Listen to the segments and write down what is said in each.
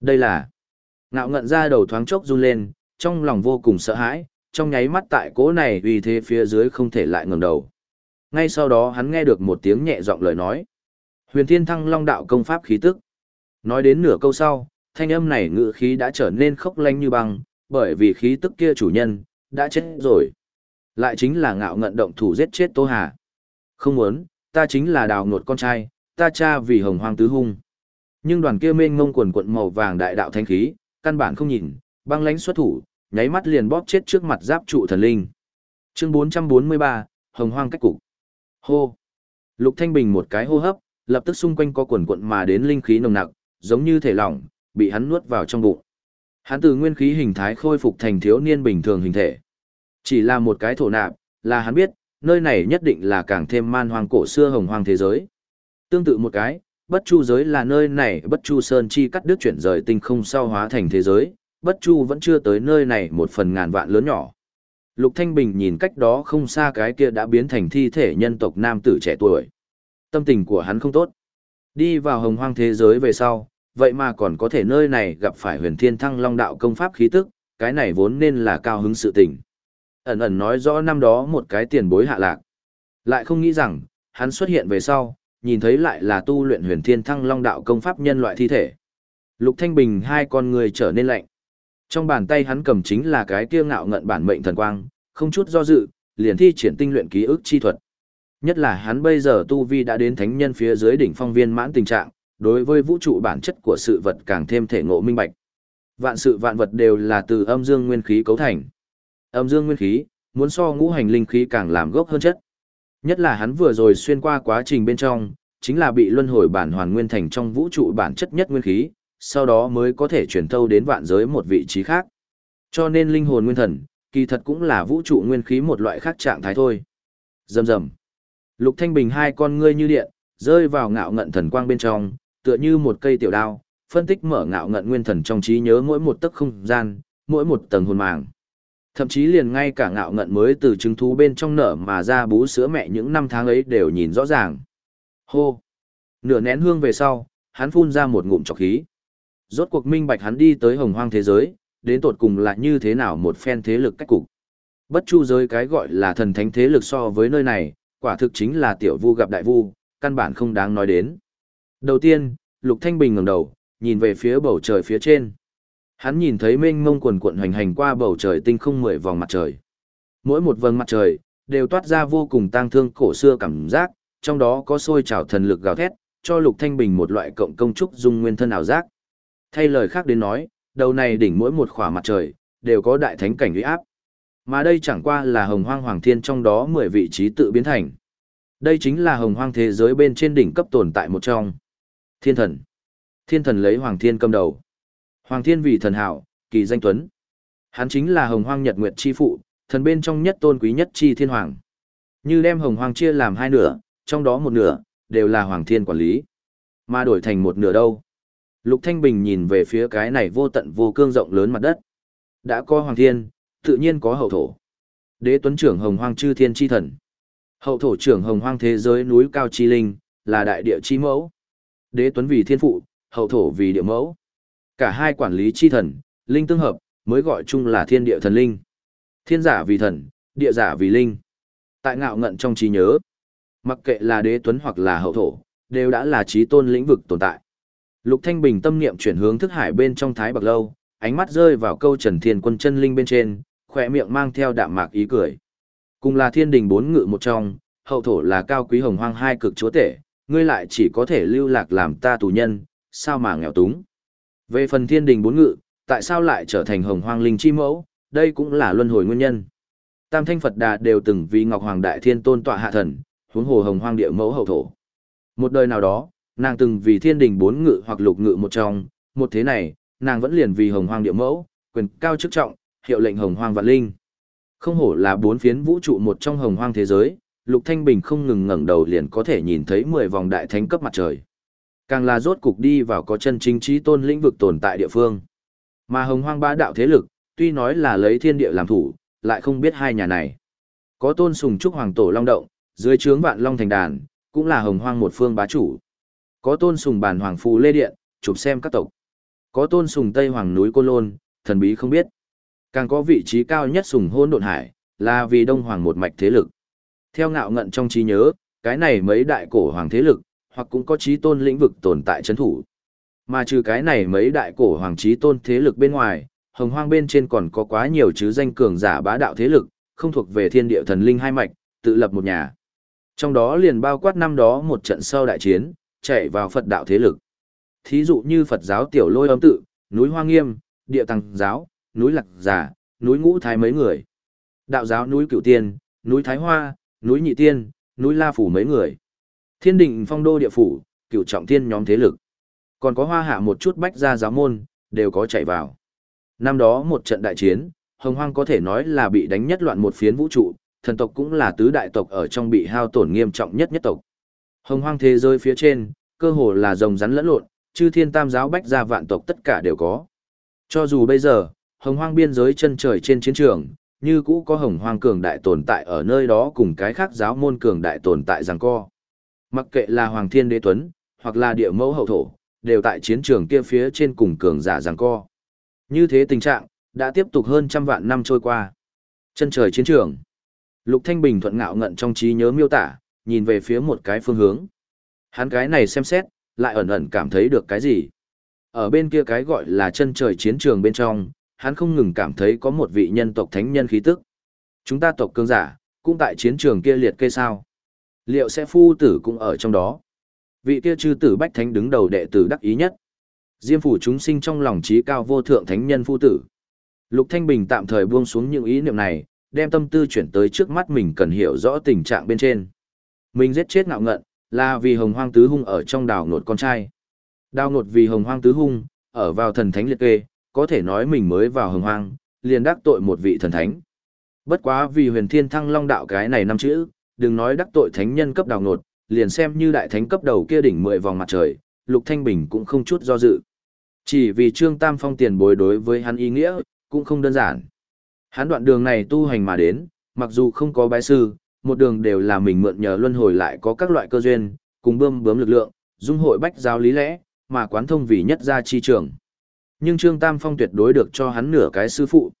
Đây là ngạo ngận ra đầu thoáng chốc run lên, trong lòng vô cùng sợ hãi, trong nháy mắt tại cố này vì thế phía dưới không thể lại ngẩng đầu. Ngay sau đó hắn nghe được một tiếng nhẹ giọng lời nói. Huyền Thiên Thăng Long đạo công pháp khí tức. Nói đến nửa câu sau, thanh âm này ngự khí đã trở nên khốc lanh như băng, bởi vì khí tức kia chủ nhân, đã chết rồi. Lại chính là ngạo ngận động thủ giết chết Tô Hà. Không muốn, ta chính là đào ngột con trai, ta cha vì hồng hoang tứ hung. Nhưng đoàn kia mênh ngông quần quận màu vàng đại đạo thanh khí, căn bản không nhìn, băng lãnh xuất thủ, nháy mắt liền bóp chết trước mặt giáp trụ thần linh. Chương 443, Hồng Hoang cách cục. Hô. Lục Thanh Bình một cái hô hấp, lập tức xung quanh có quần quận mà đến linh khí nồng nặc, giống như thể lỏng, bị hắn nuốt vào trong bụng. Hắn từ nguyên khí hình thái khôi phục thành thiếu niên bình thường hình thể. Chỉ là một cái thổ nạp, là hắn biết, nơi này nhất định là càng thêm man hoang cổ xưa hồng hoang thế giới. Tương tự một cái, bất chu giới là nơi này bất chu sơn chi cắt đứt chuyển rời tinh không sau hóa thành thế giới, bất chu vẫn chưa tới nơi này một phần ngàn vạn lớn nhỏ. Lục Thanh Bình nhìn cách đó không xa cái kia đã biến thành thi thể nhân tộc nam tử trẻ tuổi. Tâm tình của hắn không tốt. Đi vào hồng hoang thế giới về sau, vậy mà còn có thể nơi này gặp phải huyền thiên thăng long đạo công pháp khí tức, cái này vốn nên là cao hứng sự tình. Ẩn ẩn nói rõ năm đó một cái tiền bối hạ lạc. Lại không nghĩ rằng, hắn xuất hiện về sau, nhìn thấy lại là tu luyện huyền thiên thăng long đạo công pháp nhân loại thi thể. Lục Thanh Bình hai con người trở nên lạnh. Trong bàn tay hắn cầm chính là cái kia ngạo ngận bản mệnh thần quang, không chút do dự, liền thi triển tinh luyện ký ức chi thuật. Nhất là hắn bây giờ tu vi đã đến thánh nhân phía dưới đỉnh phong viên mãn tình trạng, đối với vũ trụ bản chất của sự vật càng thêm thể ngộ minh bạch. Vạn sự vạn vật đều là từ âm dương nguyên khí cấu thành. Âm dương nguyên khí, muốn so ngũ hành linh khí càng làm gốc hơn chất. Nhất là hắn vừa rồi xuyên qua quá trình bên trong, chính là bị luân hồi bản hoàn nguyên thành trong vũ trụ bản chất nhất nguyên khí, sau đó mới có thể chuyển thâu đến vạn giới một vị trí khác. Cho nên linh hồn nguyên thần, kỳ thật cũng là vũ trụ nguyên khí một loại khác trạng thái thôi. Dầm dầm. Lục Thanh Bình hai con ngươi như điện, rơi vào ngạo ngận thần quang bên trong, tựa như một cây tiểu đao, phân tích mở ngạo ngận nguyên thần trong trí nhớ mỗi một tấc không gian, mỗi một tầng hồn màng. Thậm chí liền ngay cả ngạo ngận mới từ trứng thú bên trong nở mà ra bú sữa mẹ những năm tháng ấy đều nhìn rõ ràng. Hô! Nửa nén hương về sau, hắn phun ra một ngụm trọc khí. Rốt cuộc minh bạch hắn đi tới hồng hoang thế giới, đến tột cùng là như thế nào một phen thế lực cách cục. Bất chu giới cái gọi là thần thánh thế lực so với nơi này, quả thực chính là tiểu vu gặp đại vu, căn bản không đáng nói đến. Đầu tiên, Lục Thanh Bình ngẩng đầu, nhìn về phía bầu trời phía trên. Hắn nhìn thấy mênh mông quần cuộn hoành hành qua bầu trời tinh không mười vòng mặt trời. Mỗi một vầng mặt trời, đều toát ra vô cùng tang thương cổ xưa cảm giác, trong đó có sôi trào thần lực gào thét, cho Lục Thanh Bình một loại cộng công trúc dung nguyên thân ảo giác. Thay lời khác đến nói, đầu này đỉnh mỗi một khỏa mặt trời, đều có đại thánh cảnh uy áp. Mà đây chẳng qua là hồng hoang hoàng thiên trong đó 10 vị trí tự biến thành. Đây chính là hồng hoang thế giới bên trên đỉnh cấp tồn tại một trong. Thiên thần. Thiên thần lấy hoàng thiên cầm đầu. Hoàng thiên vì thần hảo, kỳ danh tuấn. Hắn chính là hồng hoang nhật nguyệt chi phụ, thần bên trong nhất tôn quý nhất chi thiên hoàng. Như đem hồng hoang chia làm hai nửa, trong đó một nửa, đều là hoàng thiên quản lý. Mà đổi thành một nửa đâu. Lục Thanh Bình nhìn về phía cái này vô tận vô cương rộng lớn mặt đất. Đã có hoàng thiên, tự nhiên có hậu thổ. Đế tuấn trưởng hồng hoang chư thiên chi thần. Hậu thổ trưởng hồng hoang thế giới núi cao chi linh, là đại địa chi mẫu. Đế tuấn vì thiên phụ, hậu thổ vì địa mẫu. Cả hai quản lý chi thần, linh tương hợp, mới gọi chung là thiên địa thần linh. Thiên giả vì thần, địa giả vì linh. Tại ngạo ngận trong trí nhớ, mặc kệ là đế tuấn hoặc là hậu thổ, đều đã là trí tôn lĩnh vực tồn tại. Lục Thanh Bình tâm niệm chuyển hướng thức hải bên trong thái bạc lâu, ánh mắt rơi vào câu Trần Thiên Quân chân linh bên trên, khỏe miệng mang theo đạm mạc ý cười. Cùng là thiên đình bốn ngự một trong, hậu thổ là cao quý hồng hoang hai cực chúa tể, ngươi lại chỉ có thể lưu lạc làm ta tù nhân, sao mà nghèo túng. Về phần thiên đình bốn ngự, tại sao lại trở thành hồng hoang linh chi mẫu, đây cũng là luân hồi nguyên nhân. Tam thanh Phật Đà đều từng vì Ngọc Hoàng Đại Thiên tôn tọa hạ thần, huống hồ hồng hoang địa mẫu hậu thổ. Một đời nào đó, nàng từng vì thiên đình bốn ngự hoặc lục ngự một trong, một thế này, nàng vẫn liền vì hồng hoang địa mẫu, quyền cao chức trọng, hiệu lệnh hồng hoang vạn linh. Không hổ là bốn phiến vũ trụ một trong hồng hoang thế giới, Lục Thanh Bình không ngừng ngẩng đầu liền có thể nhìn thấy 10 vòng đại thánh cấp mặt trời. Càng là rốt cục đi vào có chân chính trí tôn lĩnh vực tồn tại địa phương. Mà hồng hoang ba đạo thế lực, tuy nói là lấy thiên địa làm thủ, lại không biết hai nhà này. Có tôn sùng trúc hoàng tổ long động, dưới trướng vạn long thành đàn, cũng là hồng hoang một phương bá chủ. Có tôn sùng bản hoàng phù lê điện, chụp xem các tộc. Có tôn sùng Tây Hoàng núi Côn Lôn, thần bí không biết. Càng có vị trí cao nhất sùng hôn độn hải, là vì Đông Hoàng một mạch thế lực. Theo ngạo ngận trong trí nhớ, cái này mấy đại cổ hoàng thế lực, hoặc cũng có trí tôn lĩnh vực tồn tại chấn thủ. Mà trừ cái này mấy đại cổ hoàng trí tôn thế lực bên ngoài, hồng hoang bên trên còn có quá nhiều chứ danh cường giả bá đạo thế lực, không thuộc về thiên địa thần linh hai mạch, tự lập một nhà. Trong đó liền bao quát năm đó một trận sau đại chiến, chạy vào Phật đạo thế lực. Thí dụ như Phật giáo tiểu lôi âm tự, núi Hoa Nghiêm, địa tăng giáo, núi Lạc Giả, núi Ngũ Thái mấy người. Đạo giáo núi Cửu Tiên, núi Thái Hoa, núi Nhị Tiên, núi La Phủ mấy người. Thiên định phong đô địa phủ, cựu trọng thiên nhóm thế lực. Còn có hoa hạ một chút bách gia giáo môn, đều có chạy vào. Năm đó một trận đại chiến, Hồng Hoang có thể nói là bị đánh nhất loạn một phiến vũ trụ, thần tộc cũng là tứ đại tộc ở trong bị hao tổn nghiêm trọng nhất nhất tộc. Hồng Hoang thế giới phía trên, cơ hồ là rồng rắn lẫn lộn, chư thiên tam giáo bách gia vạn tộc tất cả đều có. Cho dù bây giờ, Hồng Hoang biên giới chân trời trên chiến trường, như cũ có Hồng Hoang cường đại tồn tại ở nơi đó cùng cái khác giáo môn cường đại tồn tại giằng co. Mặc kệ là Hoàng Thiên Đế Tuấn, hoặc là địa mẫu hậu thổ, đều tại chiến trường kia phía trên cùng cường giả giằng co. Như thế tình trạng, đã tiếp tục hơn trăm vạn năm trôi qua. Chân trời chiến trường. Lục Thanh Bình thuận ngạo ngận trong trí nhớ miêu tả, nhìn về phía một cái phương hướng. Hắn cái này xem xét, lại ẩn ẩn cảm thấy được cái gì. Ở bên kia cái gọi là chân trời chiến trường bên trong, hắn không ngừng cảm thấy có một vị nhân tộc thánh nhân khí tức. Chúng ta tộc cường giả, cũng tại chiến trường kia liệt kê sao. Liệu sẽ phu tử cũng ở trong đó. Vị kia chư tử bách thánh đứng đầu đệ tử đắc ý nhất. Diêm phủ chúng sinh trong lòng trí cao vô thượng thánh nhân phu tử. Lục Thanh Bình tạm thời buông xuống những ý niệm này, đem tâm tư chuyển tới trước mắt mình cần hiểu rõ tình trạng bên trên. Mình giết chết ngạo ngận, là vì hồng hoang tứ hung ở trong đào nột con trai. Đào nột vì hồng hoang tứ hung, ở vào thần thánh liệt kê, có thể nói mình mới vào hồng hoang, liền đắc tội một vị thần thánh. Bất quá vì huyền thiên thăng long đạo cái này năm chữ, đừng nói đắc tội thánh nhân cấp đào nột, liền xem như đại thánh cấp đầu kia đỉnh mười vòng mặt trời, Lục Thanh Bình cũng không chút do dự. Chỉ vì Trương Tam Phong tiền bối đối với hắn ý nghĩa, cũng không đơn giản. Hắn đoạn đường này tu hành mà đến, mặc dù không có bái sư, một đường đều là mình mượn nhờ luân hồi lại có các loại cơ duyên, cùng bơm bướm lực lượng, dung hội bách giáo lý lẽ, mà quán thông vì nhất gia chi trường. Nhưng Trương Tam Phong tuyệt đối được cho hắn nửa cái sư phụ.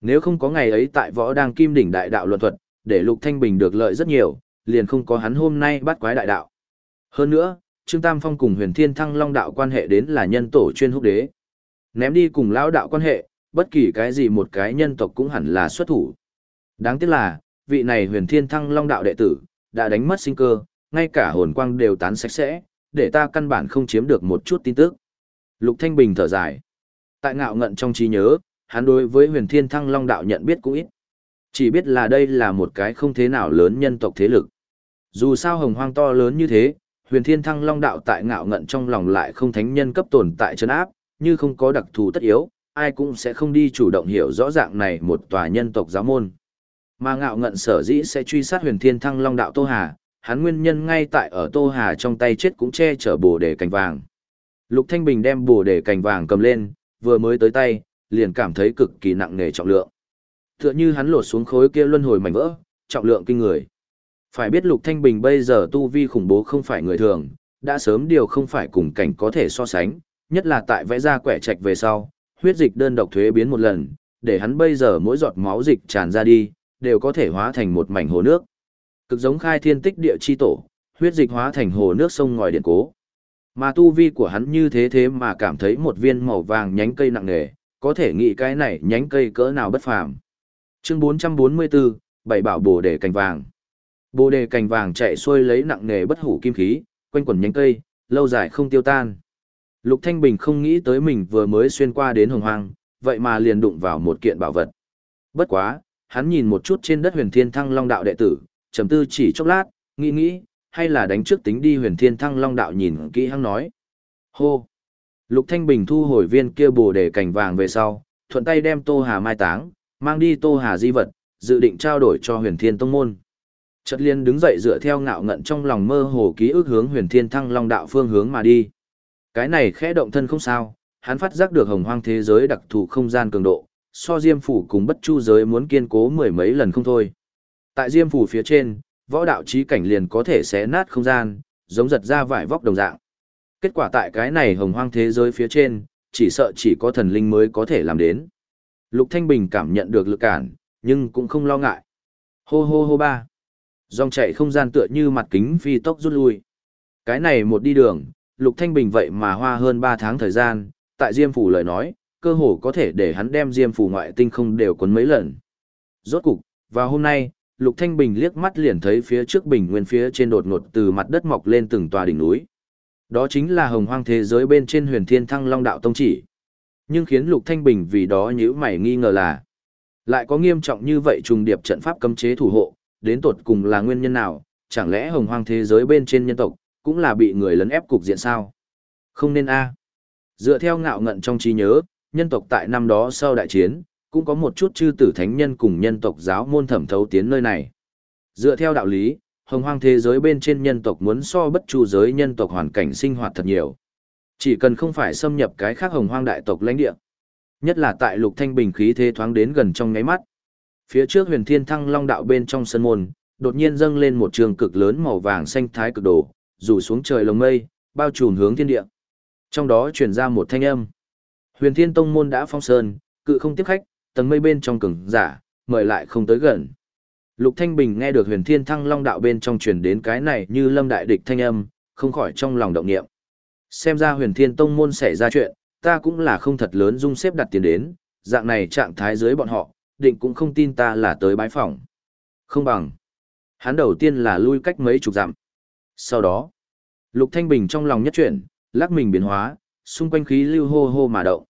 Nếu không có ngày ấy tại võ đang kim đỉnh đại đạo luận thuật, để Lục Thanh Bình được lợi rất nhiều, liền không có hắn hôm nay bắt quái đại đạo. Hơn nữa, Trương Tam Phong cùng huyền thiên thăng long đạo quan hệ đến là nhân tổ chuyên húc đế. Ném đi cùng lão đạo quan hệ, bất kỳ cái gì một cái nhân tộc cũng hẳn là xuất thủ. Đáng tiếc là, vị này huyền thiên thăng long đạo đệ tử, đã đánh mất sinh cơ, ngay cả hồn quang đều tán sạch sẽ, để ta căn bản không chiếm được một chút tin tức. Lục Thanh Bình thở dài. Tại ngạo ngận trong trí nhớ, hắn đối với huyền thiên thăng long đạo nhận biết cũng ít. Chỉ biết là đây là một cái không thế nào lớn nhân tộc thế lực. Dù sao hồng hoang to lớn như thế, huyền thiên thăng long đạo tại ngạo ngận trong lòng lại không thánh nhân cấp tồn tại chân áp, như không có đặc thù tất yếu, ai cũng sẽ không đi chủ động hiểu rõ ràng này một tòa nhân tộc giáo môn. Mà ngạo ngận sở dĩ sẽ truy sát huyền thiên thăng long đạo Tô Hà, hắn nguyên nhân ngay tại ở Tô Hà trong tay chết cũng che chở bồ đề cành vàng. Lục Thanh Bình đem bồ đề cành vàng cầm lên, vừa mới tới tay, liền cảm thấy cực kỳ nặng nề trọng lượng. Tựa như hắn lột xuống khối kia luân hồi mảnh vỡ, trọng lượng kinh người. Phải biết Lục Thanh Bình bây giờ tu vi khủng bố không phải người thường, đã sớm điều không phải cùng cảnh có thể so sánh, nhất là tại vẽ ra quẻ trạch về sau, huyết dịch đơn độc thuế biến một lần, để hắn bây giờ mỗi giọt máu dịch tràn ra đi, đều có thể hóa thành một mảnh hồ nước. Cực giống khai thiên tích địa chi tổ, huyết dịch hóa thành hồ nước sông ngòi điện cố. Mà tu vi của hắn như thế thế mà cảm thấy một viên màu vàng nhánh cây nặng nề, có thể nghĩ cái này nhánh cây cỡ nào bất phàm. Chương 444, bảy bảo bồ đề cành vàng. Bồ đề cành vàng chạy xuôi lấy nặng nề bất hủ kim khí, quanh quẩn nhánh cây, lâu dài không tiêu tan. Lục Thanh Bình không nghĩ tới mình vừa mới xuyên qua đến hồng hoang, vậy mà liền đụng vào một kiện bảo vật. Bất quá, hắn nhìn một chút trên đất huyền thiên thăng long đạo đệ tử, trầm tư chỉ chốc lát, nghĩ nghĩ, hay là đánh trước tính đi huyền thiên thăng long đạo nhìn kỹ hắn nói. Hô! Lục Thanh Bình thu hồi viên kia bồ đề cành vàng về sau, thuận tay đem Tô Hà mai táng, mang đi Tô Hà di vật, dự định trao đổi cho huyền thiên tông môn. Chợt liên đứng dậy dựa theo ngạo ngận trong lòng mơ hồ ký ức hướng huyền thiên thăng long đạo phương hướng mà đi. Cái này khẽ động thân không sao, hắn phát giác được hồng hoang thế giới đặc thù không gian cường độ, so diêm phủ cùng bất chu giới muốn kiên cố mười mấy lần không thôi. Tại diêm phủ phía trên, võ đạo trí cảnh liền có thể xé nát không gian, giống giật ra vải vóc đồng dạng. Kết quả tại cái này hồng hoang thế giới phía trên, chỉ sợ chỉ có thần linh mới có thể làm đến. Lục Thanh Bình cảm nhận được lực cản, nhưng cũng không lo ngại. Hô hô hô ba. Dòng chạy không gian tựa như mặt kính phi tốc rút lui. Cái này một đi đường, Lục Thanh Bình vậy mà hoa hơn 3 tháng thời gian, tại Diêm Phủ lời nói, cơ hồ có thể để hắn đem Diêm Phủ ngoại tinh không đều cuốn mấy lần. Rốt cục, vào hôm nay, Lục Thanh Bình liếc mắt liền thấy phía trước bình nguyên phía trên đột ngột từ mặt đất mọc lên từng tòa đỉnh núi. Đó chính là hồng hoang thế giới bên trên huyền thiên thăng long đạo tông chỉ. Nhưng khiến Lục Thanh Bình vì đó nhữ mày nghi ngờ là lại có nghiêm trọng như vậy trùng điệp trận pháp cấm chế thủ hộ, đến tột cùng là nguyên nhân nào, chẳng lẽ hồng hoang thế giới bên trên nhân tộc cũng là bị người lấn ép cục diện sao? Không nên a. Dựa theo ngạo ngận trong trí nhớ, nhân tộc tại năm đó sau đại chiến, cũng có một chút chư tử thánh nhân cùng nhân tộc giáo môn thẩm thấu tiến nơi này. Dựa theo đạo lý, hồng hoang thế giới bên trên nhân tộc muốn so bất chu giới nhân tộc hoàn cảnh sinh hoạt thật nhiều. Chỉ cần không phải xâm nhập cái khác hồng hoang đại tộc lãnh địa. Nhất là tại lục thanh bình khí thế thoáng đến gần trong ngáy mắt. Phía trước huyền thiên thăng long đạo bên trong sân môn, đột nhiên dâng lên một trường cực lớn màu vàng xanh thái cực đồ, rủ xuống trời lồng mây, bao trùm hướng thiên địa. Trong đó truyền ra một thanh âm. Huyền thiên tông môn đã phong sơn, cự không tiếp khách, tầng mây bên trong cường giả, mời lại không tới gần. Lục Thanh Bình nghe được huyền thiên thăng long đạo bên trong truyền đến cái này như lâm đại địch thanh âm, không khỏi trong lòng động niệm. Xem ra huyền thiên tông môn xảy ra chuyện, ta cũng là không thật lớn dung xếp đặt tiền đến, dạng này trạng thái dưới bọn họ, định cũng không tin ta là tới bái phỏng. Không bằng. Hắn đầu tiên là lui cách mấy chục dặm. Sau đó, Lục Thanh Bình trong lòng nhất chuyển, lắc mình biến hóa, xung quanh khí lưu hô hô mà động.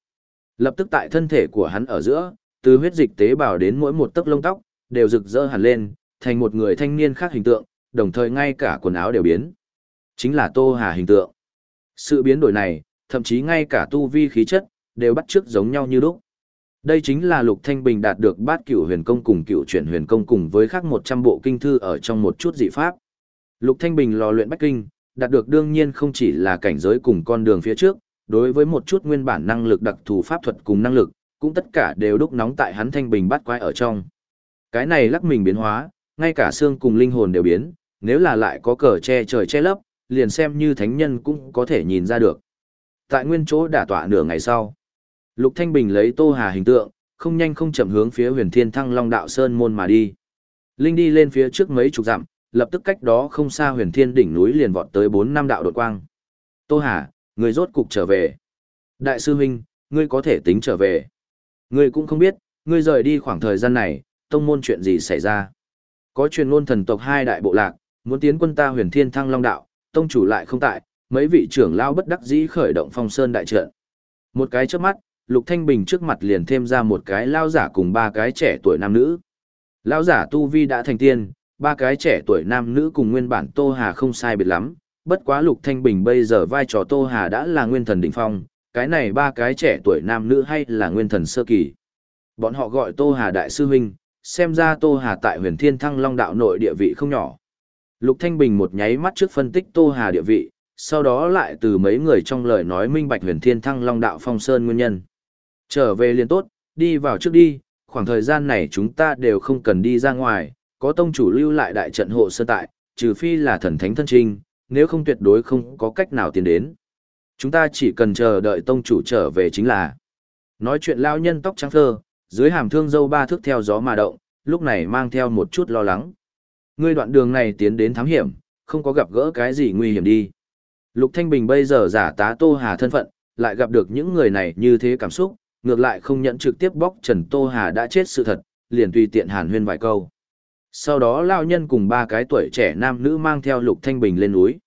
Lập tức tại thân thể của hắn ở giữa, từ huyết dịch tế bào đến mỗi một tấc lông tóc, đều rực rỡ hẳn lên, thành một người thanh niên khác hình tượng, đồng thời ngay cả quần áo đều biến. Chính là Tô Hà hình tượng. Sự biến đổi này, thậm chí ngay cả tu vi khí chất, đều bắt chước giống nhau như lúc. Đây chính là Lục Thanh Bình đạt được bát cửu huyền công cùng cửu chuyển huyền công cùng với khác 100 bộ kinh thư ở trong một chút dị pháp. Lục Thanh Bình lò luyện bách kinh, đạt được đương nhiên không chỉ là cảnh giới cùng con đường phía trước, đối với một chút nguyên bản năng lực đặc thù pháp thuật cùng năng lực, cũng tất cả đều đúc nóng tại hắn thanh bình bát quái ở trong. Cái này lắc mình biến hóa, ngay cả xương cùng linh hồn đều biến, nếu là lại có cờ che trời che lấp, liền xem như thánh nhân cũng có thể nhìn ra được. Tại nguyên chỗ đả tọa nửa ngày sau, Lục Thanh Bình lấy Tô Hà hình tượng, không nhanh không chậm hướng phía Huyền Thiên Thăng Long Đạo Sơn môn mà đi. Linh đi lên phía trước mấy chục dặm, lập tức cách đó không xa Huyền Thiên đỉnh núi liền vọt tới bốn năm đạo đột quang. Tô Hà, người rốt cục trở về. Đại sư huynh, ngươi có thể tính trở về. Ngươi cũng không biết, ngươi rời đi khoảng thời gian này, tông môn chuyện gì xảy ra. Có truyền ngôn thần tộc hai đại bộ lạc, muốn tiến quân ta huyền thiên thăng long đạo, tông chủ lại không tại, mấy vị trưởng lao bất đắc dĩ khởi động phong sơn đại trận. Một cái trước mắt, Lục Thanh Bình trước mặt liền thêm ra một cái lao giả cùng ba cái trẻ tuổi nam nữ. Lao giả tu vi đã thành tiên, ba cái trẻ tuổi nam nữ cùng nguyên bản Tô Hà không sai biệt lắm, bất quá Lục Thanh Bình bây giờ vai trò Tô Hà đã là nguyên thần đỉnh phong, cái này ba cái trẻ tuổi nam nữ hay là nguyên thần sơ kỳ. Bọn họ gọi Tô Hà đại sư huynh, xem ra Tô Hà tại huyền thiên thăng long đạo nội địa vị không nhỏ. Lục Thanh Bình một nháy mắt trước phân tích Tô Hà địa vị, sau đó lại từ mấy người trong lời nói minh bạch huyền thiên thăng long đạo phong sơn nguyên nhân. Trở về liền tốt, đi vào trước đi, khoảng thời gian này chúng ta đều không cần đi ra ngoài, có tông chủ lưu lại đại trận hộ sơn tại, trừ phi là thần thánh thân trinh, nếu không tuyệt đối không có cách nào tiến đến. Chúng ta chỉ cần chờ đợi tông chủ trở về chính là. Nói chuyện lao nhân tóc trắng phơ, dưới hàm thương dâu ba thước theo gió mà động, lúc này mang theo một chút lo lắng. Ngươi đoạn đường này tiến đến thám hiểm, không có gặp gỡ cái gì nguy hiểm đi. Lục Thanh Bình bây giờ giả tá Tô Hà thân phận, lại gặp được những người này như thế cảm xúc, ngược lại không nhận trực tiếp bóc Trần Tô Hà đã chết sự thật, liền tùy tiện hàn huyên vài câu. Sau đó lao nhân cùng ba cái tuổi trẻ nam nữ mang theo Lục Thanh Bình lên núi.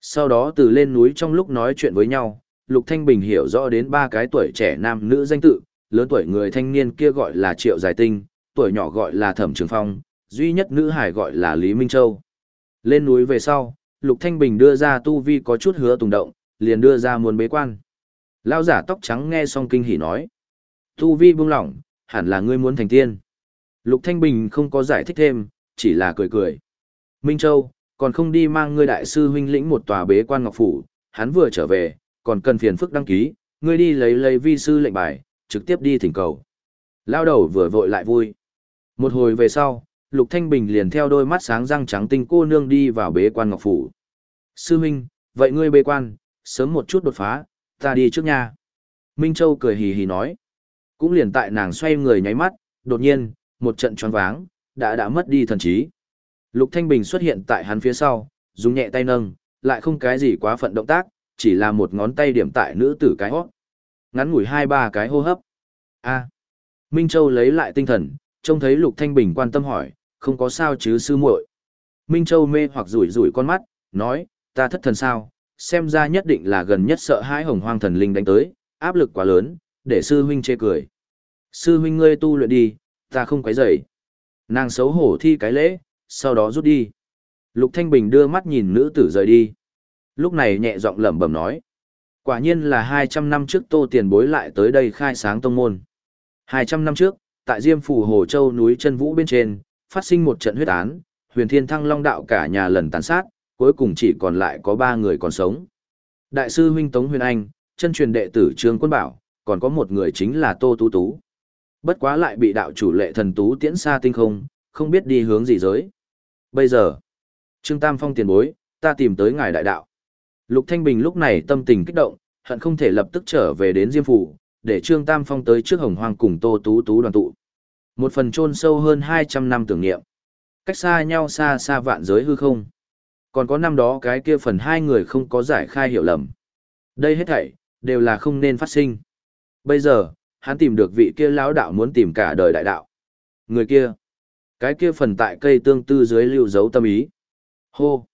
Sau đó từ lên núi trong lúc nói chuyện với nhau, Lục Thanh Bình hiểu rõ đến ba cái tuổi trẻ nam nữ danh tự, lớn tuổi người thanh niên kia gọi là Triệu Giải Tinh, tuổi nhỏ gọi là Thẩm Trường Phong, duy nhất nữ hải gọi là Lý Minh Châu. Lên núi về sau, Lục Thanh Bình đưa ra tu vi có chút hứa tùng động, liền đưa ra muôn bế quan. Lão giả tóc trắng nghe xong kinh hỉ nói. Tu vi buông lỏng, hẳn là ngươi muốn thành tiên. Lục Thanh Bình không có giải thích thêm, chỉ là cười cười. Minh Châu, còn không đi mang ngươi đại sư huynh lĩnh một tòa bế quan ngọc phủ, hắn vừa trở về, còn cần phiền phức đăng ký, ngươi đi lấy lấy vi sư lệnh bài, trực tiếp đi thỉnh cầu. Lao đầu vừa vội lại vui. Một hồi về sau, Lục Thanh Bình liền theo đôi mắt sáng răng trắng tinh cô nương đi vào bế quan ngọc phủ. Sư Minh, vậy ngươi bế quan, sớm một chút đột phá, ta đi trước nha. Minh Châu cười hì hì nói. Cũng liền tại nàng xoay người nháy mắt, đột nhiên, một trận choáng váng, đã đã mất đi thần trí. Lục Thanh Bình xuất hiện tại hắn phía sau, dùng nhẹ tay nâng, lại không cái gì quá phận động tác, chỉ là một ngón tay điểm tại nữ tử cái hót. Ngắn ngủi hai ba cái hô hấp. A. Minh Châu lấy lại tinh thần, trông thấy Lục Thanh Bình quan tâm hỏi, không có sao chứ sư muội. Minh Châu mê hoặc rủi rủi con mắt, nói, ta thất thần sao, xem ra nhất định là gần nhất sợ hãi hồng hoang thần linh đánh tới, áp lực quá lớn, để sư huynh chê cười. Sư huynh ngươi tu luyện đi, ta không quấy rầy. Nàng xấu hổ thi cái lễ, sau đó rút đi. Lục Thanh Bình đưa mắt nhìn nữ tử rời đi. Lúc này nhẹ giọng lẩm bẩm nói. Quả nhiên là 200 năm trước tô tiền bối lại tới đây khai sáng tông môn. 200 năm trước, tại Diêm Phủ Hồ Châu núi chân vũ bên trên, phát sinh một trận huyết án, huyền thiên thăng long đạo cả nhà lần tàn sát, cuối cùng chỉ còn lại có ba người còn sống. Đại sư huynh Tống Huyền Anh, chân truyền đệ tử Trương Quân Bảo, còn có một người chính là Tô Tú Tú. Bất quá lại bị đạo chủ lệ thần Tú tiễn xa tinh không, không biết đi hướng gì giới. Bây giờ, Trương Tam Phong tiền bối, ta tìm tới ngài đại đạo. Lục Thanh Bình lúc này tâm tình kích động, hận không thể lập tức trở về đến Diêm Phủ, để Trương Tam Phong tới trước Hồng Hoang cùng Tô Tú Tú đoàn tụ. Một phần chôn sâu hơn 200 năm tưởng niệm. Cách xa nhau xa xa vạn giới hư không. Còn có năm đó cái kia phần hai người không có giải khai hiểu lầm. Đây hết thảy, đều là không nên phát sinh. Bây giờ, hắn tìm được vị kia lão đạo muốn tìm cả đời đại đạo. Người kia, cái kia phần tại cây tương tư dưới lưu dấu tâm ý. Hô!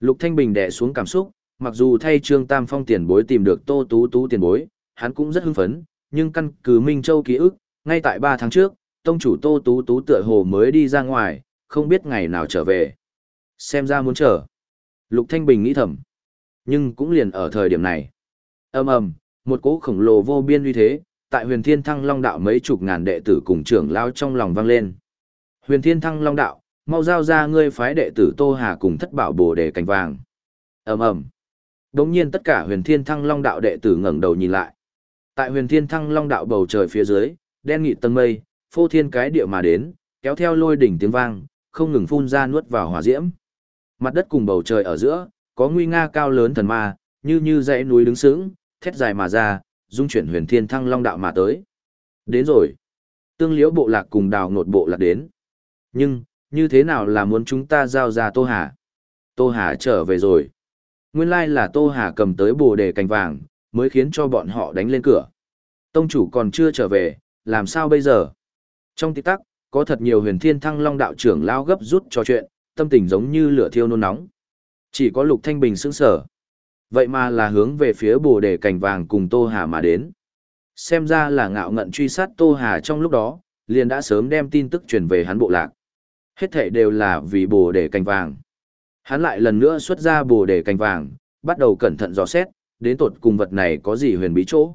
Lục Thanh Bình đè xuống cảm xúc, mặc dù thay Trương Tam Phong tiền bối tìm được Tô Tú Tú tiền bối, hắn cũng rất hưng phấn, nhưng căn cứ Minh Châu ký ức, ngay tại 3 tháng trước, tông chủ Tô Tú Tú tựa hồ mới đi ra ngoài, không biết ngày nào trở về. Xem ra muốn chờ. Lục Thanh Bình nghĩ thầm. Nhưng cũng liền ở thời điểm này. ầm ầm, một cỗ khổng lồ vô biên uy thế, tại huyền thiên thăng long đạo mấy chục ngàn đệ tử cùng trưởng lao trong lòng vang lên. Huyền thiên thăng long đạo, mau giao ra ngươi phái đệ tử Tô Hà cùng thất bảo bồ đề cành vàng. ầm ầm. Đống nhiên tất cả huyền thiên thăng long đạo đệ tử ngẩng đầu nhìn lại. Tại huyền thiên thăng long đạo bầu trời phía dưới, đen nghị tầng mây, phô thiên cái địa mà đến, kéo theo lôi đỉnh tiếng vang, không ngừng phun ra nuốt vào hỏa diễm. Mặt đất cùng bầu trời ở giữa, có nguy nga cao lớn thần ma, như như dãy núi đứng sững, thét dài mà ra, dung chuyển huyền thiên thăng long đạo mà tới. Đến rồi. Tương liễu bộ lạc cùng đào nột bộ lạc đến. Nhưng, như thế nào là muốn chúng ta giao ra Tô Hà? Tô Hà trở về rồi. Nguyên lai là Tô Hà cầm tới bồ đề cành vàng, mới khiến cho bọn họ đánh lên cửa. Tông chủ còn chưa trở về, làm sao bây giờ? Trong tích tắc, có thật nhiều huyền thiên thăng long đạo trưởng lao gấp rút trò chuyện, tâm tình giống như lửa thiêu nôn nóng. Chỉ có Lục Thanh Bình sững sờ Vậy mà là hướng về phía bồ đề cành vàng cùng Tô Hà mà đến. Xem ra là ngạo ngận truy sát Tô Hà trong lúc đó, liền đã sớm đem tin tức truyền về hắn bộ lạc. Hết thảy đều là vì bồ đề cành vàng. Hắn lại lần nữa xuất ra bồ đề cành vàng, bắt đầu cẩn thận dò xét, đến tột cùng vật này có gì huyền bí chỗ.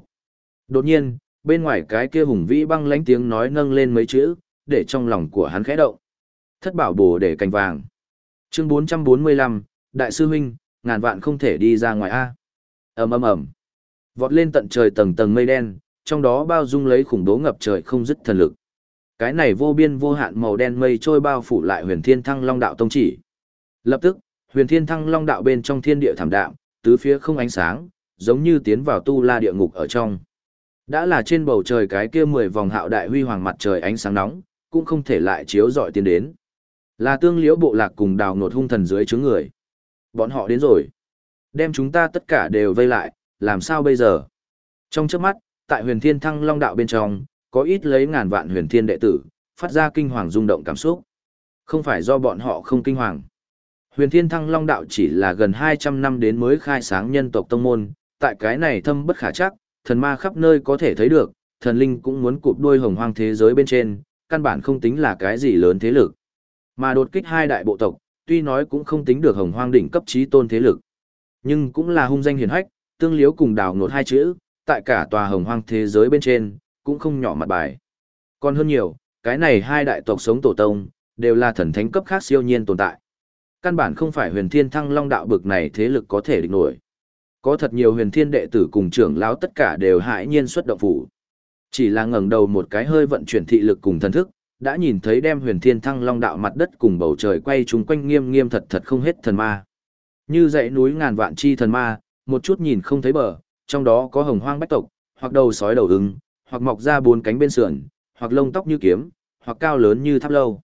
Đột nhiên, bên ngoài cái kia hùng vĩ băng lánh tiếng nói nâng lên mấy chữ, để trong lòng của hắn khẽ động. Thất bảo bồ để cành vàng. Chương 445, Đại sư huynh, ngàn vạn không thể đi ra ngoài A. ầm ầm ầm Vọt lên tận trời tầng tầng mây đen, trong đó bao dung lấy khủng bố ngập trời không dứt thần lực. Cái này vô biên vô hạn màu đen mây trôi bao phủ lại huyền thiên thăng long đạo tông chỉ. Lập tức, huyền thiên thăng long đạo bên trong thiên địa thảm đạm, tứ phía không ánh sáng, giống như tiến vào tu la địa ngục ở trong. Đã là trên bầu trời cái kia mười vòng hạo đại huy hoàng mặt trời ánh sáng nóng, cũng không thể lại chiếu dọi tiến đến. Là tương liễu bộ lạc cùng đào nột hung thần dưới chướng người. Bọn họ đến rồi. Đem chúng ta tất cả đều vây lại, làm sao bây giờ? Trong trước mắt, tại huyền thiên thăng long đạo bên trong, có ít lấy ngàn vạn huyền thiên đệ tử, phát ra kinh hoàng rung động cảm xúc. Không phải do bọn họ không kinh hoàng. Huyền thiên thăng long đạo chỉ là gần 200 năm đến mới khai sáng nhân tộc tông môn, tại cái này thâm bất khả chắc, thần ma khắp nơi có thể thấy được, thần linh cũng muốn cụp đuôi hồng hoang thế giới bên trên, căn bản không tính là cái gì lớn thế lực. Mà đột kích hai đại bộ tộc, tuy nói cũng không tính được hồng hoang đỉnh cấp trí tôn thế lực, nhưng cũng là hung danh hiển hách, tương liếu cùng đào nột hai chữ, tại cả tòa hồng hoang thế giới bên trên, cũng không nhỏ mặt bài. Còn hơn nhiều, cái này hai đại tộc sống tổ tông, đều là thần thánh cấp khác siêu nhiên tồn tại. Căn bản không phải huyền thiên thăng long đạo bực này thế lực có thể địch nổi. Có thật nhiều huyền thiên đệ tử cùng trưởng lão tất cả đều hãi nhiên xuất động phủ. Chỉ là ngẩng đầu một cái hơi vận chuyển thị lực cùng thần thức, đã nhìn thấy đem huyền thiên thăng long đạo mặt đất cùng bầu trời quay chúng quanh nghiêm nghiêm thật thật không hết thần ma. Như dãy núi ngàn vạn chi thần ma, một chút nhìn không thấy bờ, trong đó có hồng hoang bách tộc, hoặc đầu sói đầu ưng, hoặc mọc ra bốn cánh bên sườn, hoặc lông tóc như kiếm, hoặc cao lớn như tháp lâu.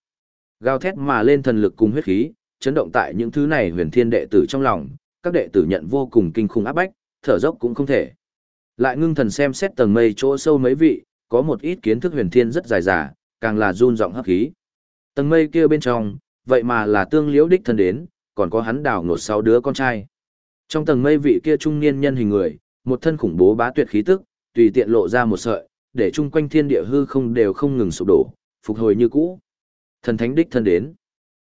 Gào thét mà lên thần lực cùng huyết khí, chấn động tại những thứ này huyền thiên đệ tử trong lòng, các đệ tử nhận vô cùng kinh khủng áp bách, thở dốc cũng không thể. Lại ngưng thần xem xét tầng mây chỗ sâu mấy vị, có một ít kiến thức huyền thiên rất dài dà, càng là run giọng hấp khí. Tầng mây kia bên trong, vậy mà là tương liễu đích thân đến, còn có hắn đào ngột sáu đứa con trai. Trong tầng mây vị kia trung niên nhân hình người, một thân khủng bố bá tuyệt khí tức, tùy tiện lộ ra một sợi, để chung quanh thiên địa hư không đều không ngừng sụp đổ, phục hồi như cũ. Thần thánh đích thân đến.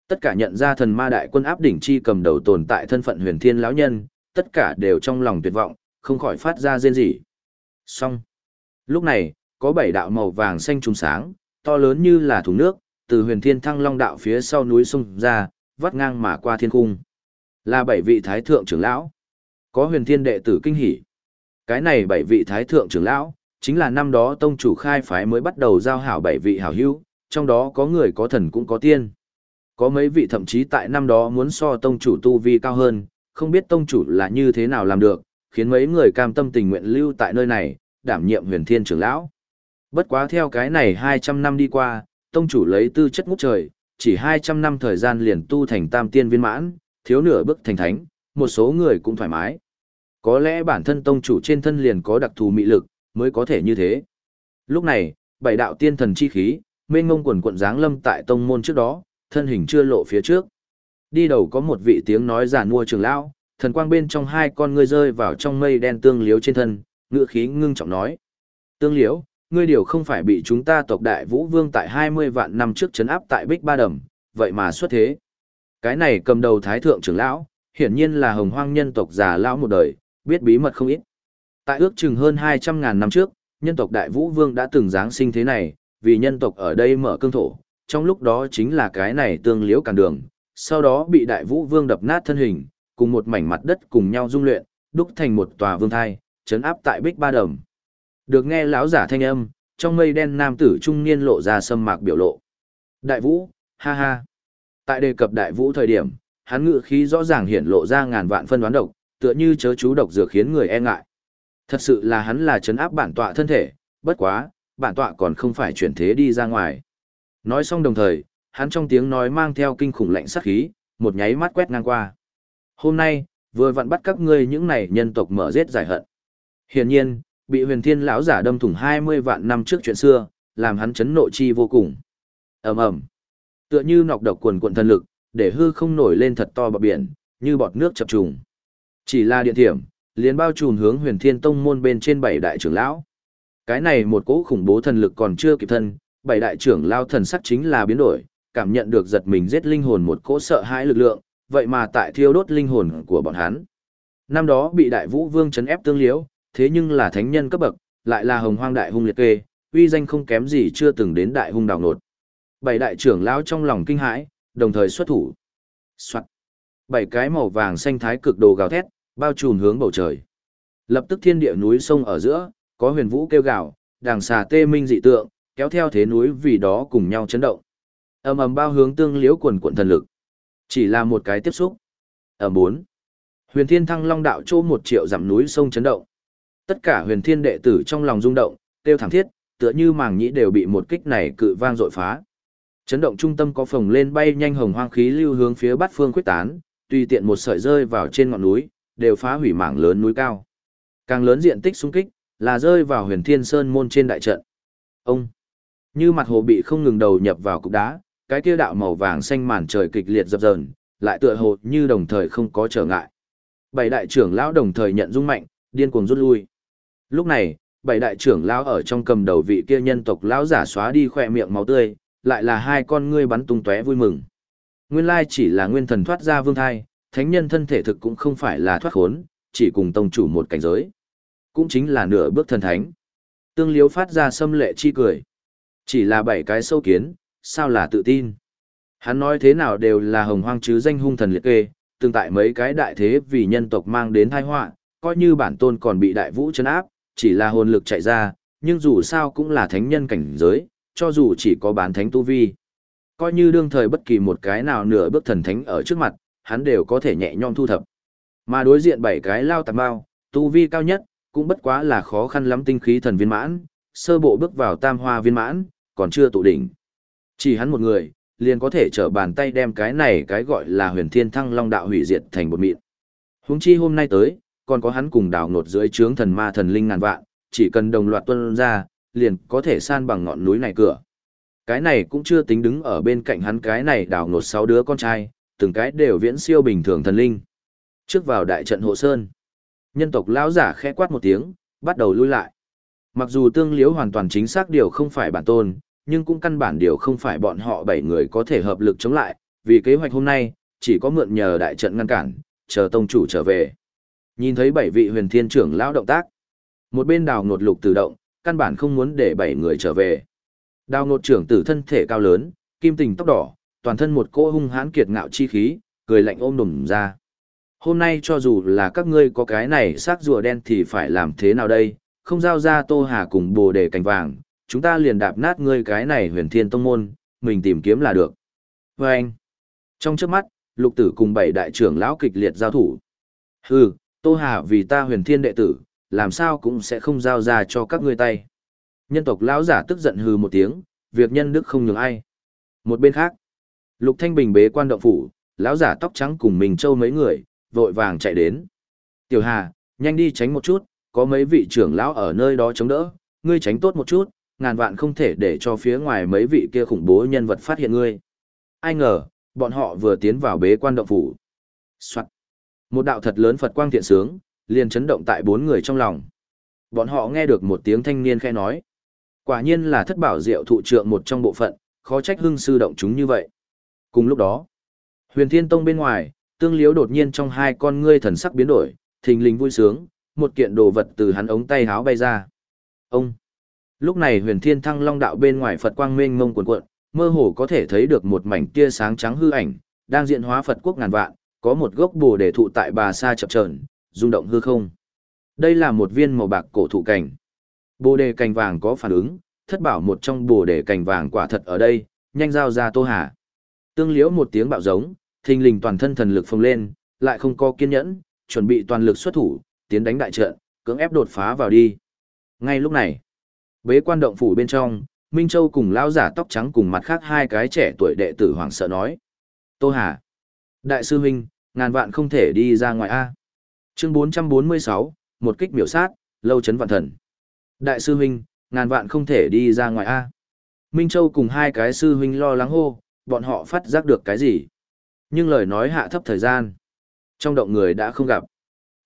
Tất cả nhận ra thần ma đại quân áp đỉnh chi cầm đầu tồn tại thân phận huyền thiên lão nhân, tất cả đều trong lòng tuyệt vọng, không khỏi phát ra rên rỉ. Xong. Lúc này, có bảy đạo màu vàng xanh trùng sáng, to lớn như là thùng nước, từ huyền thiên thăng long đạo phía sau núi sông ra, vắt ngang mà qua thiên cung. Là bảy vị thái thượng trưởng lão. Có huyền thiên đệ tử kinh hỉ. Cái này bảy vị thái thượng trưởng lão, chính là năm đó tông chủ khai phái mới bắt đầu giao hảo bảy vị hảo hữu, trong đó có người có thần cũng có tiên. Có mấy vị thậm chí tại năm đó muốn so tông chủ tu vi cao hơn, không biết tông chủ là như thế nào làm được, khiến mấy người cam tâm tình nguyện lưu tại nơi này, đảm nhiệm huyền thiên trưởng lão. Bất quá theo cái này 200 năm đi qua, tông chủ lấy tư chất ngút trời, chỉ 200 năm thời gian liền tu thành tam tiên viên mãn, thiếu nửa bước thành thánh, một số người cũng thoải mái. Có lẽ bản thân tông chủ trên thân liền có đặc thù mị lực, mới có thể như thế. Lúc này, bảy đạo tiên thần chi khí, mênh ngông quần quận dáng lâm tại tông môn trước đó, thân hình chưa lộ phía trước. Đi đầu có một vị tiếng nói giản mua trường lão, thần quang bên trong hai con ngươi rơi vào trong mây đen tương liếu trên thân, ngựa khí ngưng trọng nói. Tương liếu, ngươi điều không phải bị chúng ta tộc đại vũ vương tại 20 vạn năm trước chấn áp tại Bích Ba Đầm, vậy mà xuất thế. Cái này cầm đầu thái thượng trưởng lão, hiển nhiên là hồng hoang nhân tộc già lão một đời, biết bí mật không ít. Tại ước chừng hơn 200 ngàn năm trước, nhân tộc đại vũ vương đã từng giáng sinh thế này, vì nhân tộc ở đây mở cương thổ, trong lúc đó chính là cái này tương liễu cản đường, sau đó bị đại vũ vương đập nát thân hình, cùng một mảnh mặt đất cùng nhau dung luyện, đúc thành một tòa vương thai, chấn áp tại Bích Ba Đầm. Được nghe lão giả thanh âm, trong mây đen nam tử trung niên lộ ra sâm mạc biểu lộ. Đại vũ, ha ha. Tại đề cập đại vũ thời điểm, hắn ngự khí rõ ràng hiển lộ ra ngàn vạn phân đoán độc, tựa như chớ chú độc dược khiến người e ngại. Thật sự là hắn là chấn áp bản tọa thân thể, bất quá, bản tọa còn không phải chuyển thế đi ra ngoài. Nói xong đồng thời, hắn trong tiếng nói mang theo kinh khủng lạnh sát khí, một nháy mắt quét ngang qua. Hôm nay, vừa vặn bắt các ngươi những này nhân tộc mở giết giải hận. Hiển nhiên, bị huyền thiên lão giả đâm thủng 20 vạn năm trước chuyện xưa, làm hắn chấn nộ chi vô cùng. ầm ầm Tựa như nọc độc quần quận thần lực, để hư không nổi lên thật to bọc biển, như bọt nước chập trùng. Chỉ là điện thiểm, liền bao trùm hướng huyền thiên tông môn bên trên bảy đại trưởng lão. Cái này một cỗ khủng bố thần lực còn chưa kịp thân, bảy đại trưởng lao thần sắc chính là biến đổi, cảm nhận được giật mình giết linh hồn một cỗ sợ hãi lực lượng, vậy mà tại thiêu đốt linh hồn của bọn hắn. Năm đó bị đại vũ vương chấn ép tương liễu, thế nhưng là thánh nhân cấp bậc, lại là hồng hoang đại hung liệt kê, uy danh không kém gì chưa từng đến đại hung đào nột. Bảy đại trưởng lao trong lòng kinh hãi, đồng thời xuất thủ. Soạn. Bảy cái màu vàng xanh thái cực đồ gào thét, bao trùm hướng bầu trời. Lập tức thiên địa núi sông ở giữa, có huyền vũ kêu gào, đàng xà tê minh dị tượng, kéo theo thế núi vì đó cùng nhau chấn động. Ầm ầm bao hướng tương liễu quần quần thần lực. Chỉ là một cái tiếp xúc. Ở bốn. Huyền Thiên Thăng Long đạo chỗ một triệu dặm núi sông chấn động. Tất cả huyền thiên đệ tử trong lòng rung động, tiêu thẳng thiết, tựa như màng nhĩ đều bị một kích này cự vang dội phá. Chấn động trung tâm có phồng lên bay nhanh hồng hoang khí lưu hướng phía bát phương quyết tán, tùy tiện một sợi rơi vào trên ngọn núi, đều phá hủy mảng lớn núi cao. Càng lớn diện tích xung kích, là rơi vào huyền thiên sơn môn trên đại trận. Ông, như mặt hồ bị không ngừng đầu nhập vào cục đá, cái kia đạo màu vàng xanh màn trời kịch liệt dập dờn, lại tựa hồ như đồng thời không có trở ngại. Bảy đại trưởng lão đồng thời nhận dung mạnh, điên cuồng rút lui. Lúc này, bảy đại trưởng lão ở trong cầm đầu vị kia nhân tộc lão giả xóa đi khỏe miệng máu tươi, lại là hai con ngươi bắn tung tóe vui mừng. Nguyên lai chỉ là nguyên thần thoát ra vương thai, thánh nhân thân thể thực cũng không phải là thoát khốn, chỉ cùng tông chủ một cảnh giới. Cũng chính là nửa bước thần thánh. Tương liếu phát ra xâm lệ chi cười. Chỉ là bảy cái sâu kiến, sao là tự tin. Hắn nói thế nào đều là hồng hoang chứ danh hung thần liệt kê, tương tại mấy cái đại thế vì nhân tộc mang đến tai họa, coi như bản tôn còn bị đại vũ chấn áp, chỉ là hồn lực chạy ra, nhưng dù sao cũng là thánh nhân cảnh giới, cho dù chỉ có bán thánh tu vi. Coi như đương thời bất kỳ một cái nào nửa bước thần thánh ở trước mặt, hắn đều có thể nhẹ nhõm thu thập. Mà đối diện bảy cái lao tạp bao, tu vi cao nhất, cũng bất quá là khó khăn lắm tinh khí thần viên mãn, sơ bộ bước vào tam hoa viên mãn, còn chưa tụ đỉnh. Chỉ hắn một người, liền có thể trở bàn tay đem cái này cái gọi là huyền thiên thăng long đạo hủy diệt thành một mịn. Huống chi hôm nay tới, còn có hắn cùng đào ngột dưới trướng thần ma thần linh ngàn vạn, chỉ cần đồng loạt tuân ra, liền có thể san bằng ngọn núi này cửa. Cái này cũng chưa tính đứng ở bên cạnh hắn cái này đào ngột sáu đứa con trai, từng cái đều viễn siêu bình thường thần linh. Trước vào đại trận hộ sơn, nhân tộc lão giả khẽ quát một tiếng, bắt đầu lui lại. Mặc dù tương liếu hoàn toàn chính xác điều không phải bản tôn, nhưng cũng căn bản điều không phải bọn họ bảy người có thể hợp lực chống lại, vì kế hoạch hôm nay, chỉ có mượn nhờ đại trận ngăn cản, chờ tông chủ trở về. Nhìn thấy bảy vị huyền thiên trưởng lão động tác. Một bên đào ngột lục tự động, căn bản không muốn để bảy người trở về. Đào ngột trưởng tử thân thể cao lớn, kim tình tóc đỏ, toàn thân một cỗ hung hãn kiệt ngạo chi khí, cười lạnh ôm đùm ra. Hôm nay cho dù là các ngươi có cái này xác rùa đen thì phải làm thế nào đây, không giao ra tô hà cùng bồ đề cành vàng, chúng ta liền đạp nát ngươi cái này huyền thiên tông môn, mình tìm kiếm là được. Và anh, trong trước mắt, lục tử cùng bảy đại trưởng lão kịch liệt giao thủ. Hừ, tô hà vì ta huyền thiên đệ tử, làm sao cũng sẽ không giao ra cho các ngươi tay. Nhân tộc lão giả tức giận hừ một tiếng, việc nhân đức không nhường ai. Một bên khác, Lục Thanh Bình bế quan động phủ, lão giả tóc trắng cùng mình châu mấy người, vội vàng chạy đến. Tiểu Hà, nhanh đi tránh một chút, có mấy vị trưởng lão ở nơi đó chống đỡ, ngươi tránh tốt một chút, ngàn vạn không thể để cho phía ngoài mấy vị kia khủng bố nhân vật phát hiện ngươi. Ai ngờ, bọn họ vừa tiến vào bế quan động phủ. Soạn. Một đạo thật lớn Phật quang thiện sướng, liền chấn động tại bốn người trong lòng. Bọn họ nghe được một tiếng thanh niên khẽ nói. Quả nhiên là thất bảo diệu thụ trượng một trong bộ phận, khó trách hưng sư động chúng như vậy. Cùng lúc đó, huyền thiên tông bên ngoài, tương liếu đột nhiên trong hai con ngươi thần sắc biến đổi, thình lình vui sướng, một kiện đồ vật từ hắn ống tay háo bay ra. Ông! Lúc này huyền thiên thăng long đạo bên ngoài Phật quang mênh mông cuộn cuộn, mơ hồ có thể thấy được một mảnh tia sáng trắng hư ảnh, đang diện hóa Phật quốc ngàn vạn, có một gốc bồ đề thụ tại bà sa chập chờn, rung động hư không. Đây là một viên màu bạc cổ thụ cảnh. Bồ đề cành vàng có phản ứng, thất bảo một trong bồ đề cành vàng quả thật ở đây, nhanh giao ra Tô Hà. Tương liễu một tiếng bạo giống, thình lình toàn thân thần lực phồng lên, lại không có kiên nhẫn, chuẩn bị toàn lực xuất thủ, tiến đánh đại trận, cưỡng ép đột phá vào đi. Ngay lúc này, bế quan động phủ bên trong, Minh Châu cùng lão giả tóc trắng cùng mặt khác hai cái trẻ tuổi đệ tử hoảng sợ nói. Tô Hà, đại sư huynh, ngàn vạn không thể đi ra ngoài A. Chương 446, một kích miểu sát, lâu chấn vạn thần. Đại sư huynh, ngàn vạn không thể đi ra ngoài A. Minh Châu cùng hai cái sư huynh lo lắng hô, bọn họ phát giác được cái gì. Nhưng lời nói hạ thấp thời gian. Trong động người đã không gặp.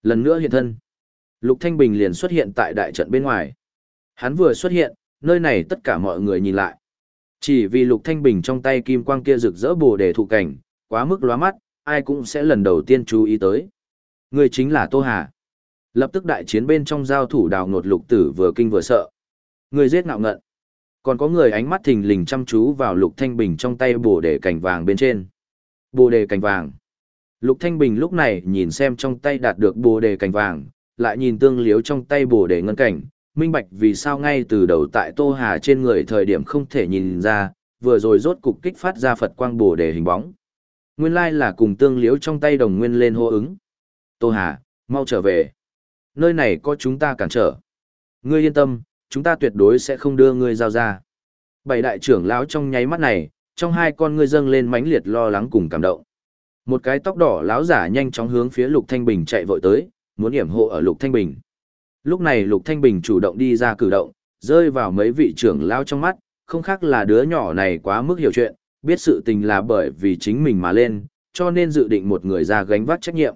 Lần nữa hiện thân. Lục Thanh Bình liền xuất hiện tại đại trận bên ngoài. Hắn vừa xuất hiện, nơi này tất cả mọi người nhìn lại. Chỉ vì Lục Thanh Bình trong tay kim quang kia rực rỡ bồ đề thụ cảnh, quá mức lóa mắt, ai cũng sẽ lần đầu tiên chú ý tới. Người chính là Tô Hà. Lập tức đại chiến bên trong giao thủ đào ngột lục tử vừa kinh vừa sợ. Người giết ngạo ngận. Còn có người ánh mắt thình lình chăm chú vào lục thanh bình trong tay bồ đề cảnh vàng bên trên. Bồ đề cảnh vàng. Lục thanh bình lúc này nhìn xem trong tay đạt được bồ đề cảnh vàng, lại nhìn tương liếu trong tay bồ đề ngân cảnh, minh bạch vì sao ngay từ đầu tại Tô Hà trên người thời điểm không thể nhìn ra, vừa rồi rốt cục kích phát ra Phật quang bổ đề hình bóng. Nguyên lai là cùng tương liếu trong tay đồng nguyên lên hô ứng. Tô Hà, mau trở về. Nơi này có chúng ta cản trở. Ngươi yên tâm, chúng ta tuyệt đối sẽ không đưa ngươi giao ra. Bảy đại trưởng lão trong nháy mắt này, trong hai con ngươi dâng lên mãnh liệt lo lắng cùng cảm động. Một cái tóc đỏ lão giả nhanh chóng hướng phía Lục Thanh Bình chạy vội tới, muốn yểm hộ ở Lục Thanh Bình. Lúc này Lục Thanh Bình chủ động đi ra cử động, rơi vào mấy vị trưởng lão trong mắt, không khác là đứa nhỏ này quá mức hiểu chuyện, biết sự tình là bởi vì chính mình mà lên, cho nên dự định một người ra gánh vác trách nhiệm.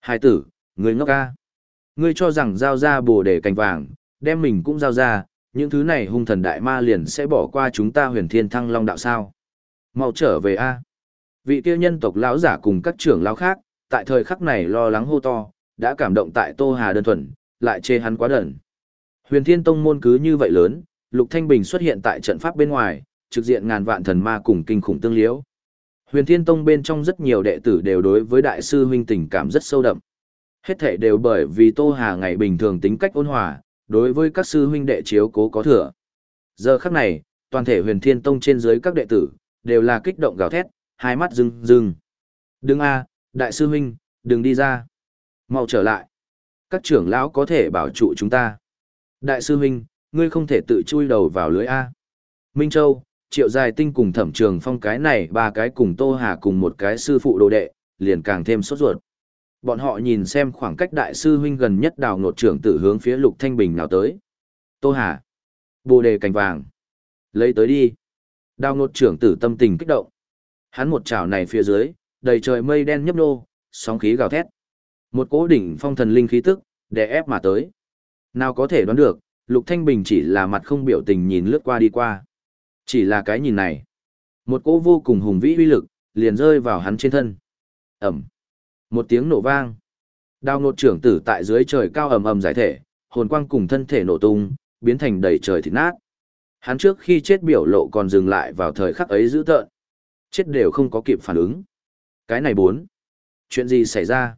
Hai tử, người ngốc ca. Ngươi cho rằng giao ra bồ đề cành vàng, đem mình cũng giao ra, những thứ này hung thần đại ma liền sẽ bỏ qua chúng ta huyền thiên thăng long đạo sao. Mau trở về a Vị kia nhân tộc lão giả cùng các trưởng lão khác, tại thời khắc này lo lắng hô to, đã cảm động tại Tô Hà đơn thuần, lại chê hắn quá đẩn. Huyền Thiên Tông môn cứ như vậy lớn, Lục Thanh Bình xuất hiện tại trận pháp bên ngoài, trực diện ngàn vạn thần ma cùng kinh khủng tương liễu. Huyền Thiên Tông bên trong rất nhiều đệ tử đều đối với đại sư huynh tình cảm rất sâu đậm. Hết thể đều bởi vì Tô Hà ngày bình thường tính cách ôn hòa, đối với các sư huynh đệ chiếu cố có thừa. Giờ khắc này, toàn thể huyền thiên tông trên dưới các đệ tử, đều là kích động gào thét, hai mắt rưng rưng. Đừng a, đại sư huynh, đừng đi ra. Mau trở lại. Các trưởng lão có thể bảo trụ chúng ta. Đại sư huynh, ngươi không thể tự chui đầu vào lưới A. Minh Châu, Triệu Dài Tinh cùng thẩm trường phong cái này ba cái cùng Tô Hà cùng một cái sư phụ đồ đệ, liền càng thêm sốt ruột. Bọn họ nhìn xem khoảng cách đại sư huynh gần nhất đào ngột trưởng tử hướng phía Lục Thanh Bình nào tới. Tô Hà. Bồ đề cành vàng. Lấy tới đi. Đào ngột trưởng tử tâm tình kích động. Hắn một chảo này phía dưới, đầy trời mây đen nhấp nô, sóng khí gào thét. Một cỗ đỉnh phong thần linh khí tức, đè ép mà tới. Nào có thể đoán được, Lục Thanh Bình chỉ là mặt không biểu tình nhìn lướt qua đi qua. Chỉ là cái nhìn này. Một cỗ vô cùng hùng vĩ uy lực, liền rơi vào hắn trên thân. Ẩm. Một tiếng nổ vang. đao nột trưởng tử tại dưới trời cao ầm ầm giải thể, hồn quang cùng thân thể nổ tung, biến thành đầy trời thịt nát. Hắn trước khi chết biểu lộ còn dừng lại vào thời khắc ấy dữ tợn. Chết đều không có kịp phản ứng. Cái này bốn. Chuyện gì xảy ra?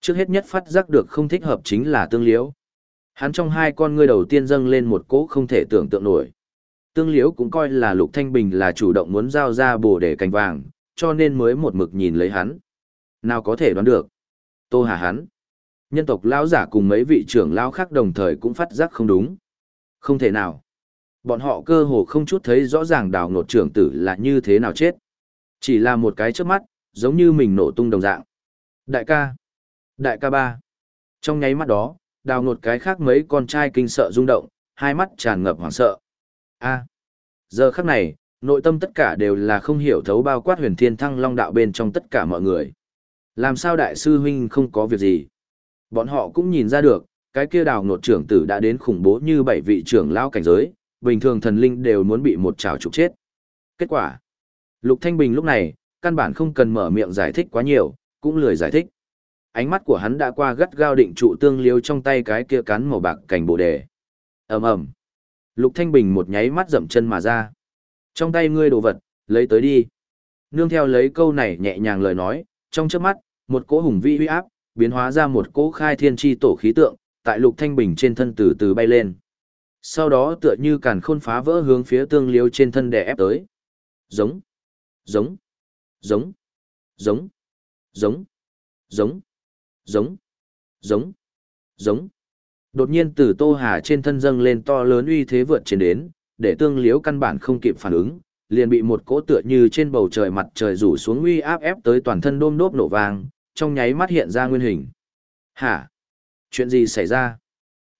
Trước hết nhất phát giác được không thích hợp chính là tương liễu. Hắn trong hai con ngươi đầu tiên dâng lên một cỗ không thể tưởng tượng nổi. Tương liễu cũng coi là Lục Thanh Bình là chủ động muốn giao ra bổ để cành vàng, cho nên mới một mực nhìn lấy hắn. Nào có thể đoán được. Tô Hà hắn. Nhân tộc lão giả cùng mấy vị trưởng lão khác đồng thời cũng phát giác không đúng. Không thể nào. Bọn họ cơ hồ không chút thấy rõ ràng đào nột trưởng tử là như thế nào chết. Chỉ là một cái chớp mắt, giống như mình nổ tung đồng dạng. Đại ca. Đại ca ba. Trong nháy mắt đó, đào nột cái khác mấy con trai kinh sợ rung động, hai mắt tràn ngập hoảng sợ. A. Giờ khắc này, nội tâm tất cả đều là không hiểu thấu bao quát huyền thiên thăng long đạo bên trong tất cả mọi người. Làm sao đại sư huynh không có việc gì? Bọn họ cũng nhìn ra được, cái kia đào nột trưởng tử đã đến khủng bố như bảy vị trưởng lao cảnh giới, bình thường thần linh đều muốn bị một trào trục chết. Kết quả, Lục Thanh Bình lúc này, căn bản không cần mở miệng giải thích quá nhiều, cũng lười giải thích. Ánh mắt của hắn đã qua gắt gao định trụ tương liêu trong tay cái kia cán màu bạc cành bồ đề. ầm ầm, Lục Thanh Bình một nháy mắt dậm chân mà ra. Trong tay ngươi đồ vật, lấy tới đi. Nương theo lấy câu này nhẹ nhàng lời nói, trong chớp mắt, một cỗ hùng vĩ uy áp, biến hóa ra một cỗ khai thiên chi tổ khí tượng, tại Lục Thanh Bình trên thân từ từ bay lên. Sau đó tựa như càn khôn phá vỡ hướng phía tương liêu trên thân đè ép tới. Giống, giống, giống, giống, giống, giống, giống, giống, giống. Đột nhiên từ Tô Hà trên thân dâng lên to lớn uy thế vượt trên đến, để tương liếu căn bản không kịp phản ứng, liền bị một cỗ tựa như trên bầu trời mặt trời rủ xuống uy áp ép tới toàn thân đôm đốp nổ vang, trong nháy mắt hiện ra nguyên hình. Hả? Chuyện gì xảy ra?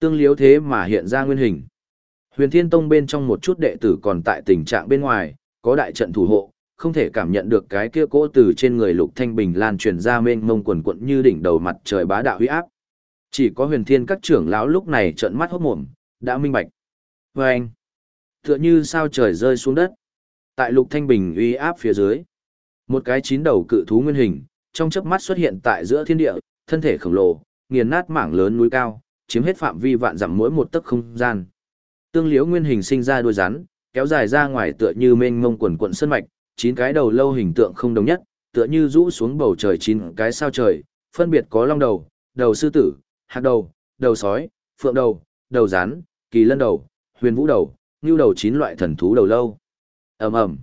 Tương liếu thế mà hiện ra nguyên hình. Huyền Thiên Tông bên trong một chút đệ tử còn tại tình trạng bên ngoài, có đại trận thủ hộ, không thể cảm nhận được cái kia cỗ từ trên người Lục Thanh Bình lan truyền ra mênh mông quần quận như đỉnh đầu mặt trời bá đạo uy áp. Chỉ có Huyền Thiên các trưởng lão lúc này trợn mắt hốt mồm, đã minh bạch. Và anh, tựa như sao trời rơi xuống đất. Tại Lục Thanh Bình uy áp phía dưới, một cái chín đầu cự thú nguyên hình, trong chớp mắt xuất hiện tại giữa thiên địa, thân thể khổng lồ, nghiền nát mảng lớn núi cao, chiếm hết phạm vi vạn dặm mỗi một tấc không gian. Tương liễu nguyên hình sinh ra đuôi rắn, kéo dài ra ngoài tựa như mênh mông quần quận sơn mạch, chín cái đầu lâu hình tượng không đồng nhất, tựa như rũ xuống bầu trời chín cái sao trời, phân biệt có long đầu, đầu sư tử, hạc đầu, đầu sói, phượng đầu, đầu rắn, kỳ lân đầu, huyền vũ đầu, ngưu đầu chín loại thần thú đầu lâu. ầm ầm,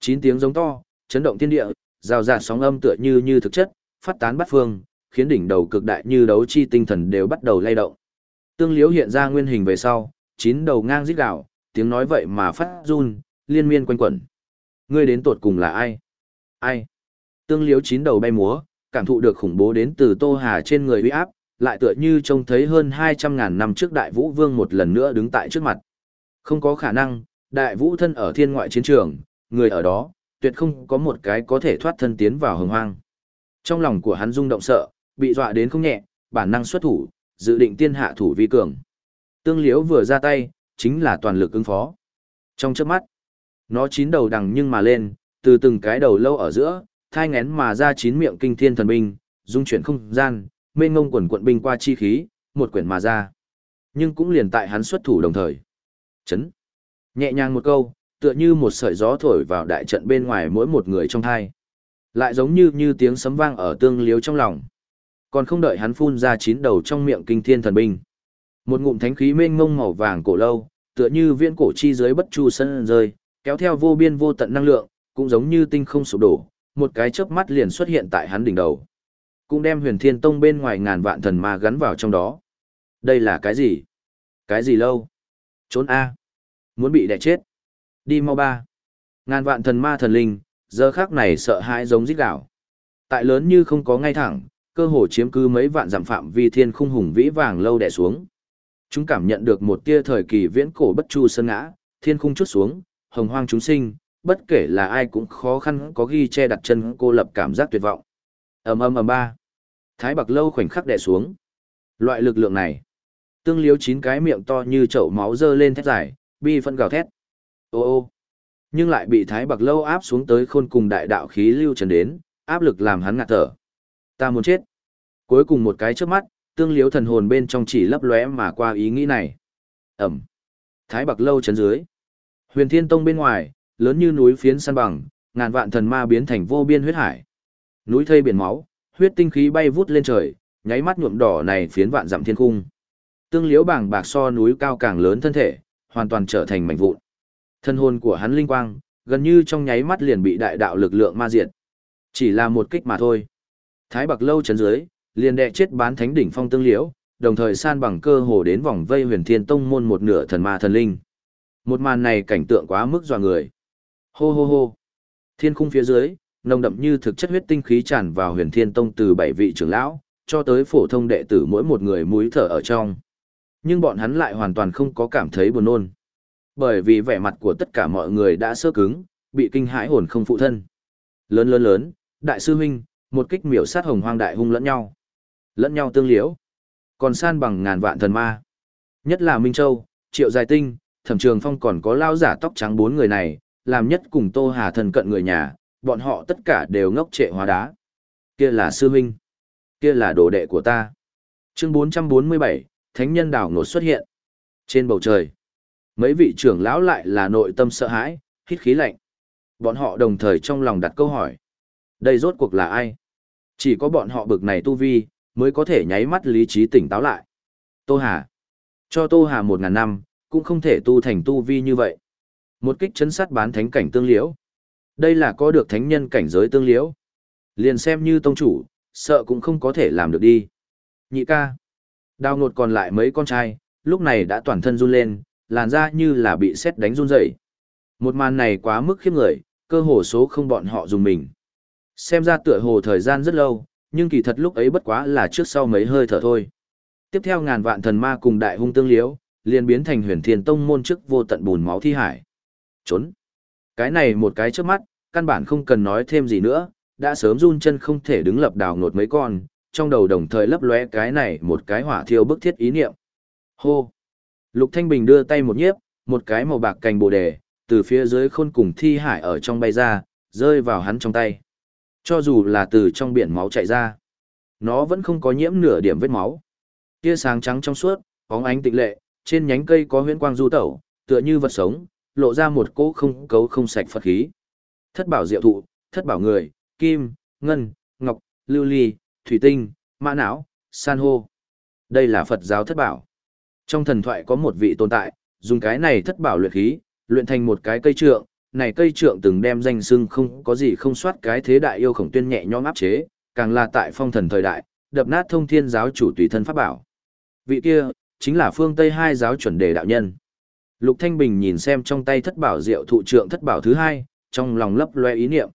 chín tiếng giống to, chấn động thiên địa, rào rạt sóng âm tựa như như thực chất, phát tán bát phương, khiến đỉnh đầu cực đại như đấu chi tinh thần đều bắt đầu lay động. Tương liễu hiện ra nguyên hình về sau, chín đầu ngang rít gạo, tiếng nói vậy mà phát run, liên miên quanh quẩn. Ngươi đến tột cùng là ai? Ai? Tương liễu chín đầu bay múa, cảm thụ được khủng bố đến từ Tô Hà trên người uy áp, lại tựa như trông thấy hơn 200.000 năm trước Đại Vũ Vương một lần nữa đứng tại trước mặt. Không có khả năng, Đại Vũ thân ở thiên ngoại chiến trường, người ở đó, tuyệt không có một cái có thể thoát thân tiến vào hồng hoang. Trong lòng của hắn rung động sợ, bị dọa đến không nhẹ, bản năng xuất thủ, dự định tiên hạ thủ vi cường. Tương liễu vừa ra tay, chính là toàn lực ứng phó. Trong chớp mắt, nó chín đầu đằng nhưng mà lên, từ từng cái đầu lâu ở giữa, thai ngén mà ra chín miệng kinh thiên thần binh, dung chuyển không gian, mênh ngông quần quận binh qua chi khí, một quyển mà ra. Nhưng cũng liền tại hắn xuất thủ đồng thời. Chấn. Nhẹ nhàng một câu, tựa như một sợi gió thổi vào đại trận bên ngoài mỗi một người trong thai. Lại giống như như tiếng sấm vang ở tương liếu trong lòng. Còn không đợi hắn phun ra chín đầu trong miệng kinh thiên thần binh. Một ngụm thánh khí mênh ngông màu vàng cổ lâu, tựa như viên cổ chi dưới bất chu sân rơi, kéo theo vô biên vô tận năng lượng, cũng giống như tinh không sụp đổ, một cái chớp mắt liền xuất hiện tại hắn đỉnh đầu. cũng đem huyền thiên tông bên ngoài ngàn vạn thần ma gắn vào trong đó. Đây là cái gì? Cái gì lâu? Trốn A. Muốn bị đẻ chết. Đi mau ba. Ngàn vạn thần ma thần linh, giờ khác này sợ hãi giống rít gạo. Tại lớn như không có ngay thẳng, cơ hồ chiếm cứ mấy vạn dặm phạm vi thiên khung hùng vĩ vàng lâu đè xuống. Chúng cảm nhận được một tia thời kỳ viễn cổ bất chu sơn ngã, thiên khung chút xuống, hồng hoang chúng sinh, bất kể là ai cũng khó khăn có ghi che đặt chân cô lập cảm giác tuyệt vọng. ầm ầm ầm ba. Thái Bạc lâu khoảnh khắc đè xuống. Loại lực lượng này, tương liếu chín cái miệng to như chậu máu dơ lên thét dài, bi phân gào thét. Ô ô. Nhưng lại bị Thái Bạc lâu áp xuống tới khôn cùng đại đạo khí lưu trần đến, áp lực làm hắn ngạt thở. Ta muốn chết. Cuối cùng một cái trước mắt, tương liếu thần hồn bên trong chỉ lấp lóe mà qua ý nghĩ này. Ẩm. Thái Bạc lâu chấn dưới. Huyền Thiên Tông bên ngoài, lớn như núi phiến san bằng, ngàn vạn thần ma biến thành vô biên huyết hải. Núi thây biển máu, huyết tinh khí bay vút lên trời, nháy mắt nhuộm đỏ này phiến vạn dặm thiên cung. Tương liễu bảng bạc so núi cao càng lớn thân thể, hoàn toàn trở thành mảnh vụn. Thân hồn của hắn linh quang, gần như trong nháy mắt liền bị đại đạo lực lượng ma diệt. Chỉ là một kích mà thôi. Thái Bạc lâu chấn dưới, liền đè chết bán thánh đỉnh phong tương liễu, đồng thời san bằng cơ hồ đến vòng vây Huyền Thiên Tông môn một nửa thần ma thần linh. Một màn này cảnh tượng quá mức dọa người. Hô hô hô. Thiên khung phía dưới, nồng đậm như thực chất huyết tinh khí tràn vào Huyền Thiên Tông từ bảy vị trưởng lão, cho tới phổ thông đệ tử mỗi một người mũi thở ở trong. Nhưng bọn hắn lại hoàn toàn không có cảm thấy buồn nôn. Bởi vì vẻ mặt của tất cả mọi người đã sơ cứng, bị kinh hãi hồn không phụ thân. Lớn lớn lớn, đại sư huynh, một kích miểu sát hồng hoang đại hung lẫn nhau. Lẫn nhau tương liễu. Còn san bằng ngàn vạn thần ma. Nhất là Minh Châu, Triệu Dài Tinh, Thẩm Trường Phong còn có lao giả tóc trắng bốn người này, làm nhất cùng Tô Hà thần cận người nhà, bọn họ tất cả đều ngốc trệ hóa đá. Kia là sư huynh. Kia là đồ đệ của ta. Chương 447, Thánh nhân đảo nột xuất hiện. Trên bầu trời, mấy vị trưởng lão lại là nội tâm sợ hãi, hít khí lạnh. Bọn họ đồng thời trong lòng đặt câu hỏi. Đây rốt cuộc là ai? Chỉ có bọn họ bực này tu vi, mới có thể nháy mắt lý trí tỉnh táo lại. Tô Hà. Cho Tô Hà một ngàn năm, cũng không thể tu thành tu vi như vậy. Một kích chấn sát bán thánh cảnh tương liễu. Đây là có được thánh nhân cảnh giới tương liễu. Liền xem như tông chủ, sợ cũng không có thể làm được đi. Nhị ca. Đào ngột còn lại mấy con trai, lúc này đã toàn thân run lên, làn da như là bị sét đánh run dậy. Một màn này quá mức khiếp người, cơ hồ số không bọn họ dùng mình. Xem ra tựa hồ thời gian rất lâu, nhưng kỳ thật lúc ấy bất quá là trước sau mấy hơi thở thôi. Tiếp theo ngàn vạn thần ma cùng đại hung tương liễu, liền biến thành huyền thiên tông môn chức vô tận bùn máu thi hải. Trốn. Cái này một cái trước mắt, căn bản không cần nói thêm gì nữa, đã sớm run chân không thể đứng lập đào ngột mấy con, trong đầu đồng thời lấp lóe cái này một cái hỏa thiêu bức thiết ý niệm. Hô. Lục Thanh Bình đưa tay một nhiếp, một cái màu bạc cành bồ đề, từ phía dưới khôn cùng thi hải ở trong bay ra, rơi vào hắn trong tay. Cho dù là từ trong biển máu chạy ra, nó vẫn không có nhiễm nửa điểm vết máu. Tia sáng trắng trong suốt, bóng ánh tịnh lệ, trên nhánh cây có huyễn quang du tẩu, tựa như vật sống, lộ ra một cỗ không cấu không sạch Phật khí. Thất bảo diệu thụ, thất bảo người, kim, ngân, ngọc, lưu ly, thủy tinh, mã não, san hô. Đây là Phật giáo thất bảo. Trong thần thoại có một vị tồn tại, dùng cái này thất bảo luyện khí, luyện thành một cái cây trượng, này cây trượng từng đem danh xưng không có gì không soát cái thế đại yêu khổng tuyên nhẹ nhõm áp chế, càng là tại phong thần thời đại, đập nát thông thiên giáo chủ tùy thân pháp bảo. Vị kia, chính là phương Tây hai giáo chuẩn đề đạo nhân. Lục Thanh Bình nhìn xem trong tay thất bảo diệu thụ trượng thất bảo thứ hai, trong lòng lấp loe ý niệm.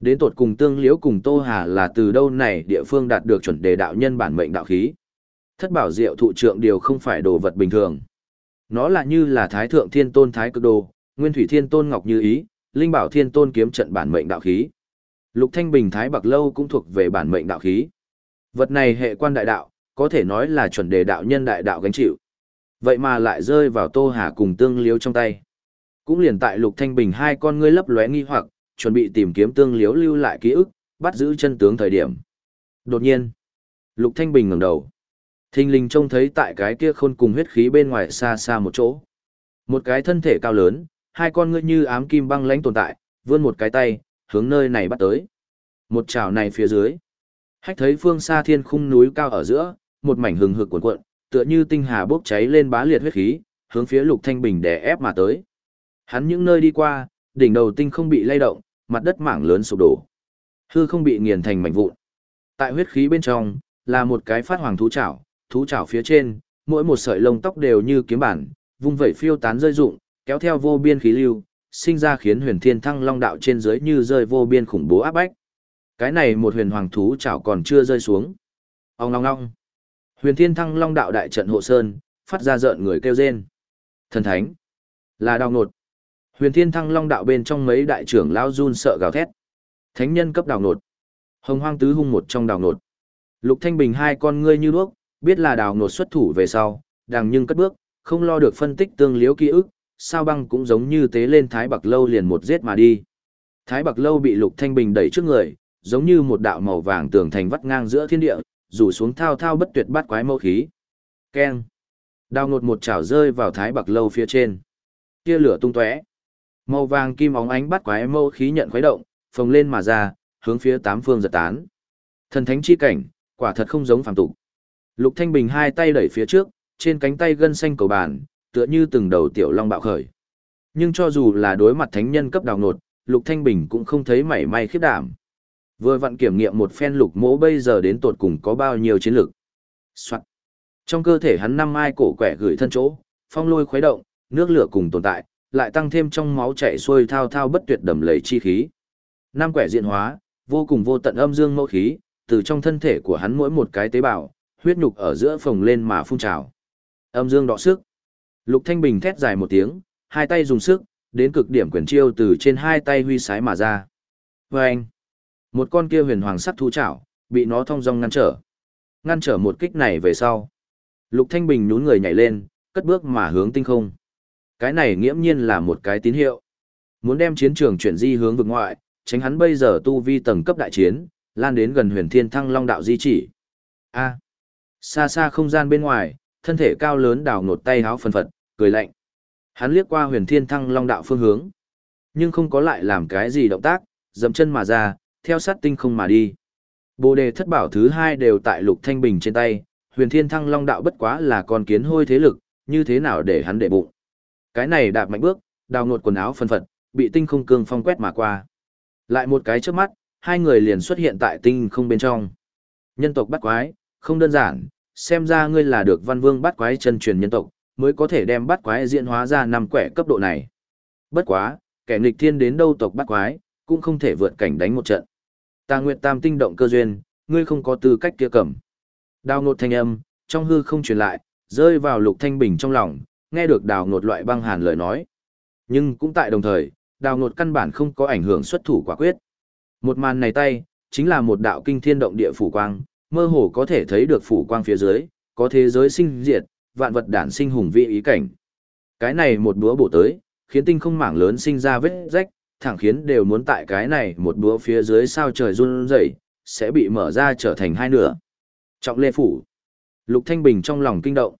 Đến tột cùng tương liễu cùng Tô Hà là từ đâu này địa phương đạt được chuẩn đề đạo nhân bản mệnh đạo khí. Thất bảo diệu thụ trượng điều không phải đồ vật bình thường. Nó là như là thái thượng thiên tôn thái cực đồ, nguyên thủy thiên tôn ngọc như ý, linh bảo thiên tôn kiếm trận bản mệnh đạo khí. Lục Thanh Bình thái bạc lâu cũng thuộc về bản mệnh đạo khí. Vật này hệ quan đại đạo, có thể nói là chuẩn đề đạo nhân đại đạo gánh chịu. Vậy mà lại rơi vào Tô Hà cùng tương liếu trong tay. Cũng liền tại Lục Thanh Bình hai con ngươi lấp lóe nghi hoặc, chuẩn bị tìm kiếm tương liếu lưu lại ký ức, bắt giữ chân tướng thời điểm. Đột nhiên, Lục Thanh Bình ngẩng đầu. Thinh linh trông thấy tại cái kia khôn cùng huyết khí bên ngoài xa xa một chỗ. Một cái thân thể cao lớn, hai con ngươi như ám kim băng lãnh tồn tại, vươn một cái tay, hướng nơi này bắt tới. Một chảo này phía dưới. Hách thấy phương xa thiên khung núi cao ở giữa, một mảnh hừng hực cuộn cuộn, tựa như tinh hà bốc cháy lên bá liệt huyết khí, hướng phía Lục Thanh Bình đè ép mà tới. Hắn những nơi đi qua, đỉnh đầu tinh không bị lay động, mặt đất mảng lớn sụp đổ. Hư không bị nghiền thành mảnh vụn. Tại huyết khí bên trong, là một cái phát hoàng thú chảo, thú chảo phía trên, mỗi một sợi lông tóc đều như kiếm bản, vung vẩy phiêu tán rơi rụng, kéo theo vô biên khí lưu, sinh ra khiến huyền thiên thăng long đạo trên dưới như rơi vô biên khủng bố áp bách. Cái này một huyền hoàng thú chảo còn chưa rơi xuống. Ông long long. Huyền thiên thăng long đạo đại trận hộ sơn, phát ra rợn người kêu rên. Thần thánh. Là đào nột. Huyền thiên thăng long đạo bên trong mấy đại trưởng Lão run sợ gào thét. Thánh nhân cấp đào nột. Hồng hoang tứ hung một trong đào nột. Lục Thanh Bình hai con ngươi như đuốc, biết là đào nột xuất thủ về sau, đằng nhưng cất bước, không lo được phân tích tương liếu ký ức, sao băng cũng giống như tế lên Thái Bạc Lâu liền một giết mà đi. Thái Bạc Lâu bị Lục Thanh Bình đẩy trước người, giống như một đạo màu vàng tường thành vắt ngang giữa thiên địa, rủ xuống thao thao bất tuyệt bát quái mâu khí. Keng. đao ngột một chảo rơi vào Thái Bạc Lâu phía trên. Kia lửa tung tóe. Màu vàng kim óng ánh bắt quái mâu khí nhận khuấy động, phồng lên mà ra, hướng phía tám phương giật tán. Thần thánh chi cảnh, quả thật không giống phàm tục. Lục Thanh Bình hai tay đẩy phía trước, trên cánh tay gân xanh cầu bàn, tựa như từng đầu tiểu long bạo khởi. Nhưng cho dù là đối mặt thánh nhân cấp đào nột, Lục Thanh Bình cũng không thấy mảy may khiếp đảm. Vừa vặn kiểm nghiệm một phen lục mỗ bây giờ đến tột cùng có bao nhiêu chiến lược. Soạn. Trong cơ thể hắn năm mai cổ quẻ gửi thân chỗ, phong lôi khuấy động, nước lửa cùng tồn tại, lại tăng thêm trong máu chảy xuôi thao thao bất tuyệt đầm lầy chi khí. Năm quẻ diện hóa, vô cùng vô tận âm dương mẫu khí, từ trong thân thể của hắn mỗi một cái tế bào, huyết nhục ở giữa phồng lên mà phun trào. Âm dương đọ sức. Lục Thanh Bình thét dài một tiếng, hai tay dùng sức, đến cực điểm quyền chiêu từ trên hai tay huy sái mà ra. Và anh, một con kia huyền hoàng sắc thú chảo, bị nó thông dong ngăn trở. Ngăn trở một kích này về sau. Lục Thanh Bình nhún người nhảy lên, cất bước mà hướng tinh không. Cái này nghiễm nhiên là một cái tín hiệu. Muốn đem chiến trường chuyển di hướng vực ngoại, tránh hắn bây giờ tu vi tầng cấp đại chiến, lan đến gần huyền thiên thăng long đạo di chỉ. A. Xa xa không gian bên ngoài, thân thể cao lớn đào nột tay háo phân phật, cười lạnh. Hắn liếc qua huyền thiên thăng long đạo phương hướng, nhưng không có lại làm cái gì động tác, dậm chân mà ra, theo sát tinh không mà đi. Bồ đề thất bảo thứ hai đều tại lục thanh bình trên tay, huyền thiên thăng long đạo bất quá là con kiến hôi thế lực, như thế nào để hắn để bụng. Cái này đạp mạnh bước, đào nột quần áo phân phật, bị tinh không cương phong quét mà qua. Lại một cái trước mắt, hai người liền xuất hiện tại tinh không bên trong. Nhân tộc bắt quái, không đơn giản, xem ra ngươi là được văn vương bắt quái chân truyền nhân tộc, mới có thể đem bắt quái diễn hóa ra năm quẻ cấp độ này. Bất quá, kẻ nghịch thiên đến đâu tộc bắt quái, cũng không thể vượt cảnh đánh một trận. Ta nguyện tam tinh động cơ duyên, ngươi không có tư cách kia cầm. Đào ngột thanh âm, trong hư không truyền lại, rơi vào lục thanh bình trong lòng, nghe được đào ngột loại băng hàn lời nói. Nhưng cũng tại đồng thời, đào ngột căn bản không có ảnh hưởng xuất thủ quả quyết. Một màn này tay, chính là một đạo kinh thiên động địa phủ quang, mơ hồ có thể thấy được phủ quang phía dưới, có thế giới sinh diệt, vạn vật đản sinh hùng vĩ ý cảnh. Cái này một búa bổ tới, khiến tinh không mảng lớn sinh ra vết rách, thẳng khiến đều muốn tại cái này một búa phía dưới sao trời run rẩy, sẽ bị mở ra trở thành hai nửa. Trọng lê phủ. Lục Thanh Bình trong lòng kinh động.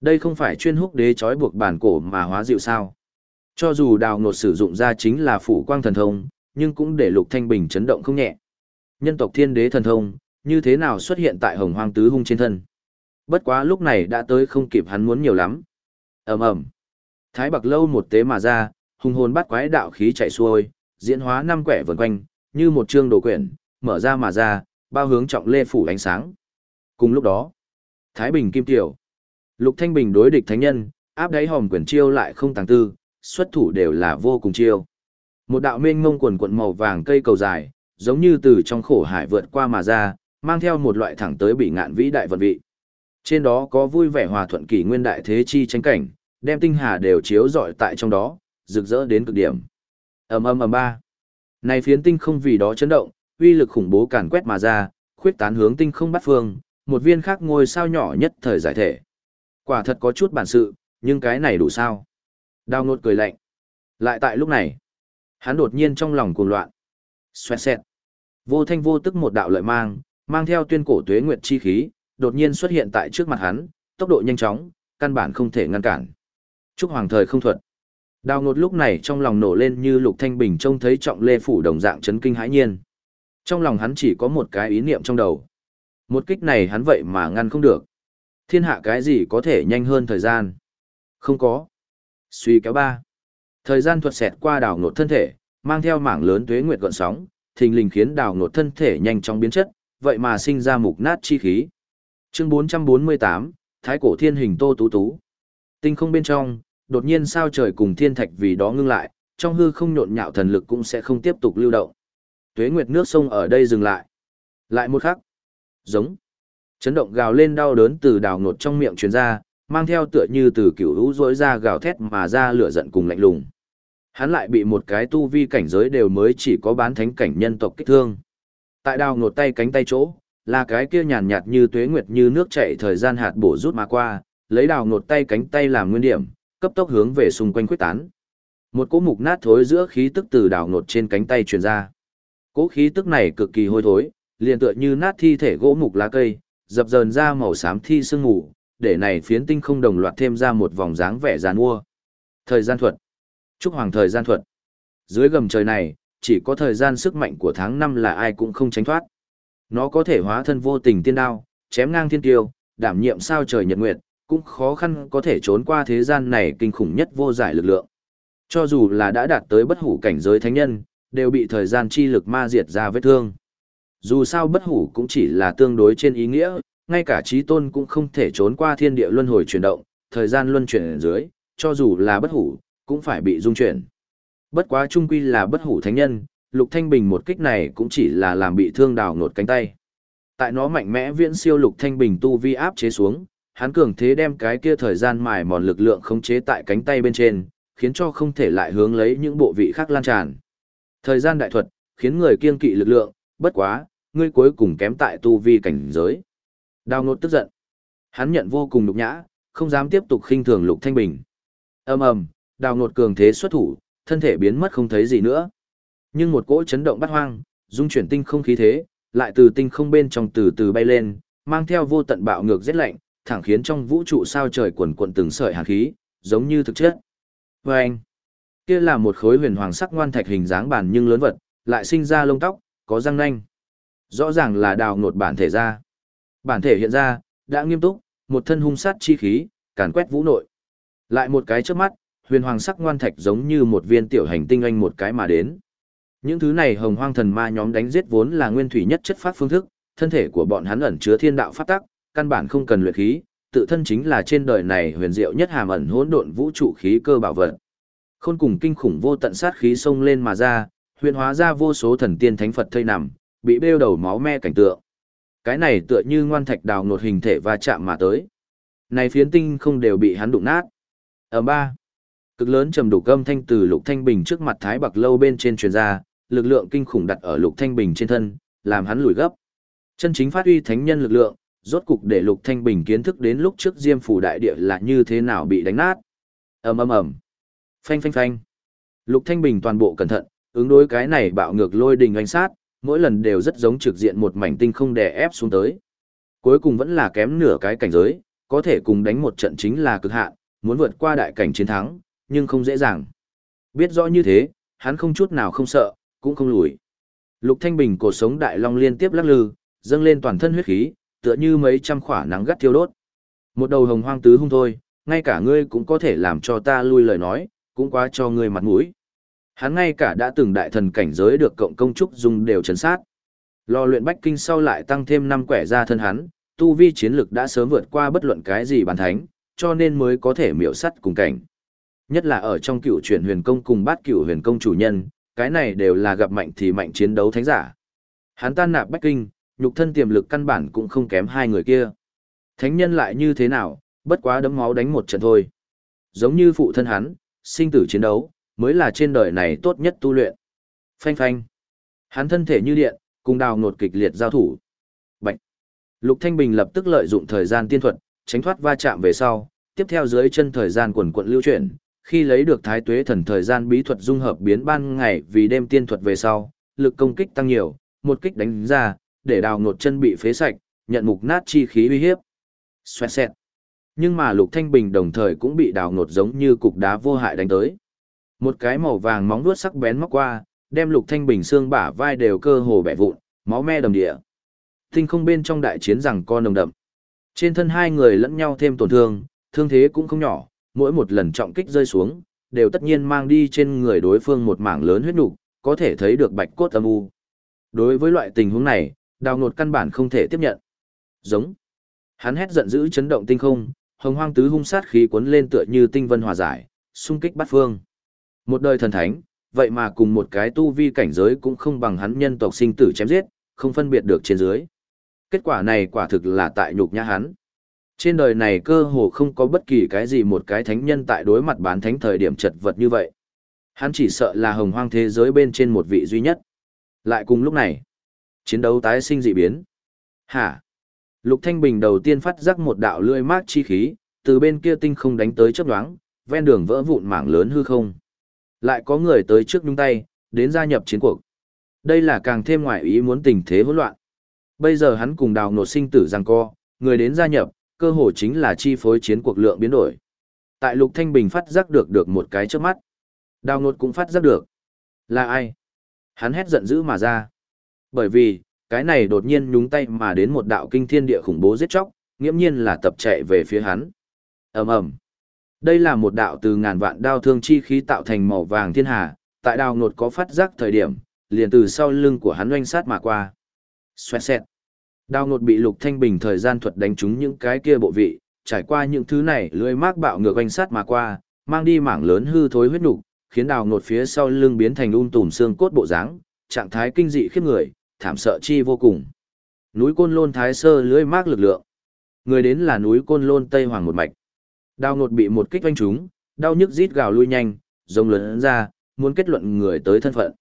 Đây không phải chuyên húc đế trói buộc bản cổ mà hóa dịu sao. Cho dù đào ngột sử dụng ra chính là phủ quang thần thông, nhưng cũng để Lục Thanh Bình chấn động không nhẹ. Nhân tộc thiên đế thần thông, như thế nào xuất hiện tại hồng hoang tứ hung trên thân. Bất quá lúc này đã tới không kịp hắn muốn nhiều lắm. ầm ầm Thái bạc lâu một tế mà ra, hùng hồn bắt quái đạo khí chạy xuôi, diễn hóa năm quẻ vần quanh, như một chương đồ quyển, mở ra mà ra, bao hướng trọng lê phủ ánh sáng. Cùng lúc đó, Thái Bình Kim Tiểu, Lục Thanh Bình đối địch thánh nhân, áp đáy hòm quyển chiêu lại không tàng tư, xuất thủ đều là vô cùng chiêu. Một đạo mênh mông quần cuộn màu vàng cây cầu dài, giống như từ trong khổ hải vượt qua mà ra, mang theo một loại thẳng tới bị ngạn vĩ đại vận vị. Trên đó có vui vẻ hòa thuận kỷ nguyên đại thế chi tranh cảnh, đem tinh hà đều chiếu rọi tại trong đó, rực rỡ đến cực điểm. Ầm ầm ầm ba. Này phiến tinh không vì đó chấn động, uy lực khủng bố càn quét mà ra, khuyết tán hướng tinh không bắt phương, một viên khác ngôi sao nhỏ nhất thời giải thể. Quả thật có chút bản sự, nhưng cái này đủ sao? Đao nốt cười lạnh. Lại tại lúc này, hắn đột nhiên trong lòng cuồng loạn. Xoẹt xẹt. Vô thanh vô tức một đạo lợi mang, mang theo tuyên cổ tuế nguyệt chi khí, đột nhiên xuất hiện tại trước mặt hắn, tốc độ nhanh chóng, căn bản không thể ngăn cản. Trúc Hoàng thời không thuật. Đào ngột lúc này trong lòng nổ lên như lục thanh bình trông thấy trọng lê phủ đồng dạng chấn kinh hãi nhiên. Trong lòng hắn chỉ có một cái ý niệm trong đầu. Một kích này hắn vậy mà ngăn không được. Thiên hạ cái gì có thể nhanh hơn thời gian? Không có. Suy kéo ba. Thời gian thuật xẹt qua đào ngột thân thể, mang theo mảng lớn tuế nguyệt gọn sóng, thình lình khiến đào ngột thân thể nhanh chóng biến chất, vậy mà sinh ra mục nát chi khí. Chương 448, Thái cổ thiên hình Tô Tú Tú. Tinh không bên trong, đột nhiên sao trời cùng thiên thạch vì đó ngưng lại, trong hư không nhộn nhạo thần lực cũng sẽ không tiếp tục lưu động. Tuế nguyệt nước sông ở đây dừng lại. Lại một khắc. Giống. Chấn động gào lên đau đớn từ đào ngột trong miệng truyền ra, mang theo tựa như từ cựu lũ rỗi ra gào thét mà ra lửa giận cùng lạnh lùng. Hắn lại bị một cái tu vi cảnh giới đều mới chỉ có bán thánh cảnh nhân tộc kích thương. Tại đào ngột tay cánh tay chỗ, là cái kia nhàn nhạt như tuế nguyệt như nước chảy thời gian hạt bổ rút mà qua, lấy đào ngột tay cánh tay làm nguyên điểm, cấp tốc hướng về xung quanh quyết tán. Một cỗ mục nát thối giữa khí tức từ đào nột trên cánh tay truyền ra. Cỗ khí tức này cực kỳ hôi thối, liền tựa như nát thi thể gỗ mục lá cây, dập dờn ra màu xám thi sương ngủ, để này phiến tinh không đồng loạt thêm ra một vòng dáng vẻ giàn mua. Thời gian thuật. Trúc Hoàng thời gian thuật. Dưới gầm trời này, chỉ có thời gian sức mạnh của tháng năm là ai cũng không tránh thoát. Nó có thể hóa thân vô tình tiên đao, chém ngang thiên tiêu, đảm nhiệm sao trời nhật nguyệt, cũng khó khăn có thể trốn qua thế gian này kinh khủng nhất vô giải lực lượng. Cho dù là đã đạt tới bất hủ cảnh giới thánh nhân, đều bị thời gian chi lực ma diệt ra vết thương. Dù sao bất hủ cũng chỉ là tương đối trên ý nghĩa, ngay cả trí tôn cũng không thể trốn qua thiên địa luân hồi chuyển động, thời gian luân chuyển ở dưới, cho dù là bất hủ, cũng phải bị dung chuyển. Bất quá trung quy là bất hủ thánh nhân, Lục Thanh Bình một kích này cũng chỉ là làm bị thương đào nột cánh tay. Tại nó mạnh mẽ viễn siêu Lục Thanh Bình tu vi áp chế xuống, hắn cường thế đem cái kia thời gian mài mòn lực lượng khống chế tại cánh tay bên trên, khiến cho không thể lại hướng lấy những bộ vị khác lan tràn. Thời gian đại thuật, khiến người kiên kỵ lực lượng, bất quá, ngươi cuối cùng kém tại tu vi cảnh giới. Đào nốt tức giận. Hắn nhận vô cùng nhục nhã, không dám tiếp tục khinh thường Lục Thanh Bình. Ầm ầm, đào nốt cường thế xuất thủ, thân thể biến mất không thấy gì nữa. Nhưng một cỗ chấn động bắt hoang, dung chuyển tinh không khí thế, lại từ tinh không bên trong từ từ bay lên, mang theo vô tận bạo ngược rét lạnh, thẳng khiến trong vũ trụ sao trời quần quần từng sợi hàn khí, giống như thực chất. Và anh, kia là một khối huyền hoàng sắc ngoan thạch hình dáng bản nhưng lớn vật, lại sinh ra lông tóc, có răng nanh. Rõ ràng là đào ngột bản thể ra. Bản thể hiện ra, đã nghiêm túc, một thân hung sát chi khí, càn quét vũ nội. Lại một cái trước mắt, huyền hoàng sắc ngoan thạch giống như một viên tiểu hành tinh anh một cái mà đến. Những thứ này hồng hoang thần ma nhóm đánh giết vốn là nguyên thủy nhất chất phát phương thức, thân thể của bọn hắn ẩn chứa thiên đạo pháp tắc, căn bản không cần luyện khí, tự thân chính là trên đời này huyền diệu nhất hàm ẩn hỗn độn vũ trụ khí cơ bảo vật. Khôn cùng kinh khủng vô tận sát khí xông lên mà ra, huyền hóa ra vô số thần tiên thánh Phật thây nằm, bị bêu đầu máu me cảnh tượng. Cái này tựa như ngoan thạch đào nột hình thể va chạm mà tới. Này phiến tinh không đều bị hắn đụng nát. Ở ba, cực lớn trầm đủ âm thanh từ Lục Thanh Bình trước mặt Thái Bạc lâu bên trên truyền ra, lực lượng kinh khủng đặt ở Lục Thanh Bình trên thân, làm hắn lùi gấp. Chân chính phát huy thánh nhân lực lượng, rốt cục để Lục Thanh Bình kiến thức đến lúc trước Diêm phủ đại địa là như thế nào bị đánh nát. Ầm ầm ầm. Phanh phanh phanh. Lục Thanh Bình toàn bộ cẩn thận, ứng đối cái này bạo ngược lôi đình anh sát, mỗi lần đều rất giống trực diện một mảnh tinh không đè ép xuống tới. Cuối cùng vẫn là kém nửa cái cảnh giới, có thể cùng đánh một trận chính là cực hạn, muốn vượt qua đại cảnh chiến thắng, nhưng không dễ dàng. Biết rõ như thế, hắn không chút nào không sợ, cũng không lùi. Lục Thanh Bình cổ sống đại long liên tiếp lắc lư, dâng lên toàn thân huyết khí, tựa như mấy trăm khỏa nắng gắt thiêu đốt. Một đầu hồng hoang tứ hung thôi, ngay cả ngươi cũng có thể làm cho ta lui lời nói, cũng quá cho ngươi mặt mũi. Hắn ngay cả đã từng đại thần cảnh giới được cộng công trúc dùng đều chấn sát. Lò luyện bách kinh sau lại tăng thêm năm quẻ ra thân hắn, tu vi chiến lực đã sớm vượt qua bất luận cái gì bản thánh, cho nên mới có thể miểu sắt cùng cảnh. Nhất là ở trong cựu chuyển huyền công cùng bát cựu huyền công chủ nhân, cái này đều là gặp mạnh thì mạnh chiến đấu thánh giả. Hắn tan nạp bách kinh, nhục thân tiềm lực căn bản cũng không kém hai người kia. Thánh nhân lại như thế nào, bất quá đấm máu đánh một trận thôi. Giống như phụ thân hắn, sinh tử chiến đấu, mới là trên đời này tốt nhất tu luyện. Phanh phanh. Hắn thân thể như điện, cùng đào ngột kịch liệt giao thủ. Bạch. Lục Thanh Bình lập tức lợi dụng thời gian tiên thuật, tránh thoát va chạm về sau, tiếp theo dưới chân thời gian quần quận lưu chuyển, khi lấy được thái tuế thần thời gian bí thuật dung hợp biến ban ngày vì đêm tiên thuật về sau, lực công kích tăng nhiều, một kích đánh ra, để đào ngột chân bị phế sạch, nhận mục nát chi khí uy hiếp. Xoẹt xẹt. Nhưng mà Lục Thanh Bình đồng thời cũng bị đào ngột giống như cục đá vô hại đánh tới. Một cái màu vàng móng vuốt sắc bén móc qua, đem Lục Thanh Bình xương bả vai đều cơ hồ bẻ vụn, máu me đầm địa. Tinh không bên trong đại chiến rằng co nồng đậm. Trên thân hai người lẫn nhau thêm tổn thương, thương thế cũng không nhỏ, mỗi một lần trọng kích rơi xuống, đều tất nhiên mang đi trên người đối phương một mảng lớn huyết nục, có thể thấy được bạch cốt âm u. Đối với loại tình huống này, đào ngột căn bản không thể tiếp nhận. Giống. Hắn hét giận dữ chấn động tinh không, hồng hoang tứ hung sát khí cuốn lên tựa như tinh vân hòa giải, xung kích bát phương. Một đời thần thánh, vậy mà cùng một cái tu vi cảnh giới cũng không bằng hắn nhân tộc sinh tử chém giết, không phân biệt được trên dưới. Kết quả này quả thực là tại nhục nhã hắn. Trên đời này cơ hồ không có bất kỳ cái gì một cái thánh nhân tại đối mặt bán thánh thời điểm chật vật như vậy. Hắn chỉ sợ là hồng hoang thế giới bên trên một vị duy nhất. Lại cùng lúc này, chiến đấu tái sinh dị biến. Hả? Lục Thanh Bình đầu tiên phát giác một đạo lưỡi mát chi khí, từ bên kia tinh không đánh tới chớp nhoáng, ven đường vỡ vụn mảng lớn hư không. Lại có người tới trước nhúng tay, đến gia nhập chiến cuộc. Đây là càng thêm ngoại ý muốn tình thế hỗn loạn. Bây giờ hắn cùng đào nột sinh tử giằng co, người đến gia nhập, cơ hội chính là chi phối chiến cuộc lượng biến đổi. Tại Lục Thanh Bình phát giác được được một cái trước mắt. Đào nột cũng phát giác được. Là ai? Hắn hét giận dữ mà ra. Bởi vì, cái này đột nhiên nhúng tay mà đến một đạo kinh thiên địa khủng bố giết chóc, nghiễm nhiên là tập chạy về phía hắn. ầm ầm Đây là một đạo từ ngàn vạn đao thương chi khí tạo thành màu vàng thiên hà, tại đào ngột có phát giác thời điểm, liền từ sau lưng của hắn oanh sát mà qua. Xoẹt xẹt. Đao ngột bị lục thanh bình thời gian thuật đánh trúng những cái kia bộ vị, trải qua những thứ này lưỡi mác bạo ngược oanh sát mà qua, mang đi mảng lớn hư thối huyết nục, khiến đào ngột phía sau lưng biến thành un tùm xương cốt bộ dáng, trạng thái kinh dị khiếp người, thảm sợ chi vô cùng. Núi Côn Lôn Thái Sơ lưỡi mác lực lượng. Người đến là núi Côn Lôn Tây Hoàng một mạch. Đào ngột bị một kích vanh trúng, đau nhức rít gào lui nhanh, rồng lớn ra, muốn kết luận người tới thân phận.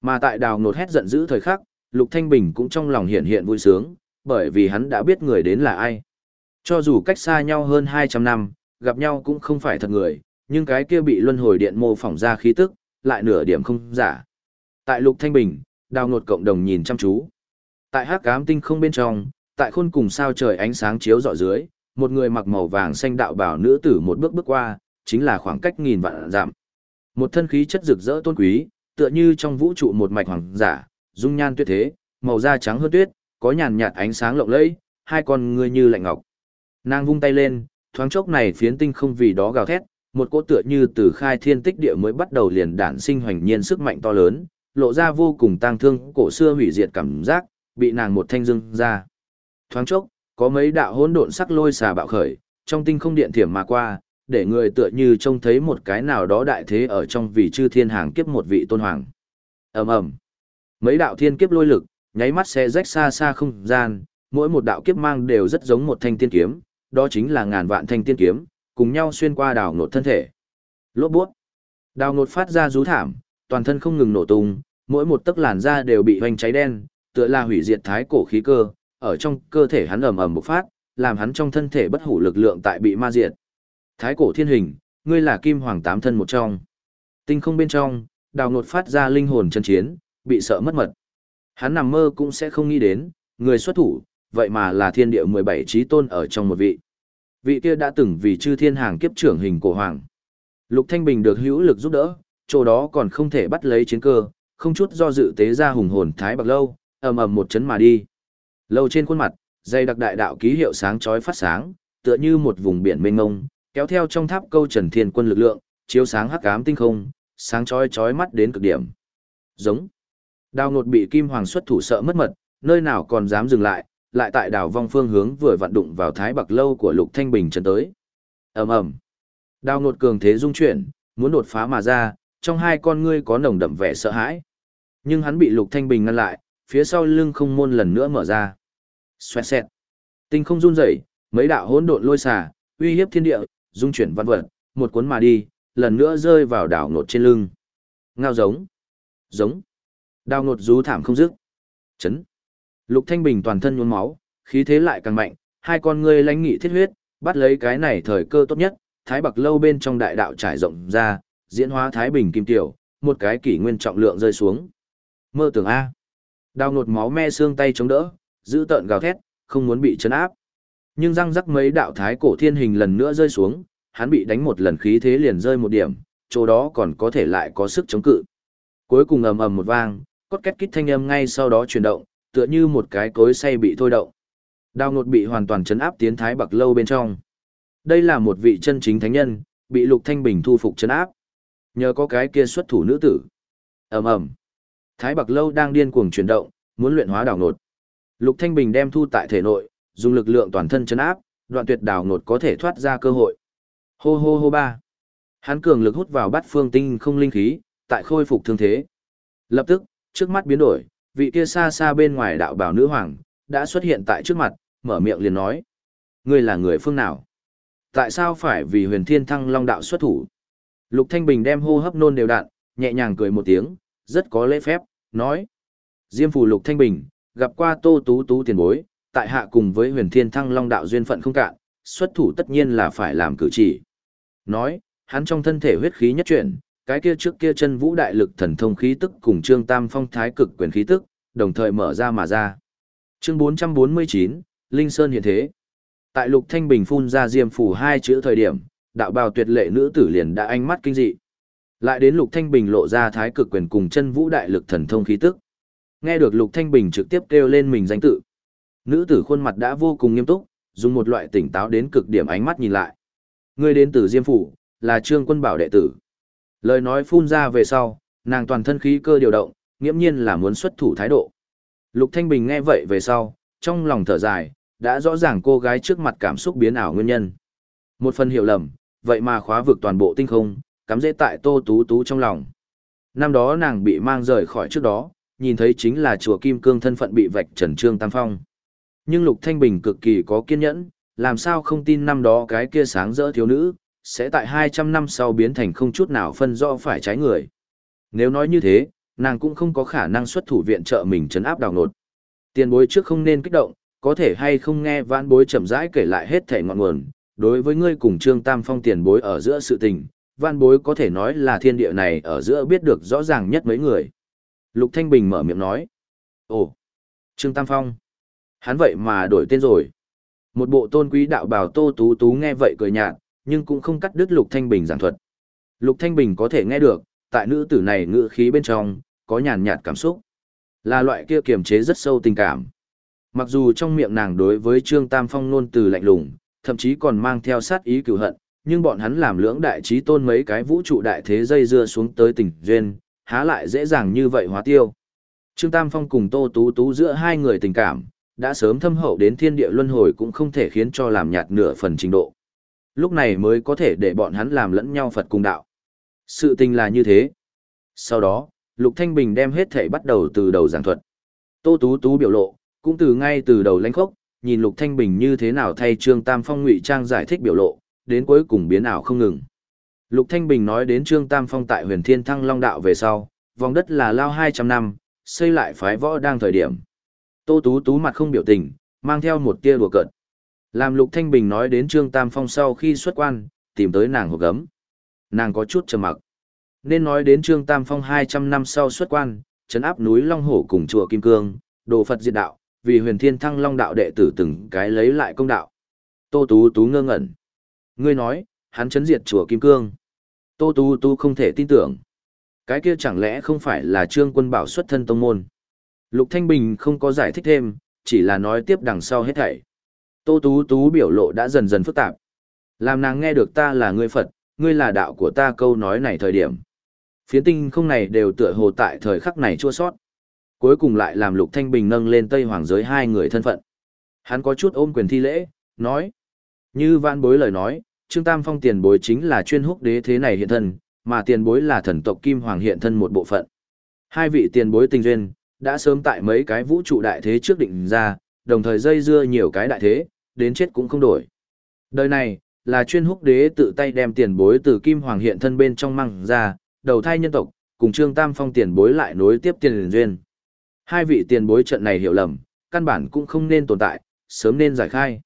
Mà tại đào ngột hét giận dữ thời khắc, Lục Thanh Bình cũng trong lòng hiện hiện vui sướng, bởi vì hắn đã biết người đến là ai. Cho dù cách xa nhau hơn 200 năm, gặp nhau cũng không phải thật người, nhưng cái kia bị luân hồi điện mô phỏng ra khí tức, lại nửa điểm không giả. Tại Lục Thanh Bình, đào ngột cộng đồng nhìn chăm chú. Tại hắc ám tinh không bên trong, tại khôn cùng sao trời ánh sáng chiếu dọi dưới, một người mặc màu vàng xanh đạo bảo nữ tử một bước bước qua, chính là khoảng cách nghìn vạn giảm Một thân khí chất rực rỡ tôn quý, tựa như trong vũ trụ một mạch hoàng giả, dung nhan tuyệt thế, màu da trắng hơn tuyết, có nhàn nhạt ánh sáng lộng lẫy, hai con ngươi như lạnh ngọc. Nàng vung tay lên, thoáng chốc này phiến tinh không vì đó gào thét, một cỗ tựa như từ khai thiên tích địa mới bắt đầu liền đản sinh hoành nhiên sức mạnh to lớn, lộ ra vô cùng tang thương cổ xưa hủy diệt cảm giác, bị nàng một thanh dưng ra. Thoáng chốc, có mấy đạo hỗn độn sắc lôi xà bạo khởi, trong tinh không điện thiểm mà qua, để người tựa như trông thấy một cái nào đó đại thế ở trong vì chư thiên hàng kiếp một vị tôn hoàng. Ầm ầm. Mấy đạo thiên kiếp lôi lực, nháy mắt sẽ rách xa xa không gian, mỗi một đạo kiếp mang đều rất giống một thanh tiên kiếm, đó chính là ngàn vạn thanh tiên kiếm, cùng nhau xuyên qua đảo nột thân thể. Lốt buốt. Đào nột phát ra rú thảm, toàn thân không ngừng nổ tung, mỗi một tấc làn da đều bị hoành cháy đen, tựa là hủy diệt thái cổ khí cơ, ở trong cơ thể hắn ầm ầm bộc phát, làm hắn trong thân thể bất hủ lực lượng tại bị ma diệt. Thái cổ thiên hình, ngươi là kim hoàng tám thân một trong. Tinh không bên trong, đào ngột phát ra linh hồn chân chiến, bị sợ mất mật. Hắn nằm mơ cũng sẽ không nghĩ đến, người xuất thủ, vậy mà là thiên địa 17 trí tôn ở trong một vị. Vị kia đã từng vì chư thiên hàng kiếp trưởng hình cổ hoàng. Lục Thanh Bình được hữu lực giúp đỡ, chỗ đó còn không thể bắt lấy chiến cơ, không chút do dự tế ra hùng hồn thái bạc lâu, ầm ầm một chấn mà đi. Lâu trên khuôn mặt, dây đặc đại đạo ký hiệu sáng chói phát sáng, tựa như một vùng biển mênh mông, kéo theo trong tháp câu Trần Thiên Quân lực lượng, chiếu sáng hắc ám tinh không, sáng chói chói mắt đến cực điểm. Giống. Đào Ngột bị Kim Hoàng xuất thủ sợ mất mật, nơi nào còn dám dừng lại, lại tại đảo vong phương hướng vừa vặn đụng vào thái bạc lâu của Lục Thanh Bình trấn tới. Ầm ầm. Đào Ngột cường thế dung chuyển, muốn đột phá mà ra, trong hai con ngươi có nồng đậm vẻ sợ hãi. Nhưng hắn bị Lục Thanh Bình ngăn lại, phía sau lưng không môn lần nữa mở ra. Xoẹt xẹt. Tinh không run rẩy, mấy đạo hỗn độn lôi xả, uy hiếp thiên địa, dung chuyển văn vật, một cuốn mà đi, lần nữa rơi vào đảo nột trên lưng. Ngao giống. Giống. Đào nột rú thảm không dứt. Chấn. Lục Thanh Bình toàn thân nhuốm máu, khí thế lại càng mạnh, hai con ngươi lãnh nghị thiết huyết, bắt lấy cái này thời cơ tốt nhất, thái bạc lâu bên trong đại đạo trải rộng ra, diễn hóa thái bình kim tiểu, một cái kỷ nguyên trọng lượng rơi xuống. Mơ tưởng A. Đao nột máu me xương tay chống đỡ, giữ tợn gào thét, không muốn bị chấn áp. Nhưng răng rắc mấy đạo thái cổ thiên hình lần nữa rơi xuống, hắn bị đánh một lần khí thế liền rơi một điểm, chỗ đó còn có thể lại có sức chống cự. Cuối cùng ầm ầm một vang, cốt két kít thanh âm ngay sau đó chuyển động, tựa như một cái cối xay bị thôi động. Đao nột bị hoàn toàn chấn áp tiến thái bạc lâu bên trong. Đây là một vị chân chính thánh nhân, bị lục thanh bình thu phục chấn áp. Nhờ có cái kia xuất thủ nữ tử. ầm ầm Thái bạc lâu đang điên cuồng chuyển động, muốn luyện hóa đào nột. Lục Thanh Bình đem thu tại thể nội, dùng lực lượng toàn thân chấn áp, đoạn tuyệt đảo nột có thể thoát ra cơ hội. Hô hô hô ba. Hắn cường lực hút vào bát phương tinh không linh khí, tại khôi phục thương thế. Lập tức, trước mắt biến đổi, vị kia xa xa bên ngoài đạo bảo nữ hoàng, đã xuất hiện tại trước mặt, mở miệng liền nói. Ngươi là người phương nào? Tại sao phải vì huyền thiên thăng long đạo xuất thủ? Lục Thanh Bình đem hô hấp nôn đều đặn, nhẹ nhàng cười một tiếng, rất có lễ phép, nói. Diêm phủ Lục Thanh Bình, gặp qua tô tú tú tiền bối, tại hạ cùng với huyền thiên thăng long đạo duyên phận không cạn, xuất thủ tất nhiên là phải làm cử chỉ. Nói, hắn trong thân thể huyết khí nhất chuyển, cái kia trước kia chân vũ đại lực thần thông khí tức cùng trương tam phong thái cực quyền khí tức, đồng thời mở ra mà ra. Chương 449, Linh Sơn hiện thế. Tại Lục Thanh Bình phun ra diêm phủ hai chữ thời điểm, đạo bào tuyệt lệ nữ tử liền đã ánh mắt kinh dị. Lại đến Lục Thanh Bình lộ ra thái cực quyền cùng chân vũ đại lực thần thông khí tức. Nghe được Lục Thanh Bình trực tiếp kêu lên mình danh tự. Nữ tử khuôn mặt đã vô cùng nghiêm túc, dùng một loại tỉnh táo đến cực điểm ánh mắt nhìn lại. Ngươi đến từ Diêm phủ, là Trương Quân Bảo đệ tử. Lời nói phun ra về sau, nàng toàn thân khí cơ điều động, nghiễm nhiên là muốn xuất thủ thái độ. Lục Thanh Bình nghe vậy về sau, trong lòng thở dài, đã rõ ràng cô gái trước mặt cảm xúc biến ảo nguyên nhân. Một phần hiểu lầm, vậy mà khóa vực toàn bộ tinh không, cắm dễ tại Tô Tú Tú trong lòng. Năm đó nàng bị mang rời khỏi trước đó, nhìn thấy chính là chùa Kim Cương thân phận bị vạch trần trương tam phong. Nhưng Lục Thanh Bình cực kỳ có kiên nhẫn, làm sao không tin năm đó cái kia sáng rỡ thiếu nữ, sẽ tại 200 năm sau biến thành không chút nào phân rõ phải trái người. Nếu nói như thế, nàng cũng không có khả năng xuất thủ viện trợ mình chấn áp đào nột. Tiền bối trước không nên kích động, có thể hay không nghe vãn bối chậm rãi kể lại hết thể ngọn nguồn. Đối với ngươi cùng Trương Tam Phong tiền bối ở giữa sự tình, văn bối có thể nói là thiên địa này ở giữa biết được rõ ràng nhất mấy người. Lục Thanh Bình mở miệng nói. Ồ, Trương Tam Phong. Hắn vậy mà đổi tên rồi. Một bộ tôn quý đạo bào tô tú tú nghe vậy cười nhạt, nhưng cũng không cắt đứt Lục Thanh Bình giảng thuật. Lục Thanh Bình có thể nghe được, tại nữ tử này ngữ khí bên trong, có nhàn nhạt cảm xúc. Là loại kia kiềm chế rất sâu tình cảm. Mặc dù trong miệng nàng đối với Trương Tam Phong luôn từ lạnh lùng, thậm chí còn mang theo sát ý cửu hận, nhưng bọn hắn làm lưỡng đại trí tôn mấy cái vũ trụ đại thế dây dưa xuống tới tình duyên, há lại dễ dàng như vậy hóa tiêu. Trương Tam Phong cùng Tô Tú Tú giữa hai người tình cảm, đã sớm thâm hậu đến thiên địa luân hồi cũng không thể khiến cho làm nhạt nửa phần trình độ. Lúc này mới có thể để bọn hắn làm lẫn nhau Phật cùng đạo. Sự tình là như thế. Sau đó, Lục Thanh Bình đem hết thể bắt đầu từ đầu giảng thuật. Tô Tú Tú biểu lộ, cũng từ ngay từ đầu lãnh khốc, nhìn Lục Thanh Bình như thế nào thay Trương Tam Phong ngụy trang giải thích biểu lộ, đến cuối cùng biến ảo không ngừng. Lục Thanh Bình nói đến Trương Tam Phong tại huyền thiên thăng long đạo về sau, vòng đất là lao 200 năm, xây lại phái võ đang thời điểm. Tô Tú Tú mặt không biểu tình, mang theo một tia đùa cợt. Làm Lục Thanh Bình nói đến Trương Tam Phong sau khi xuất quan, tìm tới nàng hộp gấm. Nàng có chút trầm mặc. Nên nói đến Trương Tam Phong 200 năm sau xuất quan, chấn áp núi Long Hổ cùng chùa Kim Cương, đồ Phật diệt đạo, vì huyền thiên thăng Long đạo đệ tử từng cái lấy lại công đạo. Tô Tú Tú ngơ ngẩn. Ngươi nói, hắn chấn diệt chùa Kim Cương. Tô Tú Tú không thể tin tưởng. Cái kia chẳng lẽ không phải là Trương Quân Bảo xuất thân tông môn. Lục Thanh Bình không có giải thích thêm, chỉ là nói tiếp đằng sau hết thảy. Tô Tú Tú biểu lộ đã dần dần phức tạp. Làm nàng nghe được ta là người Phật, ngươi là đạo của ta câu nói này thời điểm. Phiến tinh không này đều tựa hồ tại thời khắc này chua sót. Cuối cùng lại làm Lục Thanh Bình nâng lên Tây Hoàng giới hai người thân phận. Hắn có chút ôm quyền thi lễ, nói. Như vạn bối lời nói, Trương Tam Phong tiền bối chính là chuyên húc đế thế này hiện thân, mà tiền bối là thần tộc Kim Hoàng hiện thân một bộ phận. Hai vị tiền bối tình duyên, đã sớm tại mấy cái vũ trụ đại thế trước định ra, đồng thời dây dưa nhiều cái đại thế, đến chết cũng không đổi. Đời này, là chuyên húc đế tự tay đem tiền bối từ Kim Hoàng hiện thân bên trong măng ra, đầu thai nhân tộc, cùng Trương Tam Phong tiền bối lại nối tiếp tiền duyên. Hai vị tiền bối trận này hiểu lầm, căn bản cũng không nên tồn tại, sớm nên giải khai.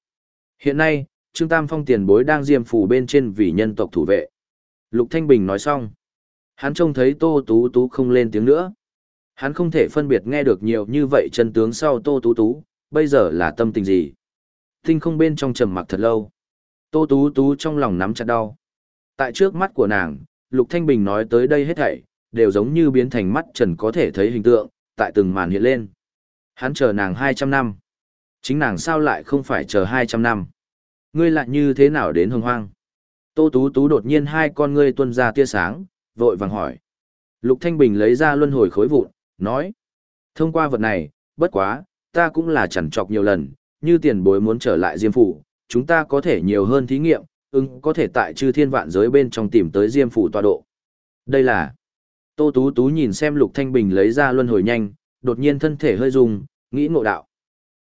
Hiện nay, Trương Tam Phong tiền bối đang diêm phủ bên trên vì nhân tộc thủ vệ. Lục Thanh Bình nói xong. Hắn trông thấy Tô Tú Tú không lên tiếng nữa. Hắn không thể phân biệt nghe được nhiều như vậy chân tướng sau Tô Tú Tú, bây giờ là tâm tình gì. Tinh không bên trong trầm mặc thật lâu. Tô Tú Tú trong lòng nắm chặt đau. Tại trước mắt của nàng, Lục Thanh Bình nói tới đây hết thảy, đều giống như biến thành mắt trần có thể thấy hình tượng, tại từng màn hiện lên. Hắn chờ nàng 200 năm. Chính nàng sao lại không phải chờ 200 năm? Ngươi lại như thế nào đến hồng hoang? Tô Tú Tú đột nhiên hai con ngươi tuôn ra tia sáng, vội vàng hỏi. Lục Thanh Bình lấy ra luân hồi khối vụn, nói. Thông qua vật này, bất quá, ta cũng là chẳng chọc nhiều lần, như tiền bối muốn trở lại Diêm Phủ, chúng ta có thể nhiều hơn thí nghiệm, ưng có thể tại chư thiên vạn giới bên trong tìm tới Diêm Phủ tọa độ. Đây là... Tô Tú Tú nhìn xem Lục Thanh Bình lấy ra luân hồi nhanh, đột nhiên thân thể hơi rung, nghĩ ngộ đạo.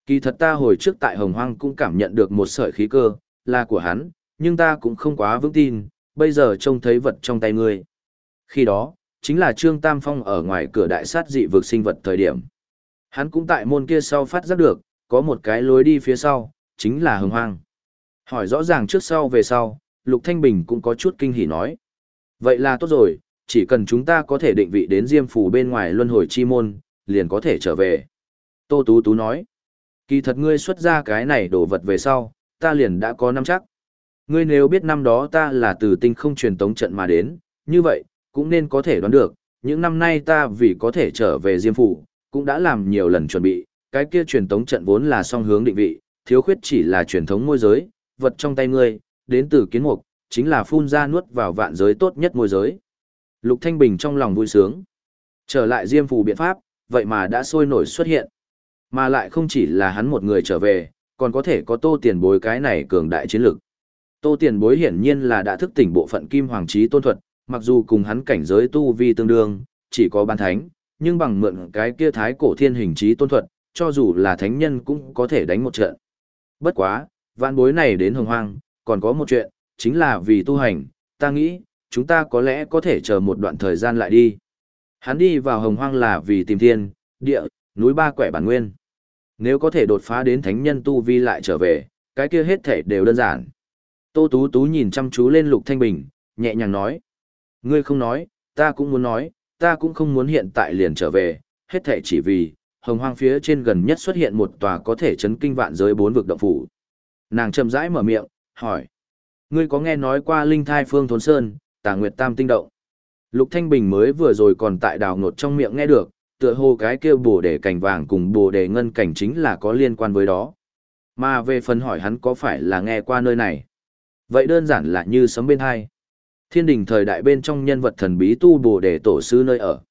Kỳ thật ta hồi trước tại Hồng Hoang cũng cảm nhận được một sợi khí cơ, là của hắn, nhưng ta cũng không quá vững tin, bây giờ trông thấy vật trong tay ngươi. Khi đó, chính là Trương Tam Phong ở ngoài cửa đại sát dị vực sinh vật thời điểm. Hắn cũng tại môn kia sau phát giác được, có một cái lối đi phía sau, chính là hồng hoang. Hỏi rõ ràng trước sau về sau, Lục Thanh Bình cũng có chút kinh hỉ nói. Vậy là tốt rồi, chỉ cần chúng ta có thể định vị đến diêm phủ bên ngoài luân hồi chi môn, liền có thể trở về. Tô Tú Tú nói. Kỳ thật ngươi xuất ra cái này đồ vật về sau, ta liền đã có năm chắc. Ngươi nếu biết năm đó ta là từ tinh không truyền tống trận mà đến, như vậy, cũng nên có thể đoán được, những năm nay ta vì có thể trở về Diêm Phủ, cũng đã làm nhiều lần chuẩn bị, cái kia truyền tống trận vốn là song hướng định vị, thiếu khuyết chỉ là truyền thống môi giới, vật trong tay ngươi, đến từ kiến mục, chính là phun ra nuốt vào vạn giới tốt nhất môi giới. Lục Thanh Bình trong lòng vui sướng. Trở lại Diêm Phù biện pháp, vậy mà đã sôi nổi xuất hiện. Mà lại không chỉ là hắn một người trở về, còn có thể có tô tiền bối cái này cường đại chiến lực. Tô tiền bối hiển nhiên là đã thức tỉnh bộ phận kim hoàng trí tôn thuật, mặc dù cùng hắn cảnh giới tu vi tương đương, chỉ có ban thánh, nhưng bằng mượn cái kia thái cổ thiên hình trí tôn thuật, cho dù là thánh nhân cũng có thể đánh một trận. Bất quá, vạn bối này đến hồng hoang, còn có một chuyện, chính là vì tu hành, ta nghĩ, chúng ta có lẽ có thể chờ một đoạn thời gian lại đi. Hắn đi vào hồng hoang là vì tìm thiên, địa, núi ba quẻ bản nguyên. Nếu có thể đột phá đến thánh nhân tu vi lại trở về, cái kia hết thể đều đơn giản. Tô Tú Tú nhìn chăm chú lên Lục Thanh Bình, nhẹ nhàng nói. Ngươi không nói, ta cũng muốn nói, ta cũng không muốn hiện tại liền trở về, hết thể chỉ vì, hồng hoang phía trên gần nhất xuất hiện một tòa có thể chấn kinh vạn giới bốn vực động phủ. Nàng chậm rãi mở miệng, hỏi. Ngươi có nghe nói qua linh thai phương thốn sơn, tà nguyệt tam tinh động. Lục Thanh Bình mới vừa rồi còn tại đào ngột trong miệng nghe được, tựa hồ cái kia bồ đề cảnh vàng cùng bồ đề ngân cảnh chính là có liên quan với đó. Mà về phần hỏi hắn có phải là nghe qua nơi này. Vậy đơn giản là như sấm bên hai. Thiên đình thời đại bên trong nhân vật thần bí tu bồ đề tổ sư nơi ở.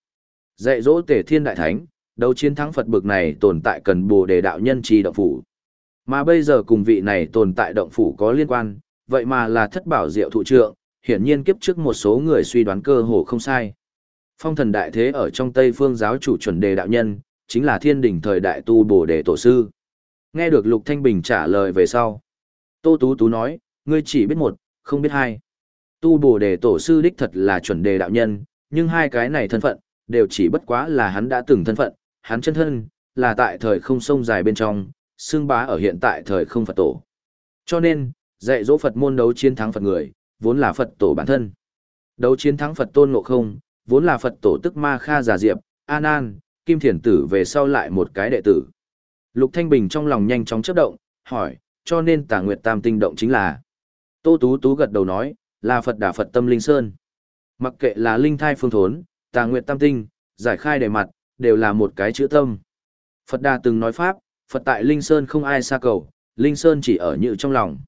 Dạy dỗ tể thiên đại thánh, đấu chiến thắng Phật bực này tồn tại cần bồ đề đạo nhân trì động phủ. Mà bây giờ cùng vị này tồn tại động phủ có liên quan, vậy mà là thất bảo diệu thụ trượng, hiển nhiên kiếp trước một số người suy đoán cơ hồ không sai. Phong thần đại thế ở trong Tây phương giáo chủ chuẩn đề đạo nhân, chính là thiên đình thời đại tu bồ đề tổ sư. Nghe được Lục Thanh Bình trả lời về sau. Tô Tú Tú nói, ngươi chỉ biết một, không biết hai. Tu bồ đề tổ sư đích thật là chuẩn đề đạo nhân, nhưng hai cái này thân phận, đều chỉ bất quá là hắn đã từng thân phận, hắn chân thân, là tại thời không sông dài bên trong, xương bá ở hiện tại thời không Phật tổ. Cho nên, dạy dỗ Phật môn đấu chiến thắng Phật người, vốn là Phật tổ bản thân. Đấu chiến thắng Phật tôn ngộ không, vốn là Phật tổ tức Ma Kha Giả Diệp, An An, Kim Thiền Tử về sau lại một cái đệ tử. Lục Thanh Bình trong lòng nhanh chóng chớp động, hỏi, cho nên tà nguyệt tam tinh động chính là. Tô Tú Tú gật đầu nói, là Phật đà Phật tâm linh sơn. Mặc kệ là linh thai phương thốn, tà nguyệt tam tinh, giải khai đề mặt, đều là một cái chữ tâm. Phật đà từng nói Pháp, Phật tại linh sơn không ai xa cầu, linh sơn chỉ ở như trong lòng.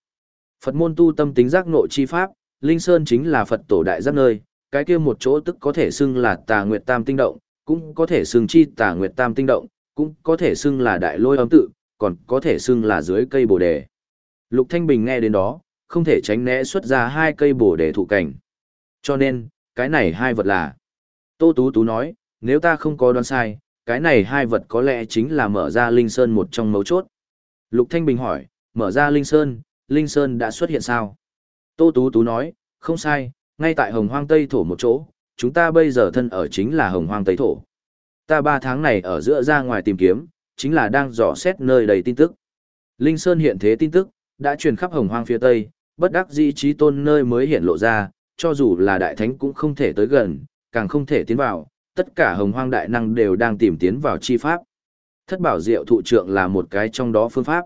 Phật môn tu tâm tính giác nội chi Pháp, linh sơn chính là Phật tổ đại giác nơi, cái kia một chỗ tức có thể xưng là tà nguyệt tam tinh động, cũng có thể xưng chi tà nguyệt tam tinh động, cũng có thể xưng là đại lôi âm tự, còn có thể xưng là dưới cây bồ đề. Lục Thanh Bình nghe đến đó, không thể tránh né xuất ra hai cây bồ đề thụ cảnh. Cho nên, cái này hai vật là. Tô Tú Tú nói, nếu ta không có đoán sai, cái này hai vật có lẽ chính là mở ra Linh Sơn một trong mấu chốt. Lục Thanh Bình hỏi, mở ra Linh Sơn, Linh Sơn đã xuất hiện sao? Tô Tú Tú nói, không sai, ngay tại Hồng Hoang Tây Thổ một chỗ, chúng ta bây giờ thân ở chính là Hồng Hoang Tây Thổ. Ta ba tháng này ở giữa ra ngoài tìm kiếm, chính là đang dò xét nơi đầy tin tức. Linh Sơn hiện thế tin tức, đã truyền khắp Hồng Hoang phía Tây, bất đắc dĩ trí tôn nơi mới hiện lộ ra, cho dù là đại thánh cũng không thể tới gần, càng không thể tiến vào, tất cả hồng hoang đại năng đều đang tìm tiến vào chi pháp. Thất bảo diệu thụ trượng là một cái trong đó phương pháp.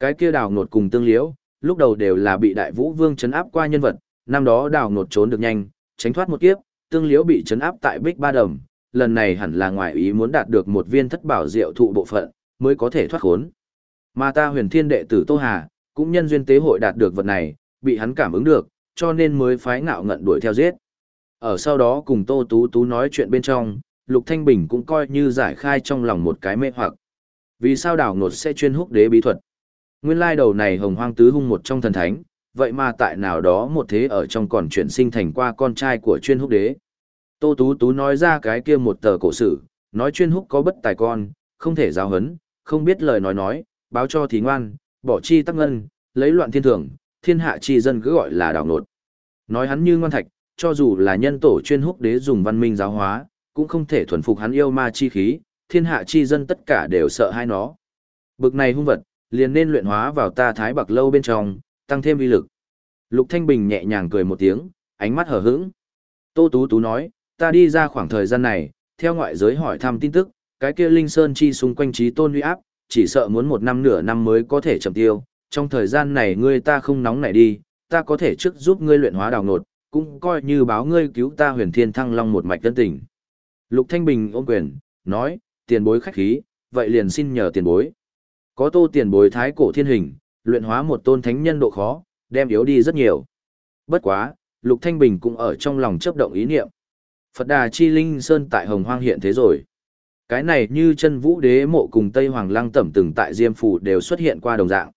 Cái kia đào nột cùng tương liễu, lúc đầu đều là bị đại vũ vương chấn áp qua nhân vật, năm đó đào nột trốn được nhanh, tránh thoát một kiếp, tương liễu bị chấn áp tại bích ba đầm, lần này hẳn là ngoài ý muốn đạt được một viên thất bảo diệu thụ bộ phận, mới có thể thoát khốn. Mà ta huyền thiên đệ tử Tô Hà, cũng nhân duyên tế hội đạt được vật này, bị hắn cảm ứng được, cho nên mới phái ngạo ngận đuổi theo giết. Ở sau đó cùng Tô Tú Tú nói chuyện bên trong, Lục Thanh Bình cũng coi như giải khai trong lòng một cái mê hoặc. Vì sao đảo ngột sẽ chuyên húc đế bí thuật? Nguyên lai đầu này hồng hoang tứ hung một trong thần thánh, vậy mà tại nào đó một thế ở trong còn chuyển sinh thành qua con trai của chuyên húc đế. Tô Tú Tú nói ra cái kia một tờ cổ sử, nói chuyên húc có bất tài con, không thể giáo hấn, không biết lời nói nói, báo cho thì ngoan, bỏ chi tắc ngân, lấy loạn thiên thường, thiên hạ chi dân cứ gọi là đảo nột. Nói hắn như ngoan thạch, cho dù là nhân tổ chuyên húc đế dùng văn minh giáo hóa, cũng không thể thuần phục hắn yêu ma chi khí, thiên hạ chi dân tất cả đều sợ hai nó. Bực này hung vật, liền nên luyện hóa vào ta thái bạc lâu bên trong, tăng thêm uy lực. Lục Thanh Bình nhẹ nhàng cười một tiếng, ánh mắt hờ hững. Tô Tú Tú nói, ta đi ra khoảng thời gian này, theo ngoại giới hỏi thăm tin tức, cái kia Linh Sơn chi xung quanh trí tôn uy áp, chỉ sợ muốn một năm nửa năm mới có thể chậm tiêu. Trong thời gian này ngươi ta không nóng nảy đi, ta có thể trước giúp ngươi luyện hóa đào nột, cũng coi như báo ngươi cứu ta huyền thiên thăng long một mạch tân tình. Lục Thanh Bình ôm quyền, nói, tiền bối khách khí, vậy liền xin nhờ tiền bối. Có tô tiền bối thái cổ thiên hình, luyện hóa một tôn thánh nhân độ khó, đem yếu đi rất nhiều. Bất quá, Lục Thanh Bình cũng ở trong lòng chấp động ý niệm. Phật Đà Chi Linh Sơn tại Hồng Hoang hiện thế rồi. Cái này như chân vũ đế mộ cùng Tây Hoàng Lăng tẩm từng tại Diêm Phủ đều xuất hiện qua đồng dạng.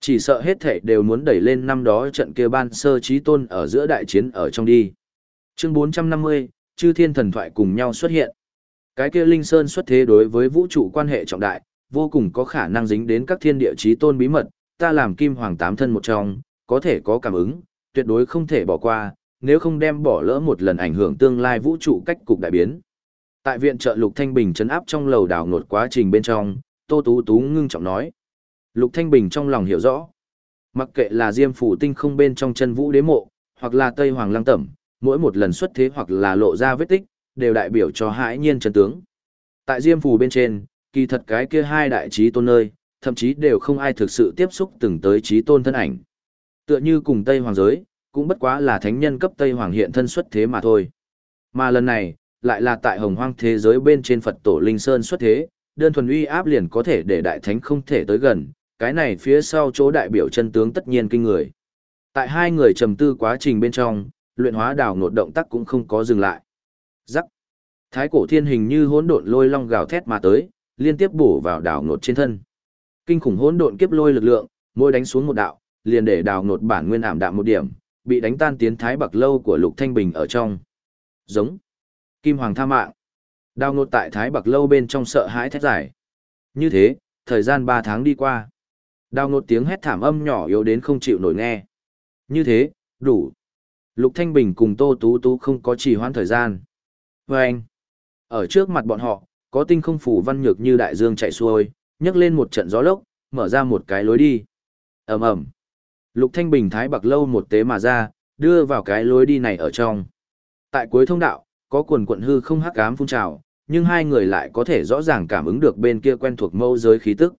Chỉ sợ hết thể đều muốn đẩy lên năm đó trận kia ban sơ trí tôn ở giữa đại chiến ở trong đi. Chương 450, chư thiên thần thoại cùng nhau xuất hiện. Cái kia Linh Sơn xuất thế đối với vũ trụ quan hệ trọng đại, vô cùng có khả năng dính đến các thiên địa chí tôn bí mật, ta làm kim hoàng tám thân một trong, có thể có cảm ứng, tuyệt đối không thể bỏ qua, nếu không đem bỏ lỡ một lần ảnh hưởng tương lai vũ trụ cách cục đại biến. Tại viện trợ Lục Thanh Bình chấn áp trong lầu đảo ngột quá trình bên trong, Tô Tú Tú ngưng trọng nói. Lục Thanh Bình trong lòng hiểu rõ. Mặc kệ là Diêm Phủ Tinh không bên trong chân vũ đế mộ, hoặc là Tây Hoàng Lăng Tẩm, mỗi một lần xuất thế hoặc là lộ ra vết tích, đều đại biểu cho hãi nhiên chân tướng. Tại Diêm Phủ bên trên, kỳ thật cái kia hai đại trí tôn nơi, thậm chí đều không ai thực sự tiếp xúc từng tới trí tôn thân ảnh. Tựa như cùng Tây Hoàng giới, cũng bất quá là thánh nhân cấp Tây Hoàng hiện thân xuất thế mà thôi. Mà lần này, lại là tại hồng hoang thế giới bên trên Phật tổ Linh Sơn xuất thế, đơn thuần uy áp liền có thể để đại thánh không thể tới gần, cái này phía sau chỗ đại biểu chân tướng tất nhiên kinh người. Tại hai người trầm tư quá trình bên trong, luyện hóa đảo nột động tác cũng không có dừng lại. Rắc. Thái cổ thiên hình như hỗn độn lôi long gào thét mà tới, liên tiếp bổ vào đảo nột trên thân. Kinh khủng hỗn độn kiếp lôi lực lượng, mỗi đánh xuống một đạo, liền để đảo nột bản nguyên ảm đạm một điểm, bị đánh tan tiến thái bạc lâu của Lục Thanh Bình ở trong. Giống. Kim Hoàng tha mạng. Đào nột tại thái bạc lâu bên trong sợ hãi thét giải. Như thế, thời gian 3 tháng đi qua. Đào nột tiếng hét thảm âm nhỏ yếu đến không chịu nổi nghe. Như thế, đủ. Lục Thanh Bình cùng Tô Tú Tú không có trì hoãn thời gian. Và anh, ở trước mặt bọn họ, có tinh không phủ văn nhược như đại dương chạy xuôi, nhấc lên một trận gió lốc, mở ra một cái lối đi. ầm ầm, Lục Thanh Bình thái bạc lâu một tế mà ra, đưa vào cái lối đi này ở trong. Tại cuối thông đạo, có quần quận hư không hắc ám phun trào, nhưng hai người lại có thể rõ ràng cảm ứng được bên kia quen thuộc mâu giới khí tức.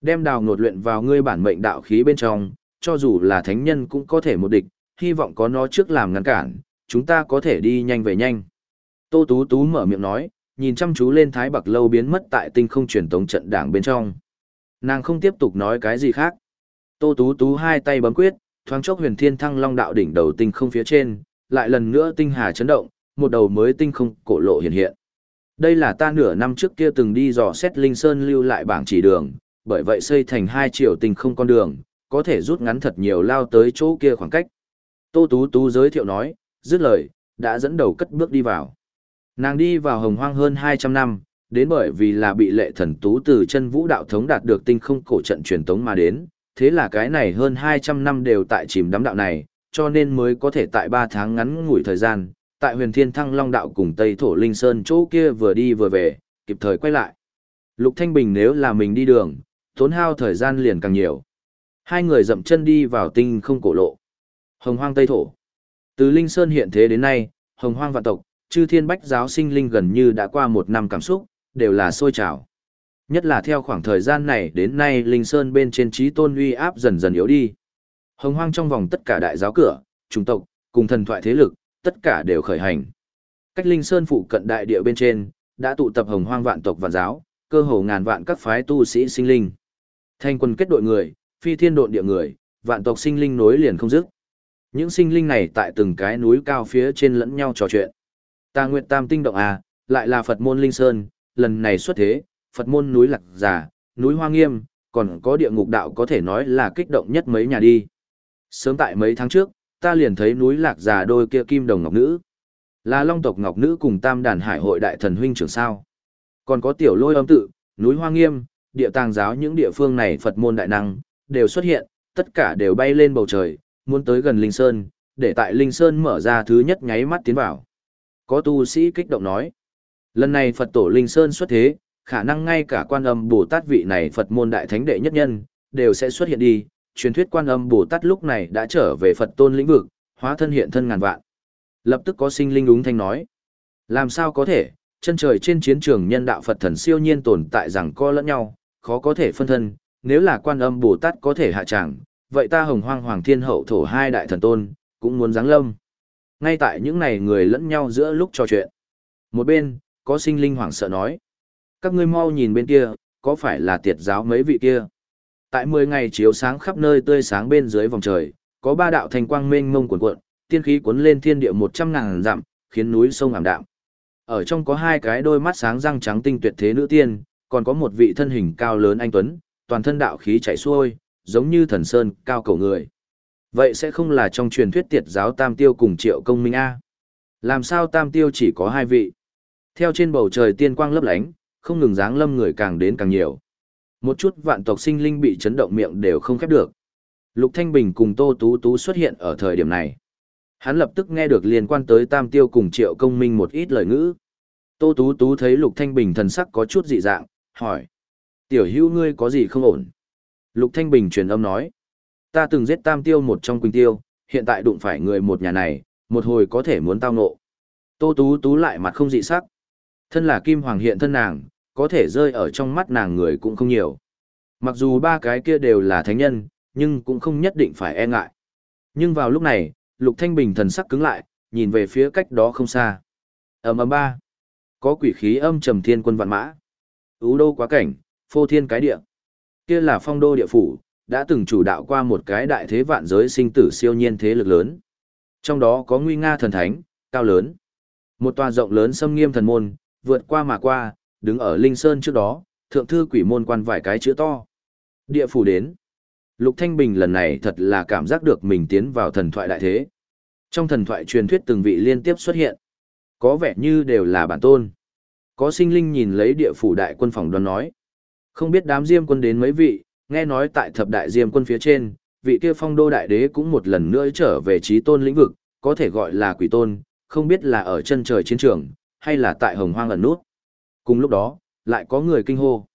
Đem đào ngột luyện vào ngươi bản mệnh đạo khí bên trong, cho dù là thánh nhân cũng có thể một địch, hy vọng có nó trước làm ngăn cản, chúng ta có thể đi nhanh về nhanh. Tô Tú Tú mở miệng nói, nhìn chăm chú lên thái bạc lâu biến mất tại tinh không truyền tống trận đảng bên trong. Nàng không tiếp tục nói cái gì khác. Tô Tú Tú hai tay bấm quyết, thoáng chốc huyền thiên thăng long đạo đỉnh đầu tinh không phía trên, lại lần nữa tinh hà chấn động, một đầu mới tinh không cổ lộ hiện hiện. Đây là ta nửa năm trước kia từng đi dò xét Linh Sơn lưu lại bảng chỉ đường, bởi vậy xây thành hai triệu tinh không con đường, có thể rút ngắn thật nhiều lao tới chỗ kia khoảng cách. Tô Tú Tú giới thiệu nói, dứt lời, đã dẫn đầu cất bước đi vào. Nàng đi vào hồng hoang hơn 200 năm, đến bởi vì là bị lệ thần tú từ chân vũ đạo thống đạt được tinh không cổ trận truyền tống mà đến, thế là cái này hơn 200 năm đều tại chìm đắm đạo này, cho nên mới có thể tại 3 tháng ngắn ngủi thời gian, tại huyền thiên thăng long đạo cùng Tây Thổ Linh Sơn chỗ kia vừa đi vừa về, kịp thời quay lại. Lục Thanh Bình nếu là mình đi đường, tốn hao thời gian liền càng nhiều. Hai người dậm chân đi vào tinh không cổ lộ. Hồng hoang Tây Thổ. Từ Linh Sơn hiện thế đến nay, hồng hoang vạn tộc, chư thiên bách giáo sinh linh gần như đã qua một năm cảm xúc, đều là sôi trào. Nhất là theo khoảng thời gian này đến nay Linh Sơn bên trên trí tôn uy áp dần dần yếu đi. Hồng hoang trong vòng tất cả đại giáo cửa, chủng tộc, cùng thần thoại thế lực, tất cả đều khởi hành. Cách Linh Sơn phụ cận đại địa bên trên, đã tụ tập hồng hoang vạn tộc và giáo, cơ hồ ngàn vạn các phái tu sĩ sinh linh. Thanh quân kết đội người, phi thiên độn địa người, vạn tộc sinh linh nối liền không dứt. Những sinh linh này tại từng cái núi cao phía trên lẫn nhau trò chuyện. Ta nguyện tam tinh động à, lại là Phật môn Linh Sơn, lần này xuất thế, Phật môn núi lạc giả, núi Hoa Nghiêm, còn có địa ngục đạo có thể nói là kích động nhất mấy nhà đi. Sớm tại mấy tháng trước, ta liền thấy núi lạc già đôi kia kim đồng ngọc nữ. Là long tộc ngọc nữ cùng tam đàn hải hội đại thần huynh trưởng sao. Còn có tiểu lôi âm tự, núi Hoa Nghiêm, địa tàng giáo những địa phương này Phật môn đại năng, đều xuất hiện, tất cả đều bay lên bầu trời, muốn tới gần Linh Sơn, để tại Linh Sơn mở ra thứ nhất nháy mắt tiến vào. Có tu sĩ kích động nói, lần này Phật tổ Linh Sơn xuất thế, khả năng ngay cả quan âm Bồ Tát vị này Phật môn đại thánh đệ nhất nhân, đều sẽ xuất hiện đi, truyền thuyết quan âm Bồ Tát lúc này đã trở về Phật tôn lĩnh vực, hóa thân hiện thân ngàn vạn. Lập tức có sinh linh úng thanh nói, làm sao có thể, chân trời trên chiến trường nhân đạo Phật thần siêu nhiên tồn tại rằng co lẫn nhau, khó có thể phân thân, nếu là quan âm Bồ Tát có thể hạ tràng, vậy ta hồng hoang hoàng thiên hậu thổ hai đại thần tôn, cũng muốn giáng lâm. Ngay tại những này người lẫn nhau giữa lúc trò chuyện. Một bên, có sinh linh hoảng sợ nói. Các ngươi mau nhìn bên kia, có phải là tiệt giáo mấy vị kia? Tại 10 ngày chiếu sáng khắp nơi tươi sáng bên dưới vòng trời, có ba đạo thành quang mênh mông cuộn cuộn, tiên khí cuốn lên thiên địa 100 ngàn dặm, khiến núi sông ảm đạm. Ở trong có hai cái đôi mắt sáng răng trắng tinh tuyệt thế nữ tiên, còn có một vị thân hình cao lớn anh tuấn, toàn thân đạo khí chảy xuôi, giống như thần sơn, cao cầu người. Vậy sẽ không là trong truyền thuyết tiệt giáo Tam Tiêu cùng Triệu Công Minh A. Làm sao Tam Tiêu chỉ có hai vị? Theo trên bầu trời tiên quang lấp lánh, không ngừng dáng lâm người càng đến càng nhiều. Một chút vạn tộc sinh linh bị chấn động miệng đều không khép được. Lục Thanh Bình cùng Tô Tú Tú xuất hiện ở thời điểm này. Hắn lập tức nghe được liên quan tới Tam Tiêu cùng Triệu Công Minh một ít lời ngữ. Tô Tú Tú thấy Lục Thanh Bình thần sắc có chút dị dạng, hỏi. Tiểu hữu ngươi có gì không ổn? Lục Thanh Bình truyền âm nói. Ta từng giết tam tiêu một trong quỳnh tiêu, hiện tại đụng phải người một nhà này, một hồi có thể muốn tao ngộ. Tô Tú Tú lại mặt không dị sắc. Thân là Kim Hoàng hiện thân nàng, có thể rơi ở trong mắt nàng người cũng không nhiều. Mặc dù ba cái kia đều là thánh nhân, nhưng cũng không nhất định phải e ngại. Nhưng vào lúc này, Lục Thanh Bình thần sắc cứng lại, nhìn về phía cách đó không xa. Ầm ầm ba, có quỷ khí âm trầm thiên quân vạn mã. Ú đô quá cảnh, phô thiên cái địa. Kia là phong đô địa phủ, đã từng chủ đạo qua một cái đại thế vạn giới sinh tử siêu nhiên thế lực lớn. Trong đó có nguy nga thần thánh, cao lớn. Một tòa rộng lớn xâm nghiêm thần môn, vượt qua mà qua, đứng ở linh sơn trước đó, thượng thư quỷ môn quan vài cái chữ to. Địa phủ đến. Lục Thanh Bình lần này thật là cảm giác được mình tiến vào thần thoại đại thế. Trong thần thoại truyền thuyết từng vị liên tiếp xuất hiện. Có vẻ như đều là bản tôn. Có sinh linh nhìn lấy địa phủ đại quân phòng đoán nói. Không biết đám diêm quân đến mấy vị, nghe nói tại thập đại diêm quân phía trên, vị kia phong đô đại đế cũng một lần nữa trở về trí tôn lĩnh vực, có thể gọi là quỷ tôn, không biết là ở chân trời chiến trường, hay là tại hồng hoang ẩn nút. Cùng lúc đó, lại có người kinh hô.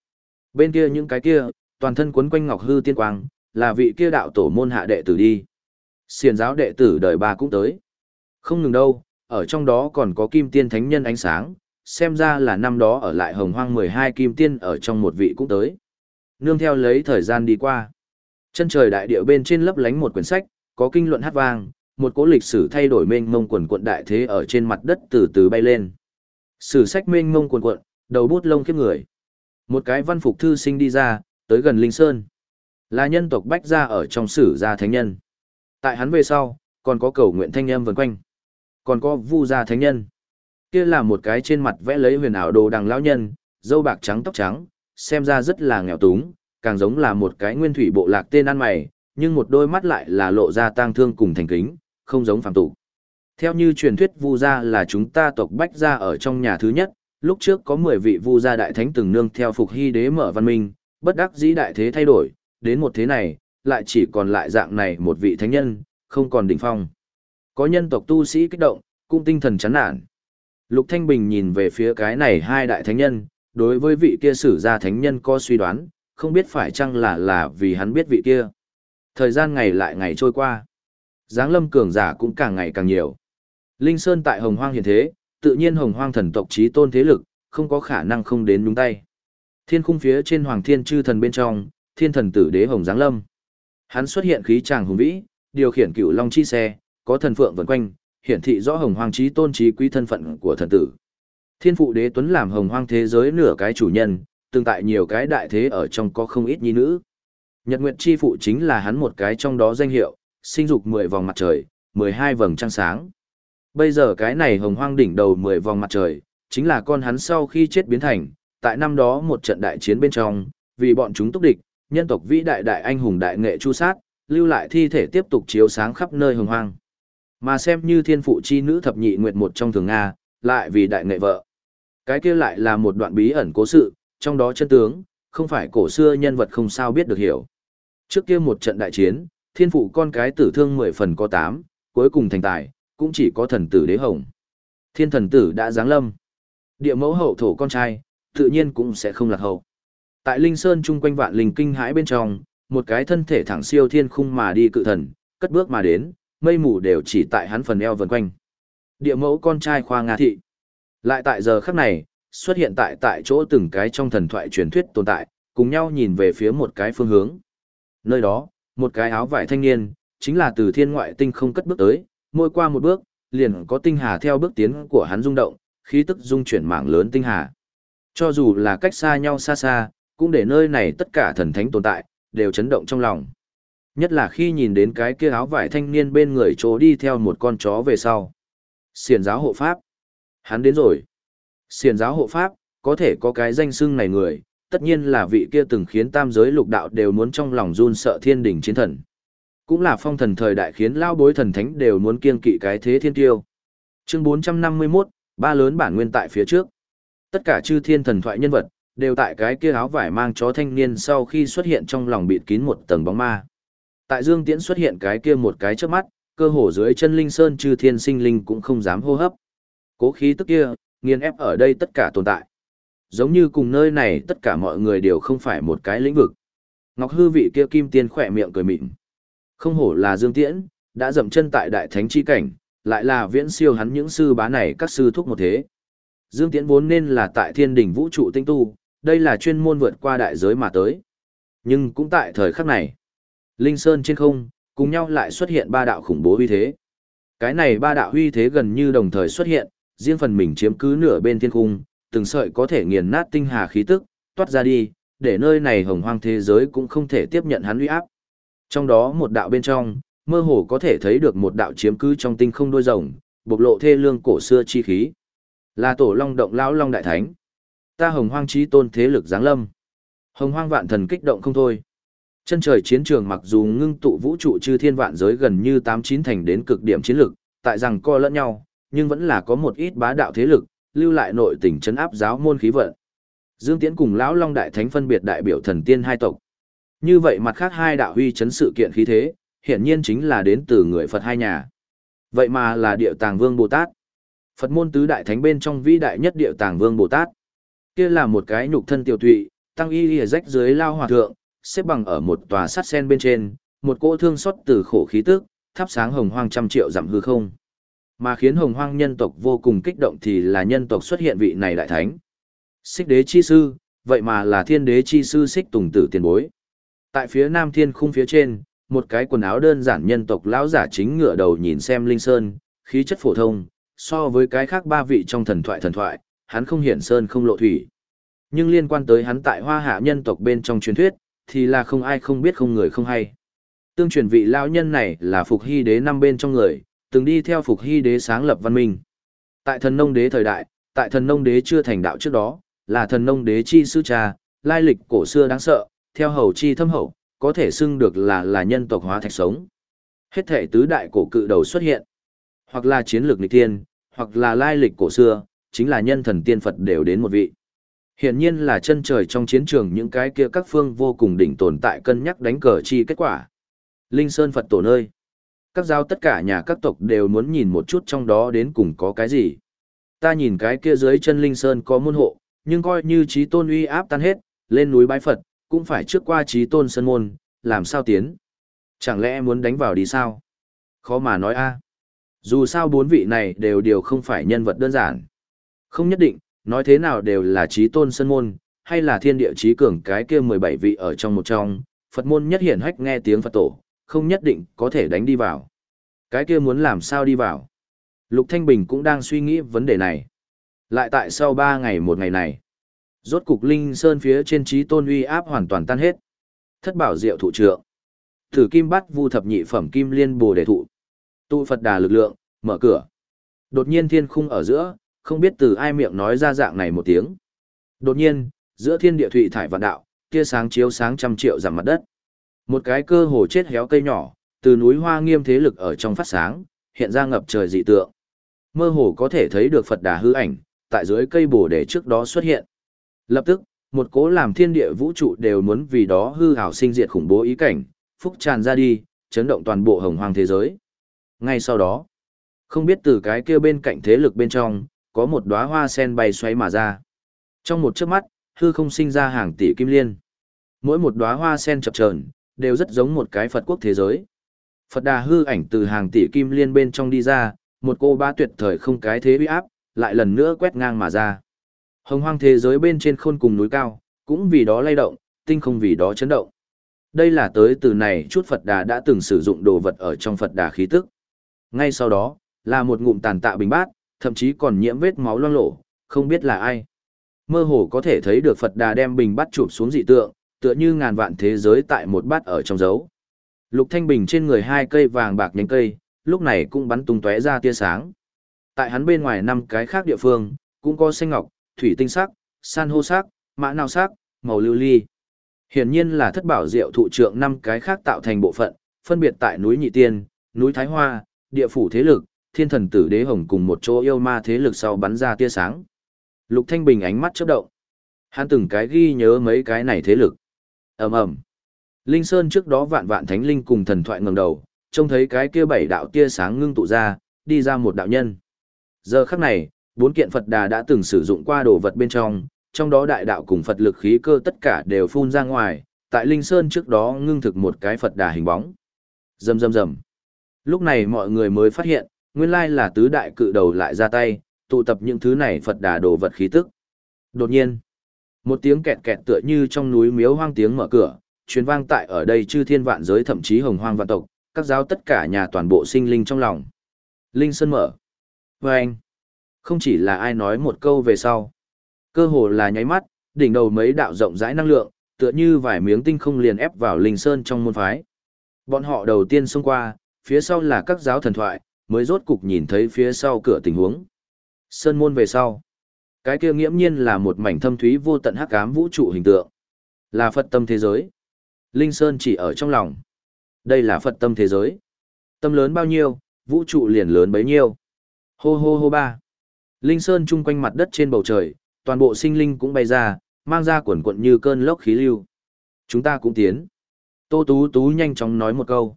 Bên kia những cái kia, toàn thân quấn quanh ngọc hư tiên quang, là vị kia đạo tổ môn hạ đệ tử đi. Xiền giáo đệ tử đời ba cũng tới. Không ngừng đâu, ở trong đó còn có kim tiên thánh nhân ánh sáng, xem ra là năm đó ở lại hồng hoang 12 kim tiên ở trong một vị cũng tới. Nương theo lấy thời gian đi qua. Chân trời đại địa bên trên lấp lánh một quyển sách, có kinh luận hát vang, một cố lịch sử thay đổi mênh mông quần quận đại thế ở trên mặt đất từ từ bay lên. Sử sách mênh mông quần quận, đầu bút lông kiếp người. Một cái văn phục thư sinh đi ra, tới gần Linh Sơn. Là nhân tộc Bách Gia ở trong sử gia thánh nhân. Tại hắn về sau, còn có cầu nguyện thanh âm vần quanh. Còn có vu gia thánh nhân. Kia là một cái trên mặt vẽ lấy huyền ảo đồ đằng lão nhân, dâu bạc trắng tóc trắng, xem ra rất là nghèo túng, càng giống là một cái nguyên thủy bộ lạc tên ăn mày, nhưng một đôi mắt lại là lộ ra tang thương cùng thành kính, không giống phàm tục. Theo như truyền thuyết Vu gia là chúng ta tộc Bách gia ở trong nhà thứ nhất, lúc trước có 10 vị Vu gia đại thánh từng nương theo phục hy đế mở văn minh, bất đắc dĩ đại thế thay đổi, đến một thế này, lại chỉ còn lại dạng này một vị thánh nhân, không còn đỉnh phong. Có nhân tộc tu sĩ kích động, cũng tinh thần chán nản. Lục Thanh Bình nhìn về phía cái này hai đại thánh nhân, đối với vị kia sử gia thánh nhân có suy đoán, không biết phải chăng là là vì hắn biết vị kia. Thời gian ngày lại ngày trôi qua. Giáng lâm cường giả cũng càng ngày càng nhiều. Linh Sơn tại Hồng Hoang hiện thế, tự nhiên Hồng Hoang thần tộc trí tôn thế lực, không có khả năng không đến đúng tay. Thiên khung phía trên Hoàng Thiên Chư thần bên trong, Thiên thần tử đế Hồng Giáng lâm. Hắn xuất hiện khí tràng hùng vĩ, điều khiển cựu long chi xe, có thần phượng vần quanh, hiển thị rõ hồng hoang trí tôn trí quý thân phận của thần tử. Thiên phụ đế tuấn làm hồng hoang thế giới nửa cái chủ nhân, tương tại nhiều cái đại thế ở trong có không ít nhi nữ. Nhật Nguyệt chi phụ chính là hắn một cái trong đó danh hiệu, sinh dục 10 vòng mặt trời, 12 vầng trăng sáng. Bây giờ cái này hồng hoang đỉnh đầu 10 vòng mặt trời, chính là con hắn sau khi chết biến thành, tại năm đó một trận đại chiến bên trong, vì bọn chúng túc địch, nhân tộc vĩ đại đại anh hùng đại nghệ chu sát, lưu lại thi thể tiếp tục chiếu sáng khắp nơi hồng hoang. Mà xem như thiên phụ chi nữ thập nhị nguyệt một trong thường Nga, lại vì đại nghệ vợ. Cái kia lại là một đoạn bí ẩn cố sự, trong đó chân tướng, không phải cổ xưa nhân vật không sao biết được hiểu. Trước kia một trận đại chiến, thiên phụ con cái tử thương mười phần có tám, cuối cùng thành tài, cũng chỉ có thần tử đế hồng. Thiên thần tử đã giáng lâm. Địa mẫu hậu thổ con trai, tự nhiên cũng sẽ không lạc hậu. Tại Linh Sơn chung quanh vạn linh kinh hãi bên trong, một cái thân thể thẳng siêu thiên khung mà đi cự thần, cất bước mà đến, mây mù đều chỉ tại hắn phần eo vần quanh. Địa mẫu con trai khoa Nga thị. Lại tại giờ khắc này, xuất hiện tại tại chỗ từng cái trong thần thoại truyền thuyết tồn tại, cùng nhau nhìn về phía một cái phương hướng. Nơi đó, một cái áo vải thanh niên, chính là từ thiên ngoại tinh không cất bước tới, mỗi qua một bước, liền có tinh hà theo bước tiến của hắn rung động, khí tức dung chuyển mảng lớn tinh hà. Cho dù là cách xa nhau xa xa, cũng để nơi này tất cả thần thánh tồn tại, đều chấn động trong lòng. Nhất là khi nhìn đến cái kia áo vải thanh niên bên người chỗ đi theo một con chó về sau. Xiền giáo hộ pháp. Hắn đến rồi. Xiền giáo hộ pháp, có thể có cái danh xưng này người, tất nhiên là vị kia từng khiến tam giới lục đạo đều muốn trong lòng run sợ thiên đỉnh chiến thần. Cũng là phong thần thời đại khiến lao bối thần thánh đều muốn kiêng kỵ cái thế thiên tiêu. Chương 451, ba lớn bản nguyên tại phía trước. Tất cả chư thiên thần thoại nhân vật, đều tại cái kia áo vải mang chó thanh niên sau khi xuất hiện trong lòng bịt kín một tầng bóng ma. Tại Dương Tiễn xuất hiện cái kia một cái trước mắt, cơ hồ dưới chân linh sơn chư thiên sinh linh cũng không dám hô hấp. Cố khí tức kia, nghiền ép ở đây tất cả tồn tại. Giống như cùng nơi này tất cả mọi người đều không phải một cái lĩnh vực. Ngọc hư vị kia kim tiên khỏe miệng cười mịn. Không hổ là Dương Tiễn, đã dậm chân tại đại thánh chi cảnh, lại là viễn siêu hắn những sư bá này các sư thúc một thế. Dương Tiễn vốn nên là tại thiên đỉnh vũ trụ tinh tu, đây là chuyên môn vượt qua đại giới mà tới. Nhưng cũng tại thời khắc này, Linh Sơn trên không, cùng nhau lại xuất hiện ba đạo khủng bố uy thế. Cái này ba đạo uy thế gần như đồng thời xuất hiện, riêng phần mình chiếm cứ nửa bên thiên cung, từng sợi có thể nghiền nát tinh hà khí tức, toát ra đi, để nơi này hồng hoang thế giới cũng không thể tiếp nhận hắn uy áp. Trong đó một đạo bên trong, mơ hồ có thể thấy được một đạo chiếm cứ trong tinh không đôi rồng, bộc lộ thê lương cổ xưa chi khí. Là tổ long động lão long đại thánh. Ta hồng hoang chí tôn thế lực giáng lâm. Hồng hoang vạn thần kích động không thôi. Chân trời chiến trường mặc dù ngưng tụ vũ trụ chư thiên vạn giới gần như tám chín thành đến cực điểm chiến lực, tại rằng co lẫn nhau, nhưng vẫn là có một ít bá đạo thế lực, lưu lại nội tình chấn áp giáo môn khí vận. Dương Tiễn cùng lão Long đại thánh phân biệt đại biểu thần tiên hai tộc. Như vậy mặt khác hai đạo huy chấn sự kiện khí thế, hiển nhiên chính là đến từ người Phật hai nhà. Vậy mà là điệu tàng vương Bồ Tát. Phật môn tứ đại thánh bên trong vĩ đại nhất điệu tàng vương Bồ Tát. Kia là một cái nhục thân tiểu thụy, tăng y lìa rách dưới lao hòa thượng, xếp bằng ở một tòa sắt sen bên trên, một cỗ thương xót từ khổ khí tức, thắp sáng hồng hoang trăm triệu dặm hư không. Mà khiến hồng hoang nhân tộc vô cùng kích động thì là nhân tộc xuất hiện vị này đại thánh. Xích đế chi sư, vậy mà là thiên đế chi sư xích tùng tử tiền bối. Tại phía nam thiên khung phía trên, một cái quần áo đơn giản nhân tộc lão giả chính ngựa đầu nhìn xem linh sơn, khí chất phổ thông, so với cái khác ba vị trong thần thoại thần thoại, hắn không hiển sơn không lộ thủy. Nhưng liên quan tới hắn tại hoa hạ nhân tộc bên trong truyền thuyết, thì là không ai không biết không người không hay. Tương truyền vị lão nhân này là Phục Hy đế năm bên trong người, từng đi theo Phục Hy đế sáng lập văn minh. Tại thần nông đế thời đại, tại thần nông đế chưa thành đạo trước đó, là thần nông đế chi sư cha, lai lịch cổ xưa đáng sợ, theo hầu chi thâm hậu, có thể xưng được là là nhân tộc hóa thạch sống. Hết thể tứ đại cổ cự đầu xuất hiện, hoặc là chiến lược nghịch tiên, hoặc là lai lịch cổ xưa, chính là nhân thần tiên Phật đều đến một vị. Hiển nhiên là chân trời trong chiến trường những cái kia các phương vô cùng đỉnh tồn tại cân nhắc đánh cờ chi kết quả. Linh Sơn Phật tổ nơi. Các giao tất cả nhà các tộc đều muốn nhìn một chút trong đó đến cùng có cái gì. Ta nhìn cái kia dưới chân Linh Sơn có môn hộ, nhưng coi như trí tôn uy áp tan hết, lên núi bái Phật, cũng phải trước qua trí tôn sơn môn, làm sao tiến. Chẳng lẽ muốn đánh vào đi sao? Khó mà nói a. Dù sao bốn vị này đều đều không phải nhân vật đơn giản. Không nhất định, nói thế nào đều là trí tôn sơn môn, hay là thiên địa trí cường cái kia 17 vị ở trong một trong, Phật môn nhất hiển hách nghe tiếng Phật tổ, không nhất định có thể đánh đi vào. Cái kia muốn làm sao đi vào? Lục Thanh Bình cũng đang suy nghĩ vấn đề này. Lại tại sau 3 ngày một ngày này, rốt cục Linh Sơn phía trên trí tôn uy áp hoàn toàn tan hết. Thất bảo diệu thụ trượng. Thử kim bắt vu thập nhị phẩm kim liên bồ đề thụ. Tụ Phật đà lực lượng, mở cửa. Đột nhiên thiên khung ở giữa, không biết từ ai miệng nói ra dạng này một tiếng. Đột nhiên, giữa thiên địa thụy thải vạn đạo, tia sáng chiếu sáng trăm triệu giảm mặt đất. Một cái cơ hồ chết héo cây nhỏ, từ núi hoa nghiêm thế lực ở trong phát sáng, hiện ra ngập trời dị tượng. Mơ hồ có thể thấy được Phật đà hư ảnh, tại dưới cây bồ đề trước đó xuất hiện. Lập tức, một cố làm thiên địa vũ trụ đều muốn vì đó hư hảo sinh diệt khủng bố ý cảnh, phúc tràn ra đi, chấn động toàn bộ hồng hoang thế giới. Ngay sau đó, không biết từ cái kia bên cạnh thế lực bên trong, có một đóa hoa sen bay xoáy mà ra. Trong một chớp mắt, hư không sinh ra hàng tỷ kim liên. Mỗi một đóa hoa sen chập chờn, đều rất giống một cái Phật quốc thế giới. Phật đà hư ảnh từ hàng tỷ kim liên bên trong đi ra, một cô ba tuyệt thời không cái thế uy áp, lại lần nữa quét ngang mà ra. Hồng hoang thế giới bên trên khôn cùng núi cao, cũng vì đó lay động, tinh không vì đó chấn động. Đây là tới từ này chút Phật đà đã từng sử dụng đồ vật ở trong Phật đà khí tức. Ngay sau đó, là một ngụm tàn tạ bình bát, thậm chí còn nhiễm vết máu loang lổ, không biết là ai. Mơ hồ có thể thấy được Phật đà đem bình bát chụp xuống dị tượng, tựa như ngàn vạn thế giới tại một bát ở trong dấu. Lục Thanh Bình trên người hai cây vàng bạc nhánh cây, lúc này cũng bắn tung tóe ra tia sáng. Tại hắn bên ngoài năm cái khác địa phương, cũng có xanh ngọc, thủy tinh sắc, san hô sắc, mã nào sắc, màu lưu ly. Hiển nhiên là thất bảo diệu thụ trượng năm cái khác tạo thành bộ phận, phân biệt tại núi Nhị Tiên, núi Thái Hoa, địa phủ thế lực, thiên thần tử đế hồng cùng một chỗ yêu ma thế lực sau bắn ra tia sáng. Lục Thanh Bình ánh mắt chớp động. Hắn từng cái ghi nhớ mấy cái này thế lực. Ầm ầm. Linh Sơn trước đó vạn vạn thánh linh cùng thần thoại ngẩng đầu, trông thấy cái kia bảy đạo tia sáng ngưng tụ ra, đi ra một đạo nhân. Giờ khắc này, bốn kiện Phật Đà đã từng sử dụng qua đồ vật bên trong, trong đó đại đạo cùng Phật lực khí cơ tất cả đều phun ra ngoài, tại Linh Sơn trước đó ngưng thực một cái Phật Đà hình bóng. Rầm rầm rầm. Lúc này mọi người mới phát hiện, nguyên lai là tứ đại cự đầu lại ra tay, tụ tập những thứ này Phật Đà đồ vật khí tức. Đột nhiên, một tiếng kẹt kẹt tựa như trong núi miếu hoang tiếng mở cửa, truyền vang tại ở đây chư thiên vạn giới thậm chí hồng hoang vạn tộc, các giáo tất cả nhà toàn bộ sinh linh trong lòng. Linh Sơn mở. Và anh, không chỉ là ai nói một câu về sau. Cơ hồ là nháy mắt, đỉnh đầu mấy đạo rộng rãi năng lượng, tựa như vài miếng tinh không liền ép vào Linh Sơn trong môn phái. Bọn họ đầu tiên xông qua, phía sau là các giáo thần thoại, mới rốt cục nhìn thấy phía sau cửa tình huống. Sơn môn về sau. Cái kia nghiễm nhiên là một mảnh thâm thúy vô tận hắc ám vũ trụ hình tượng. Là Phật tâm thế giới. Linh Sơn chỉ ở trong lòng. Đây là Phật tâm thế giới. Tâm lớn bao nhiêu, vũ trụ liền lớn bấy nhiêu. Hô hô hô ba. Linh Sơn chung quanh mặt đất trên bầu trời, toàn bộ sinh linh cũng bay ra, mang ra quần quận như cơn lốc khí lưu. Chúng ta cũng tiến. Tô Tú Tú nhanh chóng nói một câu.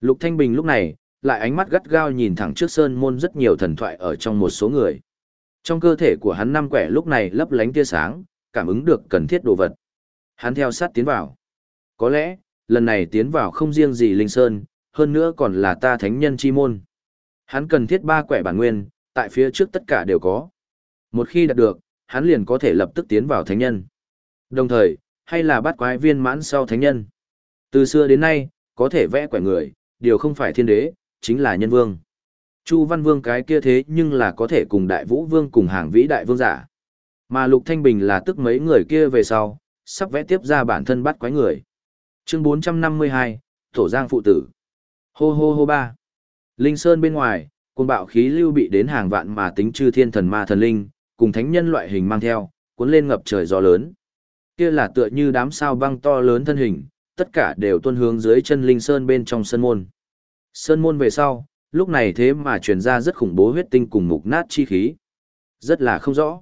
Lục Thanh Bình lúc này, lại ánh mắt gắt gao nhìn thẳng trước Sơn môn rất nhiều thần thoại ở trong một số người. Trong cơ thể của hắn năm quẻ lúc này lấp lánh tia sáng, cảm ứng được cần thiết đồ vật. Hắn theo sát tiến vào. Có lẽ, lần này tiến vào không riêng gì Linh Sơn, hơn nữa còn là ta thánh nhân chi môn. Hắn cần thiết ba quẻ bản nguyên, tại phía trước tất cả đều có. Một khi đạt được, hắn liền có thể lập tức tiến vào thánh nhân. Đồng thời, hay là bắt quái viên mãn sau thánh nhân. Từ xưa đến nay, có thể vẽ quẻ người, điều không phải thiên đế, chính là nhân vương. Chu Văn Vương cái kia thế nhưng là có thể cùng Đại Vũ Vương cùng hàng vĩ đại vương giả. Mà Lục Thanh Bình là tức mấy người kia về sau, sắp vẽ tiếp ra bản thân bắt quái người. Chương 452, Thổ Giang Phụ Tử. Hô hô hô ba. Linh Sơn bên ngoài, cuồng bạo khí lưu bị đến hàng vạn mà tính chư thiên thần ma thần linh, cùng thánh nhân loại hình mang theo, cuốn lên ngập trời gió lớn. Kia là tựa như đám sao băng to lớn thân hình, tất cả đều tuôn hướng dưới chân Linh Sơn bên trong sơn môn. Sơn môn về sau, lúc này thế mà truyền ra rất khủng bố huyết tinh cùng mục nát chi khí. Rất là không rõ.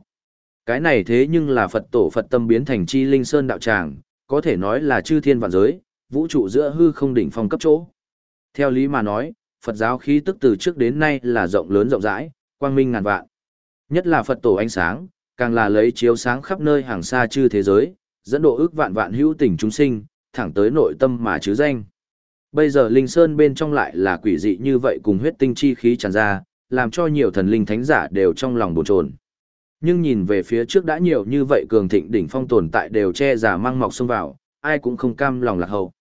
Cái này thế nhưng là Phật tổ Phật tâm biến thành chi linh sơn đạo tràng, có thể nói là chư thiên vạn giới, vũ trụ giữa hư không đỉnh phong cấp chỗ. Theo lý mà nói, Phật giáo khí tức từ trước đến nay là rộng lớn rộng rãi, quang minh ngàn vạn. Nhất là Phật tổ ánh sáng, càng là lấy chiếu sáng khắp nơi hàng xa chư thế giới, dẫn độ ước vạn vạn hữu tình chúng sinh, thẳng tới nội tâm mà chứ danh. Bây giờ Linh Sơn bên trong lại là quỷ dị như vậy cùng huyết tinh chi khí tràn ra, làm cho nhiều thần linh thánh giả đều trong lòng bồn chồn. Nhưng nhìn về phía trước đã nhiều như vậy cường thịnh đỉnh phong tồn tại đều che giả mang mọc xông vào, ai cũng không cam lòng lạc hậu.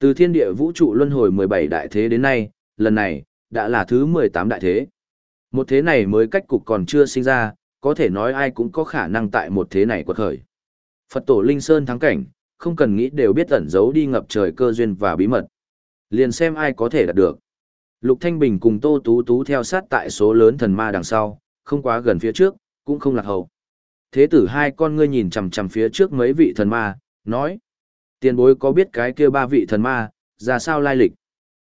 Từ thiên địa vũ trụ luân hồi 17 đại thế đến nay, lần này, đã là thứ 18 đại thế. Một thế này mới cách cục còn chưa sinh ra, có thể nói ai cũng có khả năng tại một thế này quật khởi. Phật tổ Linh Sơn thắng cảnh, không cần nghĩ đều biết ẩn giấu đi ngập trời cơ duyên và bí mật. Liền xem ai có thể đạt được. Lục Thanh Bình cùng Tô Tú Tú theo sát tại số lớn thần ma đằng sau, không quá gần phía trước, cũng không lạc hậu. Thế tử hai con ngươi nhìn chằm chằm phía trước mấy vị thần ma, Nói, tiền bối có biết cái kia ba vị thần ma, ra sao lai lịch?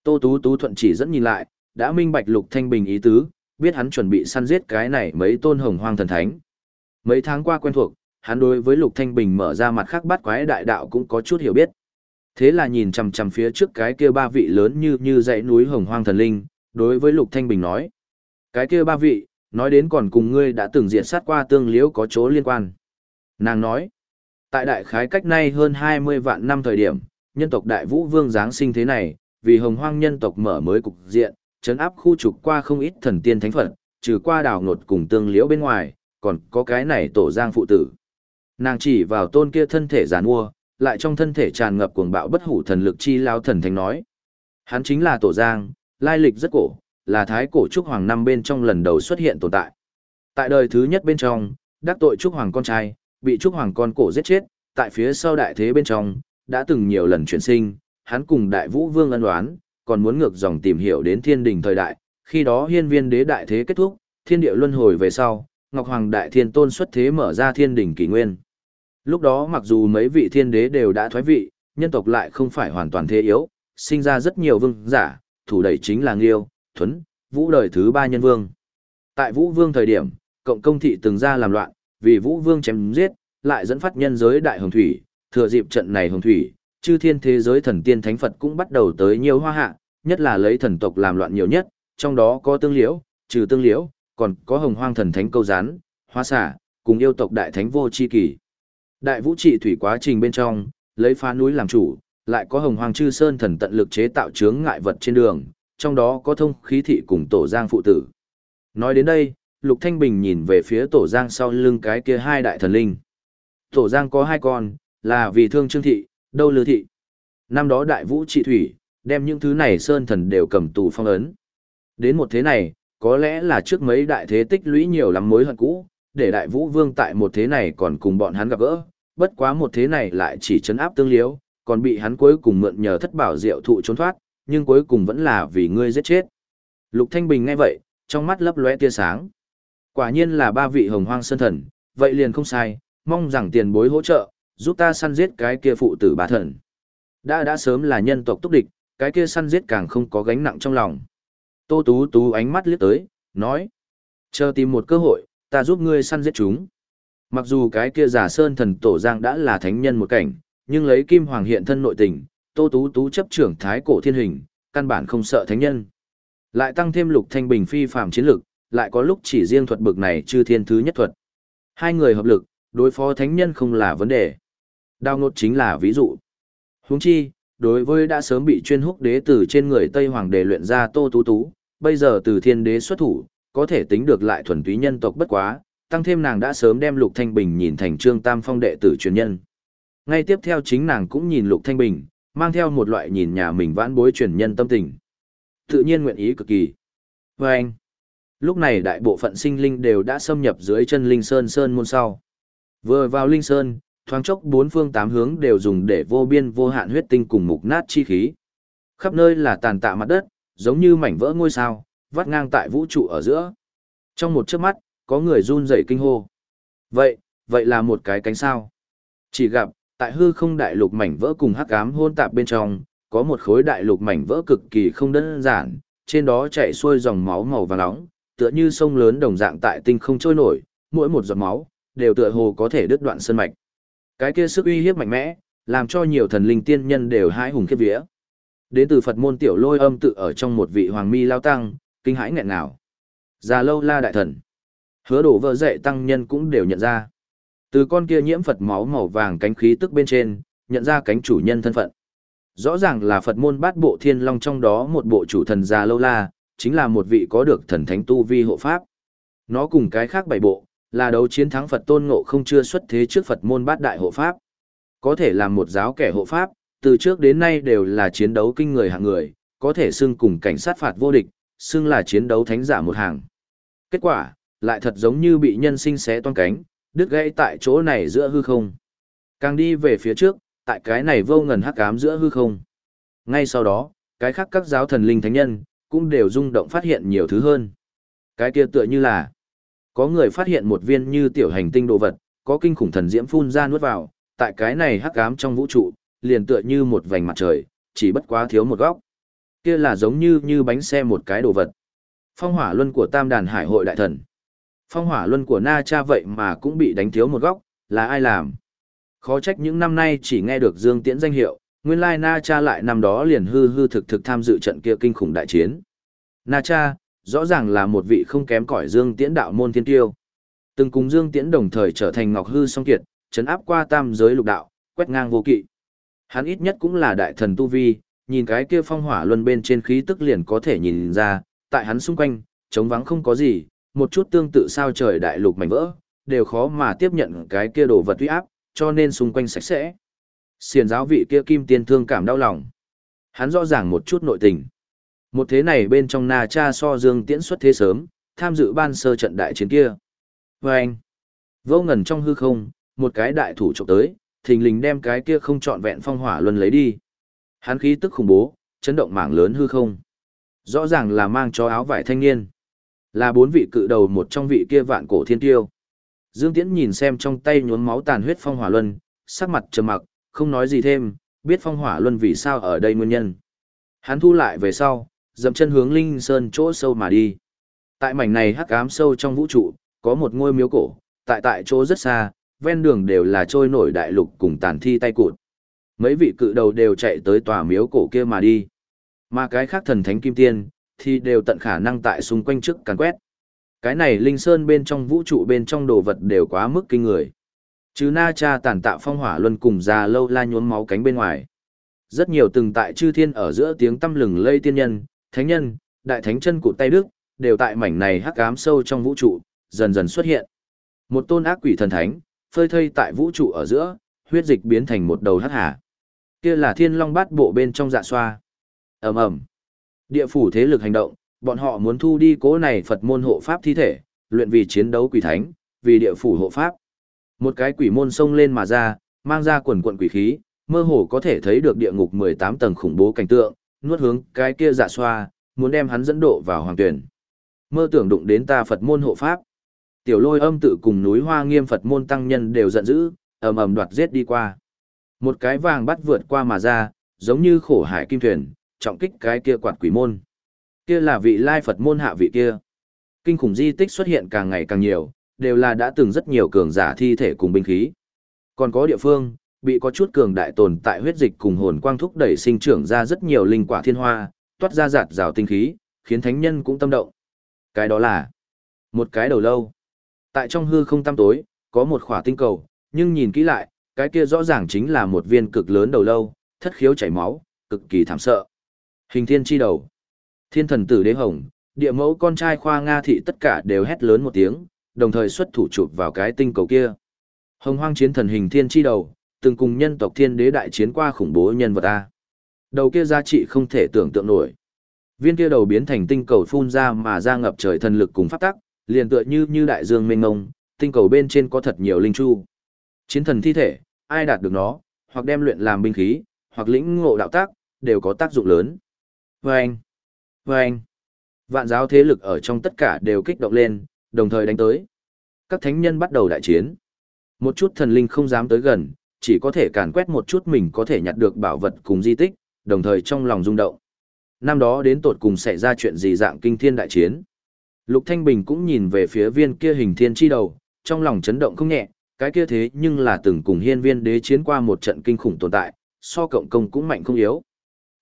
Tô Tú Tú thuận chỉ dẫn nhìn lại, đã minh bạch Lục Thanh Bình ý tứ, biết hắn chuẩn bị săn giết cái này mấy tôn hồng hoang thần thánh. Mấy tháng qua quen thuộc, hắn đối với Lục Thanh Bình mở ra mặt khác bắt quái đại đạo cũng có chút hiểu biết. Thế là nhìn chằm chằm phía trước cái kia ba vị lớn như như dãy núi hồng hoang thần linh, đối với Lục Thanh Bình nói. Cái kia ba vị, nói đến còn cùng ngươi đã từng diện sát qua tương liễu có chỗ liên quan. Nàng nói, tại đại khái cách nay hơn 20 vạn năm thời điểm, nhân tộc đại vũ vương giáng sinh thế này, vì hồng hoang nhân tộc mở mới cục diện, chấn áp khu trục qua không ít thần tiên thánh phật, trừ qua đào ngột cùng tương liễu bên ngoài, còn có cái này tổ giang phụ tử. Nàng chỉ vào tôn kia thân thể giàn mua, lại trong thân thể tràn ngập cuồng bạo bất hủ thần lực chi lao thần thánh nói. Hắn chính là tổ giang, lai lịch rất cổ, là thái cổ trúc hoàng năm bên trong lần đầu xuất hiện tồn tại. Tại đời thứ nhất bên trong, đắc tội trúc hoàng con trai, bị trúc hoàng con cổ giết chết, tại phía sau đại thế bên trong, đã từng nhiều lần chuyển sinh, hắn cùng đại vũ vương ân đoán, còn muốn ngược dòng tìm hiểu đến thiên đình thời đại, khi đó hiên viên đế đại thế kết thúc, thiên địa luân hồi về sau, Ngọc Hoàng Đại Thiên Tôn xuất thế mở ra thiên đình kỷ nguyên. Lúc đó mặc dù mấy vị thiên đế đều đã thoái vị, nhân tộc lại không phải hoàn toàn thế yếu, sinh ra rất nhiều vương giả, thủ đẩy chính là Nghiêu, Thuấn, Vũ đời thứ ba nhân vương. Tại Vũ Vương thời điểm, cộng công thị từng ra làm loạn, vì Vũ Vương chém giết, lại dẫn phát nhân giới đại hồng thủy, thừa dịp trận này hồng thủy, chư thiên thế giới thần tiên thánh Phật cũng bắt đầu tới nhiều hoa hạ, nhất là lấy thần tộc làm loạn nhiều nhất, trong đó có tương liễu, trừ tương liễu, còn có hồng hoang thần thánh câu gián, hoa xả, cùng yêu tộc đại thánh vô chi kỳ. Đại vũ trị thủy quá trình bên trong, lấy phá núi làm chủ, lại có hồng hoàng chư sơn thần tận lực chế tạo chướng ngại vật trên đường, trong đó có thông khí thị cùng tổ giang phụ tử. Nói đến đây, Lục Thanh Bình nhìn về phía tổ giang sau lưng cái kia hai đại thần linh. Tổ giang có hai con, là vì thương trương thị, đâu lư thị. Năm đó đại vũ trị thủy, đem những thứ này sơn thần đều cầm tù phong ấn. Đến một thế này, có lẽ là trước mấy đại thế tích lũy nhiều lắm mối hận cũ, để đại vũ vương tại một thế này còn cùng bọn hắn gặp gỡ, bất quá một thế này lại chỉ chấn áp tương liếu, còn bị hắn cuối cùng mượn nhờ thất bảo diệu thụ trốn thoát, nhưng cuối cùng vẫn là vì ngươi giết chết. Lục Thanh Bình nghe vậy, trong mắt lấp lóe tia sáng. Quả nhiên là ba vị hồng hoang sơn thần, vậy liền không sai, mong rằng tiền bối hỗ trợ, giúp ta săn giết cái kia phụ tử bà thần. Đã đã sớm là nhân tộc túc địch, cái kia săn giết càng không có gánh nặng trong lòng. Tô Tú Tú ánh mắt liếc tới, nói. Chờ tìm một cơ hội, ta giúp ngươi săn giết chúng. Mặc dù cái kia giả sơn thần tổ giang đã là thánh nhân một cảnh, nhưng lấy kim hoàng hiện thân nội tình, Tô Tú Tú chấp trưởng thái cổ thiên hình, căn bản không sợ thánh nhân. Lại tăng thêm lục thanh bình phi phàm chiến lực, lại có lúc chỉ riêng thuật bực này chư thiên thứ nhất thuật. Hai người hợp lực, đối phó thánh nhân không là vấn đề. Đao nốt chính là ví dụ. Huống chi, đối với đã sớm bị chuyên húc đế từ trên người Tây Hoàng đề luyện ra Tô Tú Tú, bây giờ từ thiên đế xuất thủ, có thể tính được lại thuần túy nhân tộc bất quá, tăng thêm nàng đã sớm đem Lục Thanh Bình nhìn thành Trương Tam Phong đệ tử truyền nhân. Ngay tiếp theo chính nàng cũng nhìn Lục Thanh Bình, mang theo một loại nhìn nhà mình vãn bối truyền nhân tâm tình. Tự nhiên nguyện ý cực kỳ. Và anh, lúc này đại bộ phận sinh linh đều đã xâm nhập dưới chân Linh Sơn Sơn môn sau. Vừa vào Linh Sơn, thoáng chốc bốn phương tám hướng đều dùng để vô biên vô hạn huyết tinh cùng mục nát chi khí. Khắp nơi là tàn tạ mặt đất, giống như mảnh vỡ ngôi sao, vắt ngang tại vũ trụ ở giữa. Trong một chớp mắt, có người run rẩy kinh hô. Vậy, vậy là một cái cánh sao. Chỉ gặp, tại hư không đại lục mảnh vỡ cùng hắc ám hôn tạp bên trong, có một khối đại lục mảnh vỡ cực kỳ không đơn giản, trên đó chảy xuôi dòng máu màu vàng nóng, tựa như sông lớn đồng dạng tại tinh không trôi nổi, mỗi một giọt máu đều tựa hồ có thể đứt đoạn sơn mạch. Cái kia sức uy hiếp mạnh mẽ, làm cho nhiều thần linh tiên nhân đều hãi hùng khiếp vía. Đến từ Phật môn tiểu lôi âm tự ở trong một vị hoàng mi lao tăng, kinh hãi nghẹn nào. Già lâu la đại thần. Hứa đổ vợ dạy tăng nhân cũng đều nhận ra. Từ con kia nhiễm Phật máu màu vàng cánh khí tức bên trên, nhận ra cánh chủ nhân thân phận. Rõ ràng là Phật môn bát bộ thiên long trong đó một bộ chủ thần già lâu la, chính là một vị có được thần thánh tu vi hộ pháp. Nó cùng cái khác bảy bộ, là đấu chiến thắng Phật tôn ngộ không chưa xuất thế trước Phật môn bát đại hộ pháp. Có thể làm một giáo kẻ hộ pháp, từ trước đến nay đều là chiến đấu kinh người hạng người, có thể xưng cùng cảnh sát phạt vô địch, xưng là chiến đấu thánh giả một hàng. Kết quả, lại thật giống như bị nhân sinh xé toan cánh, đứt gãy tại chỗ này giữa hư không. Càng đi về phía trước, tại cái này vô ngần hắc ám giữa hư không. Ngay sau đó, cái khác các giáo thần linh thánh nhân, cũng đều rung động phát hiện nhiều thứ hơn. Cái kia tựa như là, có người phát hiện một viên như tiểu hành tinh đồ vật, có kinh khủng thần diễm phun ra nuốt vào, tại cái này hắc ám trong vũ trụ, liền tựa như một vành mặt trời, chỉ bất quá thiếu một góc. Kia là giống như như bánh xe một cái đồ vật. Phong hỏa luân của Tam đàn Hải hội đại thần. Phong hỏa luân của Na Cha vậy mà cũng bị đánh thiếu một góc, là ai làm? Khó trách những năm nay chỉ nghe được Dương Tiễn danh hiệu, nguyên lai Na Cha lại năm đó liền hư hư thực thực tham dự trận kia kinh khủng đại chiến. Na Cha, rõ ràng là một vị không kém cỏi Dương Tiễn đạo môn thiên tiêu. Từng cùng Dương Tiễn đồng thời trở thành Ngọc Hư song kiệt, chấn áp qua tam giới lục đạo, quét ngang vô kỵ. Hắn ít nhất cũng là đại thần tu vi, nhìn cái kia phong hỏa luân bên trên khí tức liền có thể nhìn ra, tại hắn xung quanh, trống vắng không có gì, một chút tương tự sao trời đại lục mảnh vỡ, đều khó mà tiếp nhận cái kia đồ vật uy áp, cho nên xung quanh sạch sẽ. Xiền giáo vị kia kim tiên thương cảm đau lòng. Hắn rõ ràng một chút nội tình. Một thế này bên trong Na Cha so Dương Tiễn xuất thế sớm, tham dự ban sơ trận đại chiến kia. Và anh, vô ngần trong hư không, một cái đại thủ chụp tới, thình lình đem cái kia không trọn vẹn phong hỏa luân lấy đi. Hắn khí tức khủng bố, chấn động mảng lớn hư không. Rõ ràng là mang cho áo vải thanh niên. Là bốn vị cự đầu một trong vị kia vạn cổ thiên tiêu. Dương Tiễn nhìn xem trong tay nhuốm máu tàn huyết phong hỏa luân, sắc mặt trầm mặc, không nói gì thêm, biết phong hỏa luân vì sao ở đây nguyên nhân. Hắn thu lại về sau, dậm chân hướng Linh Sơn chỗ sâu mà đi. Tại mảnh này hắc ám sâu trong vũ trụ, có một ngôi miếu cổ, tại tại chỗ rất xa, ven đường đều là trôi nổi đại lục cùng tàn thi tay cụt. Mấy vị cự đầu đều chạy tới tòa miếu cổ kia mà đi. Mà cái khác thần thánh kim tiên, thì đều tận khả năng tại xung quanh trước càn quét. Cái này linh sơn bên trong vũ trụ bên trong đồ vật đều quá mức kinh người. Chứ na cha tàn tạo phong hỏa luân cùng già lâu la nhuốm máu cánh bên ngoài. Rất nhiều từng tại chư thiên ở giữa tiếng tâm lừng lây tiên nhân, thánh nhân, đại thánh chân của tay đức, đều tại mảnh này hắc ám sâu trong vũ trụ, dần dần xuất hiện. Một tôn ác quỷ thần thánh, phơi thây tại vũ trụ ở giữa, huyết dịch biến thành một đầu hắc hà. Kia là thiên long bát bộ bên trong dạ xoa. ầm ầm Địa phủ thế lực hành động, bọn họ muốn thu đi cố này Phật môn hộ pháp thi thể, luyện vì chiến đấu quỷ thánh, vì địa phủ hộ pháp. Một cái quỷ môn xông lên mà ra, mang ra quần quận quỷ khí, mơ hồ có thể thấy được địa ngục 18 tầng khủng bố cảnh tượng, nuốt hướng cái kia dạ xoa, muốn đem hắn dẫn độ vào hoàng tuyển. Mơ tưởng đụng đến ta Phật môn hộ pháp. Tiểu lôi âm tự cùng núi hoa nghiêm Phật môn tăng nhân đều giận dữ, ầm ầm đoạt giết đi qua. Một cái vàng bắt vượt qua mà ra, giống như khổ hải kim thuyền, trọng kích cái kia quạt quỷ môn. Kia là vị lai Phật môn hạ vị kia. Kinh khủng di tích xuất hiện càng ngày càng nhiều, đều là đã từng rất nhiều cường giả thi thể cùng binh khí. Còn có địa phương, bị có chút cường đại tồn tại huyết dịch cùng hồn quang thúc đẩy sinh trưởng ra rất nhiều linh quả thiên hoa, toát ra giạt rào tinh khí, khiến thánh nhân cũng tâm động. Cái đó là một cái đầu lâu. Tại trong hư không tăm tối, có một khỏa tinh cầu, nhưng nhìn kỹ lại, cái kia rõ ràng chính là một viên cực lớn đầu lâu, thất khiếu chảy máu, cực kỳ thảm sợ. Hình thiên chi đầu. Thiên thần tử đế hồng, địa mẫu con trai khoa Nga thị tất cả đều hét lớn một tiếng, đồng thời xuất thủ chụp vào cái tinh cầu kia. Hồng hoang chiến thần hình thiên chi đầu, từng cùng nhân tộc thiên đế đại chiến qua khủng bố nhân vật A. Đầu kia giá trị không thể tưởng tượng nổi. Viên kia đầu biến thành tinh cầu phun ra mà ra ngập trời thần lực cùng pháp tắc, liền tựa như như đại dương mênh mông, tinh cầu bên trên có thật nhiều linh chu. Chiến thần thi thể, ai đạt được nó, hoặc đem luyện làm binh khí, hoặc lĩnh ngộ đạo tác, đều có tác dụng lớn. Vâng! Vâng! Vạn giáo thế lực ở trong tất cả đều kích động lên, đồng thời đánh tới. Các thánh nhân bắt đầu đại chiến. Một chút thần linh không dám tới gần, chỉ có thể càn quét một chút mình có thể nhặt được bảo vật cùng di tích, đồng thời trong lòng rung động. Năm đó đến tột cùng xảy ra chuyện gì dạng kinh thiên đại chiến. Lục Thanh Bình cũng nhìn về phía viên kia hình thiên chi đầu, trong lòng chấn động không nhẹ, cái kia thế nhưng là từng cùng hiên viên đế chiến qua một trận kinh khủng tồn tại, so cộng công cũng mạnh không yếu.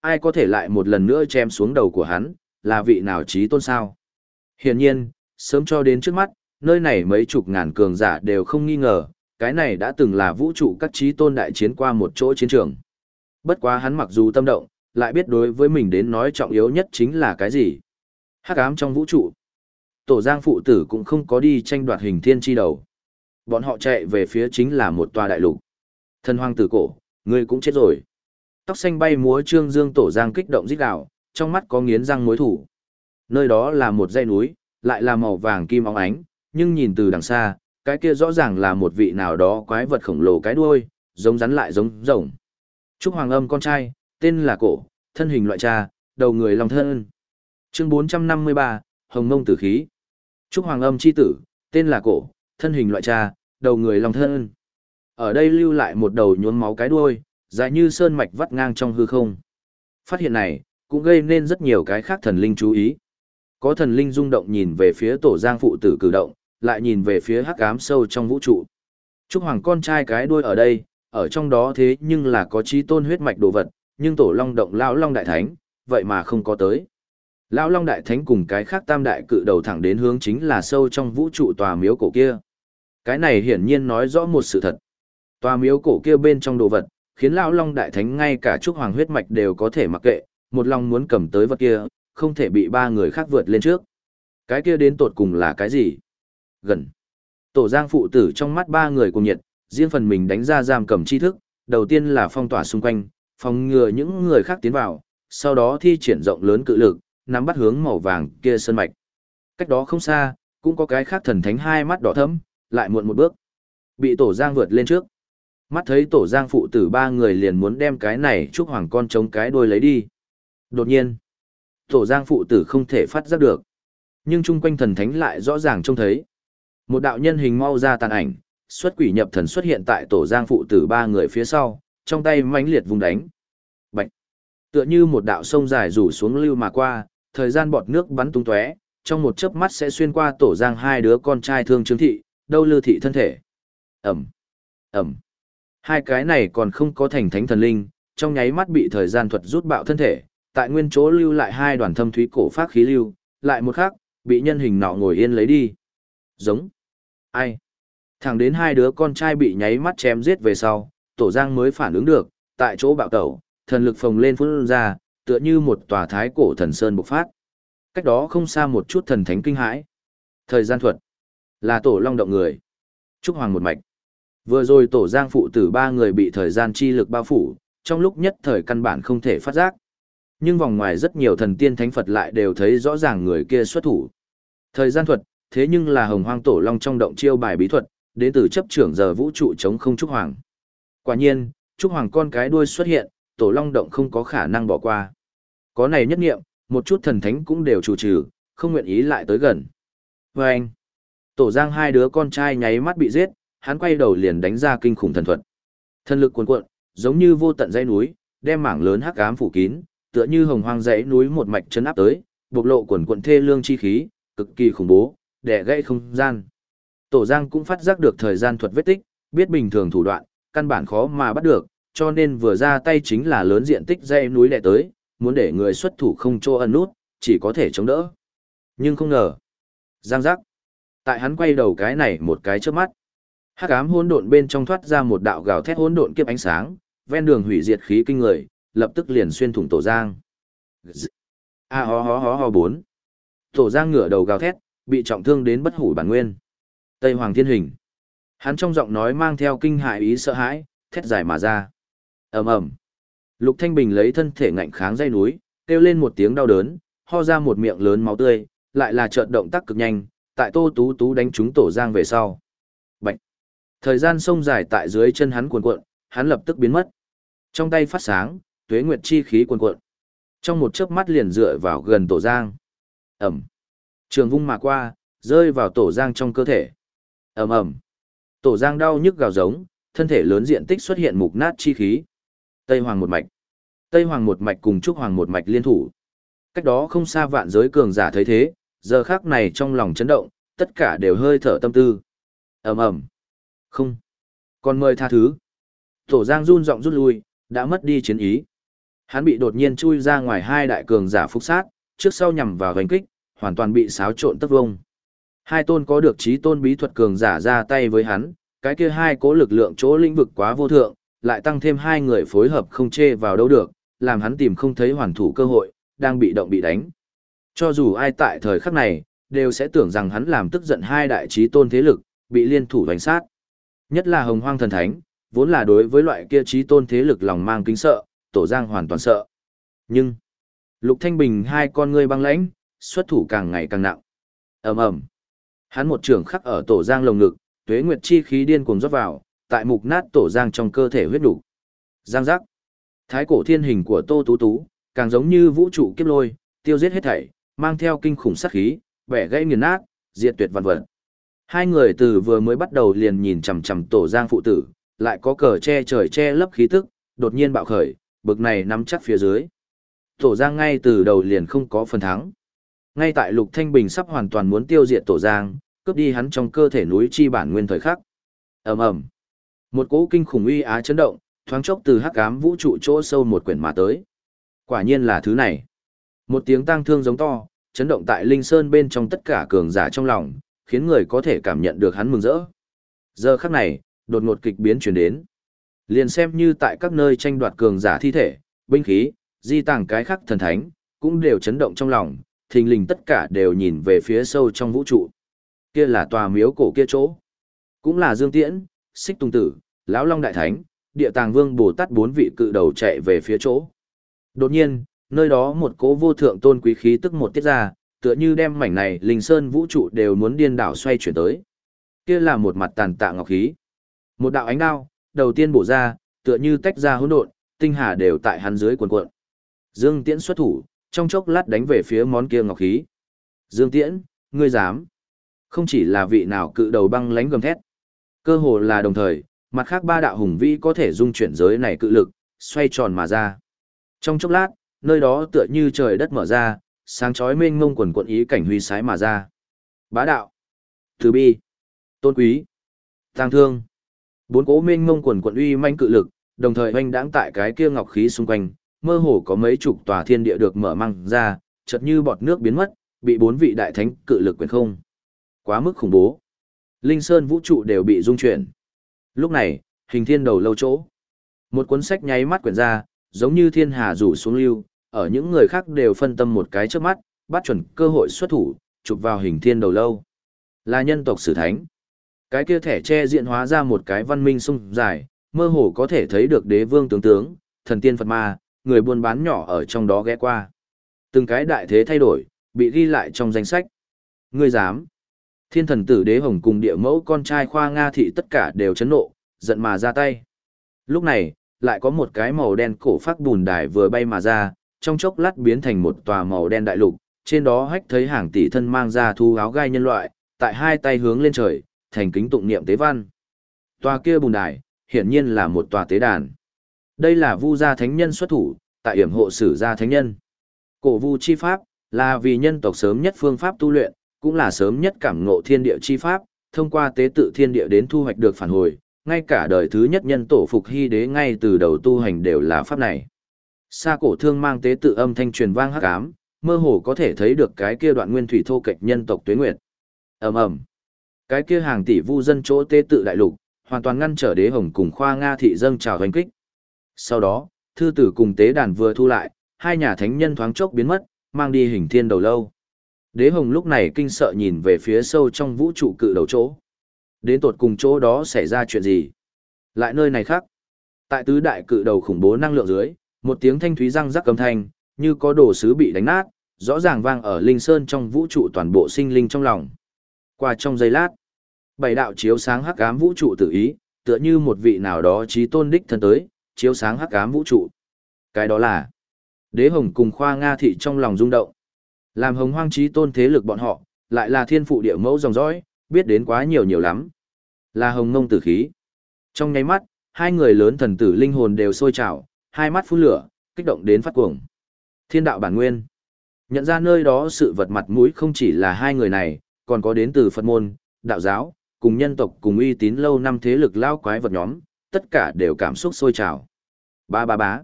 Ai có thể lại một lần nữa chém xuống đầu của hắn, là vị nào trí tôn sao? Hiển nhiên, sớm cho đến trước mắt, nơi này mấy chục ngàn cường giả đều không nghi ngờ, cái này đã từng là vũ trụ các trí tôn đại chiến qua một chỗ chiến trường. Bất quá hắn mặc dù tâm động, lại biết đối với mình đến nói trọng yếu nhất chính là cái gì. Hắc ám trong vũ trụ. Tổ giang phụ tử cũng không có đi tranh đoạt hình thiên chi đầu. Bọn họ chạy về phía chính là một tòa đại lục. Thần hoàng tử cổ, ngươi cũng chết rồi. Tóc xanh bay múa trương dương tổ giang kích động rít gào, trong mắt có nghiến răng mối thủ. Nơi đó là một dãy núi, lại là màu vàng kim óng ánh, nhưng nhìn từ đằng xa, cái kia rõ ràng là một vị nào đó quái vật khổng lồ cái đuôi, giống rắn lại giống rồng. Trúc Hoàng Âm con trai, tên là Cổ, thân hình loại cha, đầu người long thân. Chương 453, Hồng Mông Tử Khí. Trúc Hoàng Âm chi tử, tên là Cổ, thân hình loại cha, đầu người long thân. Ở đây lưu lại một đầu nhuốm máu cái đuôi, dài như sơn mạch vắt ngang trong hư không. Phát hiện này, cũng gây nên rất nhiều cái khác thần linh chú ý. Có thần linh rung động nhìn về phía tổ giang phụ tử cử động, lại nhìn về phía hắc ám sâu trong vũ trụ. Trúc Hoàng con trai cái đuôi ở đây, ở trong đó thế nhưng là có trí tôn huyết mạch đồ vật, nhưng tổ long động lão long đại thánh, vậy mà không có tới. Lão long đại thánh cùng cái khác tam đại cự đầu thẳng đến hướng chính là sâu trong vũ trụ tòa miếu cổ kia. Cái này hiển nhiên nói rõ một sự thật. Tòa miếu cổ kia bên trong đồ vật, khiến lão long đại thánh ngay cả trúc hoàng huyết mạch đều có thể mặc kệ, một lòng muốn cầm tới vật kia, không thể bị ba người khác vượt lên trước. Cái kia đến tột cùng là cái gì? Gần. Tổ giang phụ tử trong mắt ba người cùng nhiệt, riêng phần mình đánh ra giam cầm tri thức, đầu tiên là phong tỏa xung quanh, phòng ngừa những người khác tiến vào, sau đó thi triển rộng lớn cự lực, nắm bắt hướng màu vàng kia sơn mạch. Cách đó không xa, cũng có cái khác thần thánh hai mắt đỏ thẫm, lại muộn một bước. Bị tổ giang vượt lên trước. Mắt thấy tổ giang phụ tử ba người liền muốn đem cái này chúc hoàng con chống cái đuôi lấy đi. Đột nhiên, tổ giang phụ tử không thể phát giác được. Nhưng chung quanh thần thánh lại rõ ràng trông thấy. Một đạo nhân hình mau ra tàn ảnh, xuất quỷ nhập thần xuất hiện tại tổ giang phụ tử ba người phía sau, trong tay mãnh liệt vùng đánh. Bạch! Tựa như một đạo sông dài rủ xuống lưu mà qua, thời gian bọt nước bắn tung tóe, trong một chớp mắt sẽ xuyên qua tổ giang hai đứa con trai thương chứng thị, đâu lư thị thân thể. Ẩm! Ẩm! Hai cái này còn không có thành thánh thần linh, trong nháy mắt bị thời gian thuật rút bạo thân thể, tại nguyên chỗ lưu lại hai đoàn thâm thúy cổ phát khí lưu, lại một khắc, bị nhân hình nọ ngồi yên lấy đi. Giống. Ai? Thẳng đến hai đứa con trai bị nháy mắt chém giết về sau, tổ giang mới phản ứng được, tại chỗ bạo tẩu, thần lực phồng lên phun ra, tựa như một tòa thái cổ thần sơn bộc phát. Cách đó không xa một chút thần thánh kinh hãi. Thời gian thuật. Là tổ long động người. Trúc Hoàng một mạch. Vừa rồi tổ giang phụ tử ba người bị thời gian chi lực bao phủ, trong lúc nhất thời căn bản không thể phát giác. Nhưng vòng ngoài rất nhiều thần tiên thánh Phật lại đều thấy rõ ràng người kia xuất thủ. Thời gian thuật, thế nhưng là hồng hoang tổ long trong động chiêu bài bí thuật, đến từ chấp trưởng giờ vũ trụ chống không Trúc Hoàng. Quả nhiên, Trúc Hoàng con cái đuôi xuất hiện, tổ long động không có khả năng bỏ qua. Có này nhất nghiệm, một chút thần thánh cũng đều chủ trừ, không nguyện ý lại tới gần. Và anh, tổ giang hai đứa con trai nháy mắt bị giết, hắn quay đầu liền đánh ra kinh khủng thần thuật. Thần lực cuồn cuộn, giống như vô tận dãy núi, đem mảng lớn hắc ám phủ kín, tựa như hồng hoang dãy núi một mạch chấn áp tới, bộc lộ quần quần thê lương chi khí, cực kỳ khủng bố, đè gãy không gian. Tổ Giang cũng phát giác được thời gian thuật vết tích, biết bình thường thủ đoạn, căn bản khó mà bắt được, cho nên vừa ra tay chính là lớn diện tích dãy núi đè tới, muốn để người xuất thủ không cho ẩn nút, chỉ có thể chống đỡ. Nhưng không ngờ. Giang giác. Tại hắn quay đầu cái này một cái trước mắt. Hắc ám hỗn độn bên trong thoát ra một đạo gào thét hỗn độn kiếp ánh sáng, ven đường hủy diệt khí kinh người, lập tức liền xuyên thủng tổ giang. A ho ho ho ho bốn. Tổ giang ngửa đầu gào thét, bị trọng thương đến bất hủ bản nguyên. Tây Hoàng Thiên Hình. Hắn trong giọng nói mang theo kinh hại ý sợ hãi, thét dài mà ra. ầm ầm. Lục Thanh Bình lấy thân thể ngạnh kháng dây núi, kêu lên một tiếng đau đớn, ho ra một miệng lớn máu tươi, lại là chợt động tác cực nhanh, tại Tô Tú Tú đánh trúng tổ giang về sau. Bạch. Thời gian sông dài tại dưới chân hắn cuồn cuộn, hắn lập tức biến mất. Trong tay phát sáng, tuế nguyệt chi khí cuồn cuộn. Trong một chớp mắt liền dựa vào gần tổ giang. Ẩm. Trường vung mà qua, rơi vào tổ giang trong cơ thể. Ẩm ẩm. Tổ giang đau nhức gào giống, thân thể lớn diện tích xuất hiện mục nát chi khí. Tây Hoàng một mạch. Tây Hoàng một mạch cùng Trúc Hoàng một mạch liên thủ. Cách đó không xa vạn giới cường giả thấy thế, giờ khác này trong lòng chấn động, tất cả đều hơi thở tâm tư. ầm ầm Không. Còn mời tha thứ. Tổ Giang run giọng rút lui, đã mất đi chiến ý. Hắn bị đột nhiên chui ra ngoài hai đại cường giả phục sát, trước sau nhằm vào gánh kích, hoàn toàn bị xáo trộn tất vông. Hai tôn có được trí tôn bí thuật cường giả ra tay với hắn, cái kia hai cố lực lượng chỗ lĩnh vực quá vô thượng, lại tăng thêm hai người phối hợp không chê vào đâu được, làm hắn tìm không thấy hoàn thủ cơ hội, đang bị động bị đánh. Cho dù ai tại thời khắc này, đều sẽ tưởng rằng hắn làm tức giận hai đại trí tôn thế lực, bị liên thủ đánh sát. Nhất là hồng hoang thần thánh, vốn là đối với loại kia trí tôn thế lực lòng mang kính sợ, tổ giang hoàn toàn sợ. Nhưng, lục thanh bình hai con ngươi băng lãnh, xuất thủ càng ngày càng nặng. ầm ầm, hắn một trường khắc ở tổ giang lồng ngực, tuế nguyệt chi khí điên cuồng rót vào, tại mục nát tổ giang trong cơ thể huyết đủ. Giang giác, thái cổ thiên hình của tô tú tú, càng giống như vũ trụ kiếp lôi, tiêu giết hết thảy, mang theo kinh khủng sát khí, bẻ gãy nghiền nát, diệt tuyệt vạn vật. Hai người từ vừa mới bắt đầu liền nhìn chằm chằm tổ giang phụ tử, lại có cờ che trời che lấp khí tức, đột nhiên bạo khởi, bực này nắm chắc phía dưới. Tổ Giang ngay từ đầu liền không có phần thắng. Ngay tại Lục Thanh Bình sắp hoàn toàn muốn tiêu diệt Tổ Giang, cướp đi hắn trong cơ thể núi chi bản nguyên thời khắc. Ầm ầm. Một cỗ kinh khủng uy á chấn động, thoáng chốc từ hắc ám vũ trụ chỗ sâu một quyển mà tới. Quả nhiên là thứ này. Một tiếng tang thương giống to, chấn động tại Linh Sơn bên trong tất cả cường giả trong lòng, khiến người có thể cảm nhận được hắn mừng rỡ. Giờ khắc này, đột ngột kịch biến chuyển đến. Liền xem như tại các nơi tranh đoạt cường giả thi thể, binh khí, di tàng cái khắc thần thánh, cũng đều chấn động trong lòng, thình lình tất cả đều nhìn về phía sâu trong vũ trụ. Kia là tòa miếu cổ kia chỗ. Cũng là Dương Tiễn, Xích Tùng Tử, Lão Long Đại Thánh, Địa Tàng Vương Bồ Tát bốn vị cự đầu chạy về phía chỗ. Đột nhiên, nơi đó một cỗ vô thượng tôn quý khí tức một tiết ra, tựa như đem mảnh này linh sơn vũ trụ đều muốn điên đảo xoay chuyển tới. Kia là một mặt tàn tạ ngọc khí. Một đạo ánh đao, đầu tiên bổ ra, tựa như tách ra hỗn độn, tinh hà đều tại hắn dưới cuộn cuộn. Dương Tiễn xuất thủ, trong chốc lát đánh về phía món kia ngọc khí. Dương Tiễn, ngươi dám? Không chỉ là vị nào cự đầu băng lánh gầm thét, cơ hồ là đồng thời, mặt khác ba đạo hùng vĩ có thể dung chuyển giới này cự lực, xoay tròn mà ra. Trong chốc lát, nơi đó tựa như trời đất mở ra, sáng chói mênh mông quần quận ý cảnh huy sái mà ra. Bá đạo, từ bi, tôn quý, tang thương. Bốn cố mênh mông quần quận uy manh cự lực, đồng thời hoành đãng tại cái kia ngọc khí xung quanh, mơ hồ có mấy chục tòa thiên địa được mở mang ra, chợt như bọt nước biến mất, bị bốn vị đại thánh cự lực quyền không. Quá mức khủng bố. Linh Sơn vũ trụ đều bị rung chuyển. Lúc này, hình thiên đầu lâu chỗ. Một cuốn sách nháy mắt quyển ra, giống như thiên hà rủ xuống lưu, ở những người khác đều phân tâm một cái trước mắt, bắt chuẩn cơ hội xuất thủ, chụp vào hình thiên đầu lâu. Là nhân tộc sử thánh. Cái kia thẻ che diện hóa ra một cái văn minh sung dài, mơ hồ có thể thấy được đế vương tướng tướng, thần tiên Phật ma, người buôn bán nhỏ ở trong đó ghé qua. Từng cái đại thế thay đổi, bị ghi lại trong danh sách. Ngươi dám. Thiên thần tử đế hồng cùng địa mẫu con trai khoa Nga thị tất cả đều chấn nộ, giận mà ra tay. Lúc này, lại có một cái màu đen cổ phát bùn đài vừa bay mà ra, trong chốc lát biến thành một tòa màu đen đại lục, trên đó hách thấy hàng tỷ thân mang ra thu áo gai nhân loại, tại hai tay hướng lên trời, thành kính tụng niệm tế văn. Tòa kia bùn đài, hiển nhiên là một tòa tế đàn. Đây là vu gia thánh nhân xuất thủ, tại hiểm hộ sử gia thánh nhân. Cổ vu chi pháp, là vì nhân tộc sớm nhất phương pháp tu luyện, cũng là sớm nhất cảm ngộ thiên địa chi pháp, thông qua tế tự thiên địa đến thu hoạch được phản hồi, ngay cả đời thứ nhất nhân tổ phục hy đế ngay từ đầu tu hành đều là pháp này. Sa cổ thương mang tế tự âm thanh truyền vang hắc ám, mơ hồ có thể thấy được cái kia đoạn nguyên thủy thô kệch nhân tộc tuế nguyệt. Ầm ầm. Cái kia hàng tỷ vu dân chỗ tế tự đại lục, hoàn toàn ngăn trở đế hồng cùng khoa Nga thị dâng trào hoành kích. Sau đó, thư tử cùng tế đàn vừa thu lại, hai nhà thánh nhân thoáng chốc biến mất, mang đi hình thiên đầu lâu. Đế hồng lúc này kinh sợ nhìn về phía sâu trong vũ trụ cự đầu chỗ. Đến tột cùng chỗ đó xảy ra chuyện gì? Lại nơi này khác. Tại tứ đại cự đầu khủng bố năng lượng dưới, một tiếng thanh thúy răng rắc cầm thanh, như có đồ sứ bị đánh nát, rõ ràng vang ở linh sơn trong vũ trụ toàn bộ sinh linh trong lòng. Qua trong giây lát, bảy đạo chiếu sáng hắc ám vũ trụ tự ý, tựa như một vị nào đó trí tôn đích thân tới, chiếu sáng hắc ám vũ trụ. Cái đó là Đế Hồng cùng Khoa Nga thị trong lòng rung động. Làm hồng hoang trí tôn thế lực bọn họ, lại là thiên phụ địa mẫu dòng dõi, biết đến quá nhiều nhiều lắm. Là hồng ngông tử khí. Trong nháy mắt, hai người lớn thần tử linh hồn đều sôi trào, hai mắt phun lửa, kích động đến phát cuồng. Thiên đạo bản nguyên. Nhận ra nơi đó sự vật mặt mũi không chỉ là hai người này, còn có đến từ Phật môn, đạo giáo, cùng nhân tộc cùng uy tín lâu năm thế lực lao quái vật nhóm, tất cả đều cảm xúc sôi trào. Ba ba bá.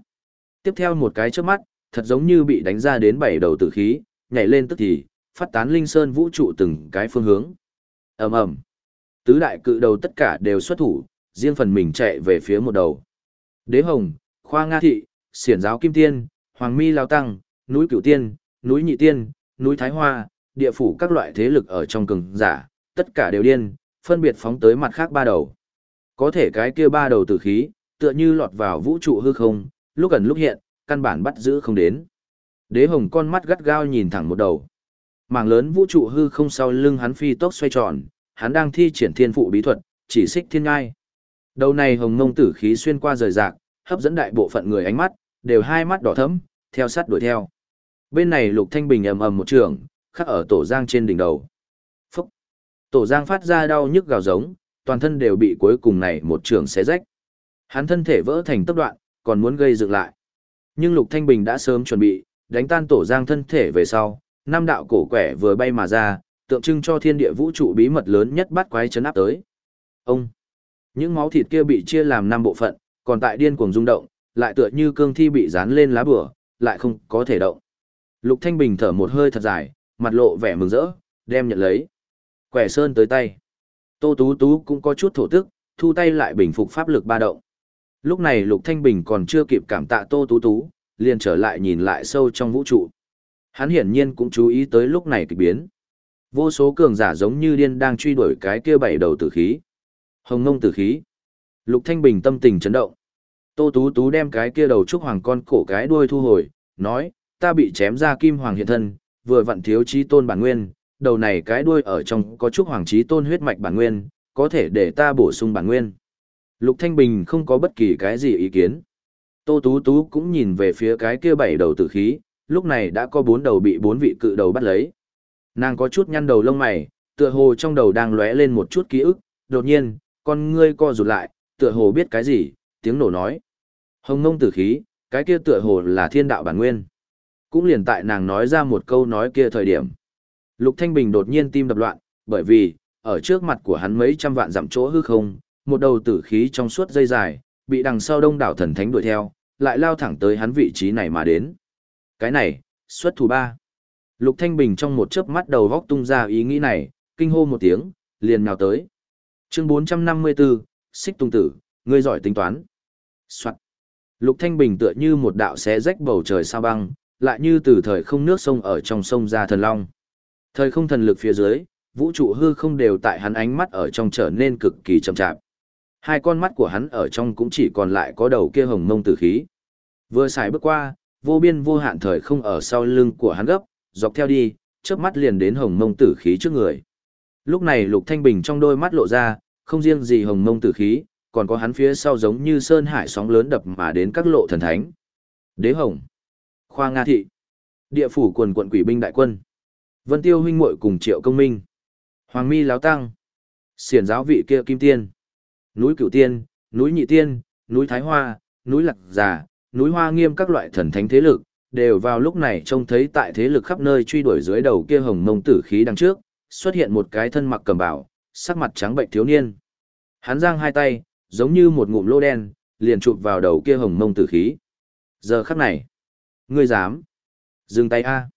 Tiếp theo một cái trước mắt, thật giống như bị đánh ra đến bảy đầu tử khí, nhảy lên tức thì, phát tán linh sơn vũ trụ từng cái phương hướng. ầm ầm Tứ đại cự đầu tất cả đều xuất thủ, riêng phần mình chạy về phía một đầu. Đế Hồng, Khoa Nga Thị, Xiển Giáo Kim Tiên, Hoàng Mi Lao Tăng, Núi Cửu Tiên, Núi Nhị Tiên, Núi Thái Hoa, địa phủ các loại thế lực ở trong cường giả, tất cả đều điên, phân biệt phóng tới mặt khác ba đầu. Có thể cái kia ba đầu tử khí, tựa như lọt vào vũ trụ hư không, lúc gần lúc hiện, căn bản bắt giữ không đến. Đế hồng con mắt gắt gao nhìn thẳng một đầu. Mảng lớn vũ trụ hư không sau lưng hắn phi tốc xoay tròn, hắn đang thi triển thiên phụ bí thuật, chỉ xích thiên ngai. Đầu này hồng ngông tử khí xuyên qua rời rạc, hấp dẫn đại bộ phận người ánh mắt, đều hai mắt đỏ thẫm, theo sát đuổi theo. Bên này Lục Thanh Bình ầm ầm một trường, khắc ở tổ giang trên đỉnh đầu. Phúc! Tổ giang phát ra đau nhức gào giống, toàn thân đều bị cuối cùng này một trường xé rách. Hắn thân thể vỡ thành tốc đoạn, còn muốn gây dựng lại. Nhưng Lục Thanh Bình đã sớm chuẩn bị, đánh tan tổ giang thân thể về sau, năm đạo cổ quẻ vừa bay mà ra, tượng trưng cho thiên địa vũ trụ bí mật lớn nhất bắt quái chấn áp tới. Ông, những máu thịt kia bị chia làm năm bộ phận, còn tại điên cuồng rung động, lại tựa như cương thi bị dán lên lá bửa, lại không có thể động. Lục Thanh Bình thở một hơi thật dài, mặt lộ vẻ mừng rỡ, đem nhận lấy. Quẻ sơn tới tay. Tô Tú Tú cũng có chút thổ tức, thu tay lại bình phục pháp lực ba động. Lúc này Lục Thanh Bình còn chưa kịp cảm tạ Tô Tú Tú, liền trở lại nhìn lại sâu trong vũ trụ. Hắn hiển nhiên cũng chú ý tới lúc này kỳ biến. Vô số cường giả giống như điên đang truy đuổi cái kia bảy đầu tử khí. Hồng ngông tử khí. Lục Thanh Bình tâm tình chấn động. Tô Tú Tú đem cái kia đầu trúc hoàng con cổ cái đuôi thu hồi, nói, ta bị chém ra kim hoàng hiện thân, vừa vặn thiếu trí tôn bản nguyên, đầu này cái đuôi ở trong có trúc hoàng trí tôn huyết mạch bản nguyên, có thể để ta bổ sung bản nguyên. Lục Thanh Bình không có bất kỳ cái gì ý kiến. Tô Tú Tú cũng nhìn về phía cái kia bảy đầu tử khí, lúc này đã có bốn đầu bị bốn vị cự đầu bắt lấy. Nàng có chút nhăn đầu lông mày, tựa hồ trong đầu đang lóe lên một chút ký ức, đột nhiên, con ngươi co rụt lại, tựa hồ biết cái gì, tiếng nổ nói. Hồng ngông tử khí, cái kia tựa hồ là thiên đạo bản nguyên. Cũng liền tại nàng nói ra một câu nói kia thời điểm. Lục Thanh Bình đột nhiên tim đập loạn, bởi vì, ở trước mặt của hắn mấy trăm vạn dặm chỗ hư không, một đầu tử khí trong suốt dây dài, bị đằng sau đông đảo thần thánh đuổi theo, lại lao thẳng tới hắn vị trí này mà đến. Cái này, xuất thủ ba. Lục Thanh Bình trong một chớp mắt đầu góc tung ra ý nghĩ này, kinh hô một tiếng, liền nhào tới. Chương 454, Xích Tung Tử, ngươi giỏi tính toán. Soạn. Lục Thanh Bình tựa như một đạo xé rách bầu trời sao băng, lại như từ thời không nước sông ở trong sông ra thần long. Thời không thần lực phía dưới, vũ trụ hư không đều tại hắn ánh mắt ở trong trở nên cực kỳ chậm chạp. Hai con mắt của hắn ở trong cũng chỉ còn lại có đầu kia hồng mông tử khí. Vừa xài bước qua, vô biên vô hạn thời không ở sau lưng của hắn gấp, dọc theo đi, chớp mắt liền đến hồng mông tử khí trước người. Lúc này Lục Thanh Bình trong đôi mắt lộ ra, không riêng gì hồng mông tử khí, còn có hắn phía sau giống như sơn hải sóng lớn đập mà đến các lộ thần thánh. Đế Hồng, Khoa Nga Thị, Địa phủ quần quận quỷ binh đại quân, Vân Tiêu huynh muội cùng Triệu Công Minh, Hoàng Mi Láo Tăng, Xiển giáo vị kia Kim Tiên, núi Cửu Tiên, núi Nhị Tiên, núi Thái Hoa, núi Lạc Già, núi Hoa Nghiêm các loại thần thánh thế lực, đều vào lúc này trông thấy tại thế lực khắp nơi truy đuổi dưới đầu kia hồng mông tử khí đằng trước, xuất hiện một cái thân mặc cầm bảo, sắc mặt trắng bệnh thiếu niên. Hắn giang hai tay, giống như một ngụm lô đen, liền chụp vào đầu kia hồng mông tử khí. Giờ khắc này, ngươi dám? Dừng tay a.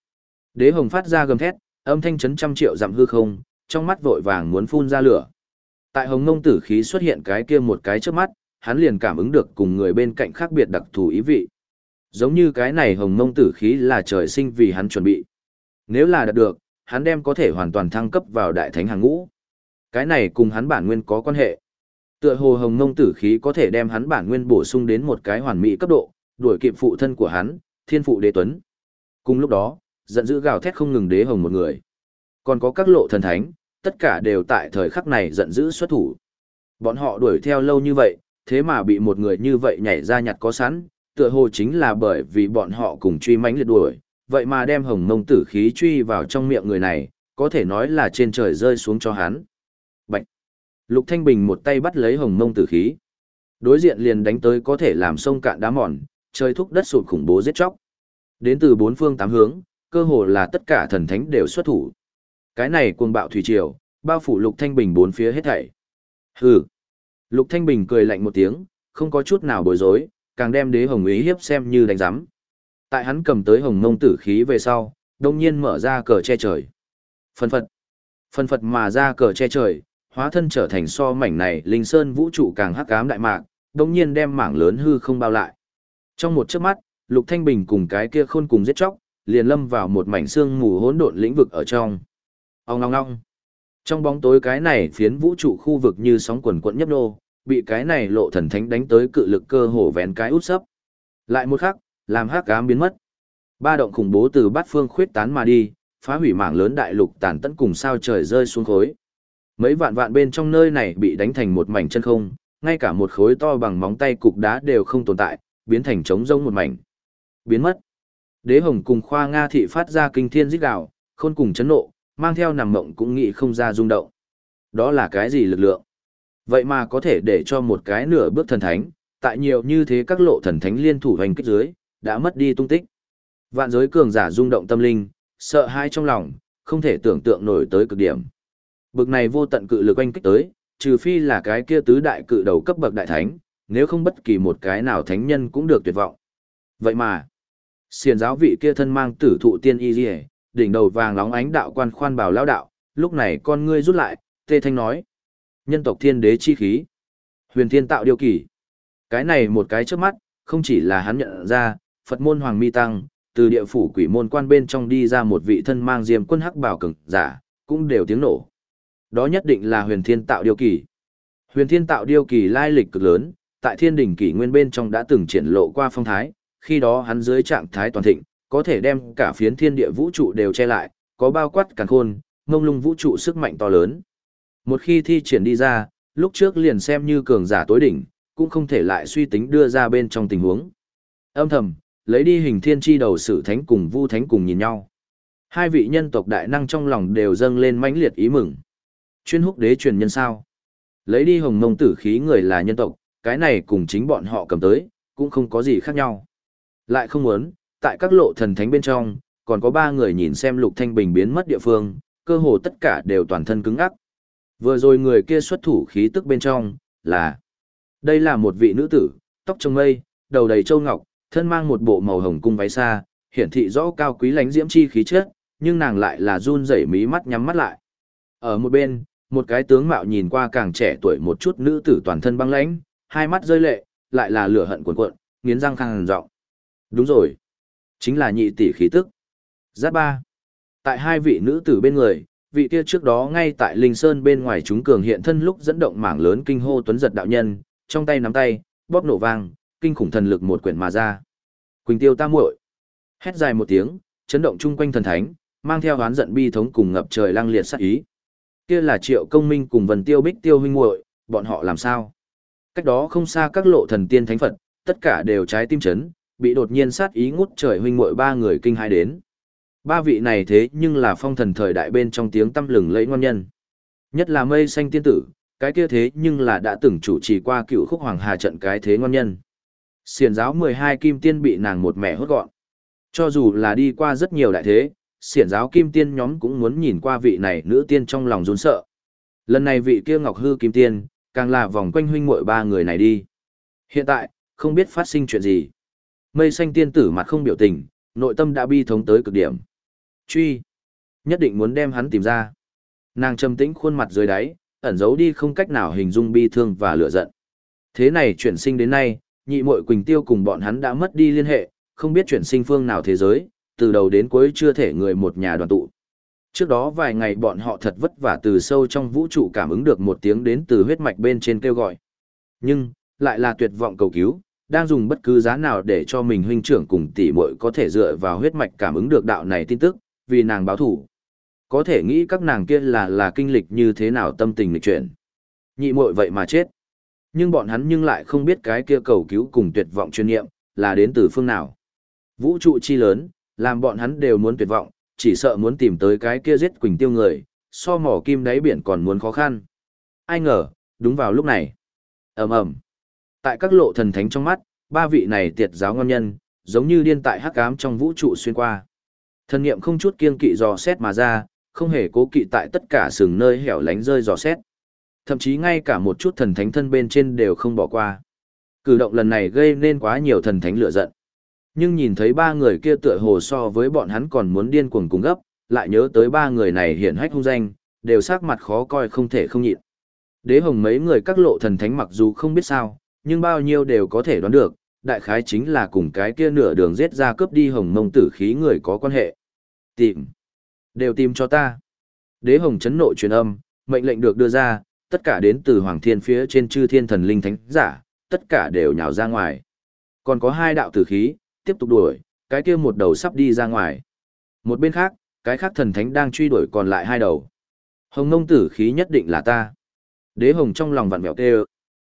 Đế hồng phát ra gầm thét, âm thanh chấn trăm triệu dặm hư không, trong mắt vội vàng muốn phun ra lửa. Tại hồng mông tử khí xuất hiện cái kia một cái trước mắt, hắn liền cảm ứng được cùng người bên cạnh khác biệt đặc thù ý vị. Giống như cái này hồng mông tử khí là trời sinh vì hắn chuẩn bị. Nếu là đạt được, hắn đem có thể hoàn toàn thăng cấp vào đại thánh hàng ngũ. Cái này cùng hắn bản nguyên có quan hệ. Tựa hồ hồng mông tử khí có thể đem hắn bản nguyên bổ sung đến một cái hoàn mỹ cấp độ, đuổi kịp phụ thân của hắn, thiên phụ đế tuấn. Cùng lúc đó, giận dữ gào thét không ngừng đế hồng một người. Còn có các lộ thần thánh, tất cả đều tại thời khắc này giận dữ xuất thủ. Bọn họ đuổi theo lâu như vậy, thế mà bị một người như vậy nhảy ra nhặt có sẵn, tựa hồ chính là bởi vì bọn họ cùng truy mãnh liệt đuổi, vậy mà đem hồng mông tử khí truy vào trong miệng người này, có thể nói là trên trời rơi xuống cho hắn. Lục Thanh Bình một tay bắt lấy hồng mông tử khí. Đối diện liền đánh tới có thể làm sông cạn đá mòn, trời thúc đất sụt khủng bố giết chóc. Đến từ bốn phương tám hướng, cơ hồ là tất cả thần thánh đều xuất thủ. Cái này cuồng bạo thủy triều, bao phủ Lục Thanh Bình bốn phía hết thảy. Hừ. Lục Thanh Bình cười lạnh một tiếng, không có chút nào bối rối, càng đem đế hồng ý hiếp xem như đánh giám. Tại hắn cầm tới hồng Mông tử khí về sau, đông nhiên mở ra cờ che trời. Phân phật. Phân phật mà ra cờ che trời, hóa thân trở thành so mảnh này linh sơn vũ trụ càng hắc ám đại mạc, đông nhiên đem mảng lớn hư không bao lại. Trong một chớp mắt, Lục Thanh Bình cùng cái kia khôn cùng giết chóc, liền lâm vào một mảnh xương mù hỗn độn lĩnh vực ở trong. Ông ngong ngong. Trong bóng tối cái này phiến vũ trụ khu vực như sóng quần quận nhấp nô, bị cái này lộ thần thánh đánh tới cự lực cơ hồ vén cái út sấp. Lại một khắc, làm hắc ám biến mất. Ba động khủng bố từ bát phương khuyết tán mà đi, phá hủy mảng lớn đại lục tàn tận cùng sao trời rơi xuống khối. Mấy vạn vạn bên trong nơi này bị đánh thành một mảnh chân không, ngay cả một khối to bằng móng tay cục đá đều không tồn tại, biến thành trống rông một mảnh. Biến mất. Đế Hồng cùng Khoa Nga thị phát ra kinh thiên rít gào, khôn cùng chấn nộ, mang theo nằm mộng cũng nghĩ không ra rung động. Đó là cái gì lực lượng? Vậy mà có thể để cho một cái nửa bước thần thánh, tại nhiều như thế các lộ thần thánh liên thủ hành kích dưới, đã mất đi tung tích. Vạn giới cường giả rung động tâm linh, sợ hãi trong lòng, không thể tưởng tượng nổi tới cực điểm. Bực này vô tận cự lực oanh kích tới, trừ phi là cái kia tứ đại cự đầu cấp bậc đại thánh, nếu không bất kỳ một cái nào thánh nhân cũng được tuyệt vọng. Vậy mà, xiền giáo vị kia thân mang tử thụ tiên y liề, đỉnh đầu vàng lóng ánh đạo quan khoan bào lao đạo, lúc này con ngươi rút lại, tê thanh nói. Nhân tộc thiên đế chi khí. Huyền thiên tạo điều kỳ. Cái này một cái trước mắt, không chỉ là hắn nhận ra, Phật môn Hoàng Mi Tăng, từ địa phủ quỷ môn quan bên trong đi ra một vị thân mang diêm quân hắc bảo cường giả, cũng đều tiếng nổ. Đó nhất định là huyền thiên tạo Điêu kỳ. Huyền thiên tạo Điêu kỳ lai lịch cực lớn, tại thiên đỉnh kỷ nguyên bên trong đã từng triển lộ qua phong thái, khi đó hắn dưới trạng thái toàn thịnh, có thể đem cả phiến thiên địa vũ trụ đều che lại, có bao quát càn khôn, ngông lung vũ trụ sức mạnh to lớn. Một khi thi triển đi ra, lúc trước liền xem như cường giả tối đỉnh, cũng không thể lại suy tính đưa ra bên trong tình huống. Âm thầm, lấy đi hình thiên chi đầu sử thánh cùng vu thánh cùng nhìn nhau. Hai vị nhân tộc đại năng trong lòng đều dâng lên mãnh liệt ý mừng. Chuyên húc đế truyền nhân sao? Lấy đi hồng mông tử khí người là nhân tộc, cái này cùng chính bọn họ cầm tới, cũng không có gì khác nhau. Lại không muốn, tại các lộ thần thánh bên trong, còn có ba người nhìn xem lục thanh bình biến mất địa phương, cơ hồ tất cả đều toàn thân cứng ắc. Vừa rồi người kia xuất thủ khí tức bên trong, là... Đây là một vị nữ tử, tóc trông mây, đầu đầy châu ngọc, thân mang một bộ màu hồng cung váy xa, hiển thị rõ cao quý lánh diễm chi khí chất, nhưng nàng lại là run rẩy mí mắt nhắm mắt lại. Ở một bên, một cái tướng mạo nhìn qua càng trẻ tuổi một chút nữ tử toàn thân băng lãnh, hai mắt rơi lệ, lại là lửa hận cuồn cuộn, nghiến răng khang giọng. Đúng rồi, chính là nhị tỷ khí tức. Giáp ba. Tại hai vị nữ tử bên người, vị kia trước đó ngay tại Linh Sơn bên ngoài chúng cường hiện thân lúc dẫn động mảng lớn kinh hô tuấn giật đạo nhân, trong tay nắm tay, bóp nổ vang, kinh khủng thần lực một quyển mà ra. Quỳnh Tiêu ta muội. Hét dài một tiếng, chấn động chung quanh thần thánh, mang theo oán giận bi thống cùng ngập trời lang liệt sát ý. Kia là Triệu Công Minh cùng Vân Tiêu Bích Tiêu huynh muội, bọn họ làm sao? Cách đó không xa các lộ thần tiên thánh Phật, tất cả đều trái tim chấn, bị đột nhiên sát ý ngút trời huynh muội ba người kinh hai đến. Ba vị này thế nhưng là phong thần thời đại bên trong tiếng tâm lừng lẫy ngon nhân. Nhất là mây xanh tiên tử, cái kia thế nhưng là đã từng chủ trì qua cựu khúc hoàng hà trận cái thế ngon nhân. xiền giáo 12 kim tiên bị nàng một mẹ hốt gọn. Cho dù là đi qua rất nhiều đại thế, xiển giáo kim tiên nhóm cũng muốn nhìn qua vị này nữ tiên trong lòng rốn sợ. Lần này vị kia ngọc hư kim tiên, càng là vòng quanh huynh muội ba người này đi. Hiện tại, không biết phát sinh chuyện gì. Mây xanh tiên tử mặt không biểu tình, nội tâm đã bi thống tới cực điểm. Truy, nhất định muốn đem hắn tìm ra. Nàng trầm tĩnh khuôn mặt dưới đáy, ẩn giấu đi không cách nào hình dung bi thương và lửa giận. Thế này chuyển sinh đến nay, nhị muội Quỳnh Tiêu cùng bọn hắn đã mất đi liên hệ, không biết chuyển sinh phương nào thế giới, từ đầu đến cuối chưa thể người một nhà đoàn tụ. Trước đó vài ngày bọn họ thật vất vả từ sâu trong vũ trụ cảm ứng được một tiếng đến từ huyết mạch bên trên kêu gọi. Nhưng, lại là tuyệt vọng cầu cứu, đang dùng bất cứ giá nào để cho mình huynh trưởng cùng tỷ muội có thể dựa vào huyết mạch cảm ứng được đạo này tin tức, vì nàng báo thủ. Có thể nghĩ các nàng kia là là kinh lịch như thế nào tâm tình lịch chuyển. Nhị muội vậy mà chết. Nhưng bọn hắn nhưng lại không biết cái kia cầu cứu cùng tuyệt vọng chuyên nghiệm, là đến từ phương nào. Vũ trụ chi lớn, làm bọn hắn đều muốn tuyệt vọng, chỉ sợ muốn tìm tới cái kia giết Quỳnh Tiêu người, so mỏ kim đáy biển còn muốn khó khăn. Ai ngờ, đúng vào lúc này. ầm ầm Tại các lộ thần thánh trong mắt, ba vị này tiệt giáo ngon nhân, giống như điên tại hắc ám trong vũ trụ xuyên qua. Thần niệm không chút kiên kỵ dò xét mà ra, không hề cố kỵ tại tất cả sừng nơi hẻo lánh rơi dò xét. Thậm chí ngay cả một chút thần thánh thân bên trên đều không bỏ qua. Cử động lần này gây nên quá nhiều thần thánh lửa giận. Nhưng nhìn thấy ba người kia tựa hồ so với bọn hắn còn muốn điên cuồng cùng gấp, lại nhớ tới ba người này hiển hách hung danh, đều sắc mặt khó coi không thể không nhịn. Đế hồng mấy người các lộ thần thánh mặc dù không biết sao, nhưng bao nhiêu đều có thể đoán được, đại khái chính là cùng cái kia nửa đường giết ra cướp đi hồng mông tử khí người có quan hệ. Tìm. Đều tìm cho ta. Đế hồng chấn nộ truyền âm, mệnh lệnh được đưa ra, tất cả đến từ hoàng thiên phía trên chư thiên thần linh thánh giả, tất cả đều nhào ra ngoài. Còn có hai đạo tử khí, tiếp tục đuổi, cái kia một đầu sắp đi ra ngoài. Một bên khác, cái khác thần thánh đang truy đuổi còn lại hai đầu. Hồng nông tử khí nhất định là ta. Đế hồng trong lòng vặn vẹo tê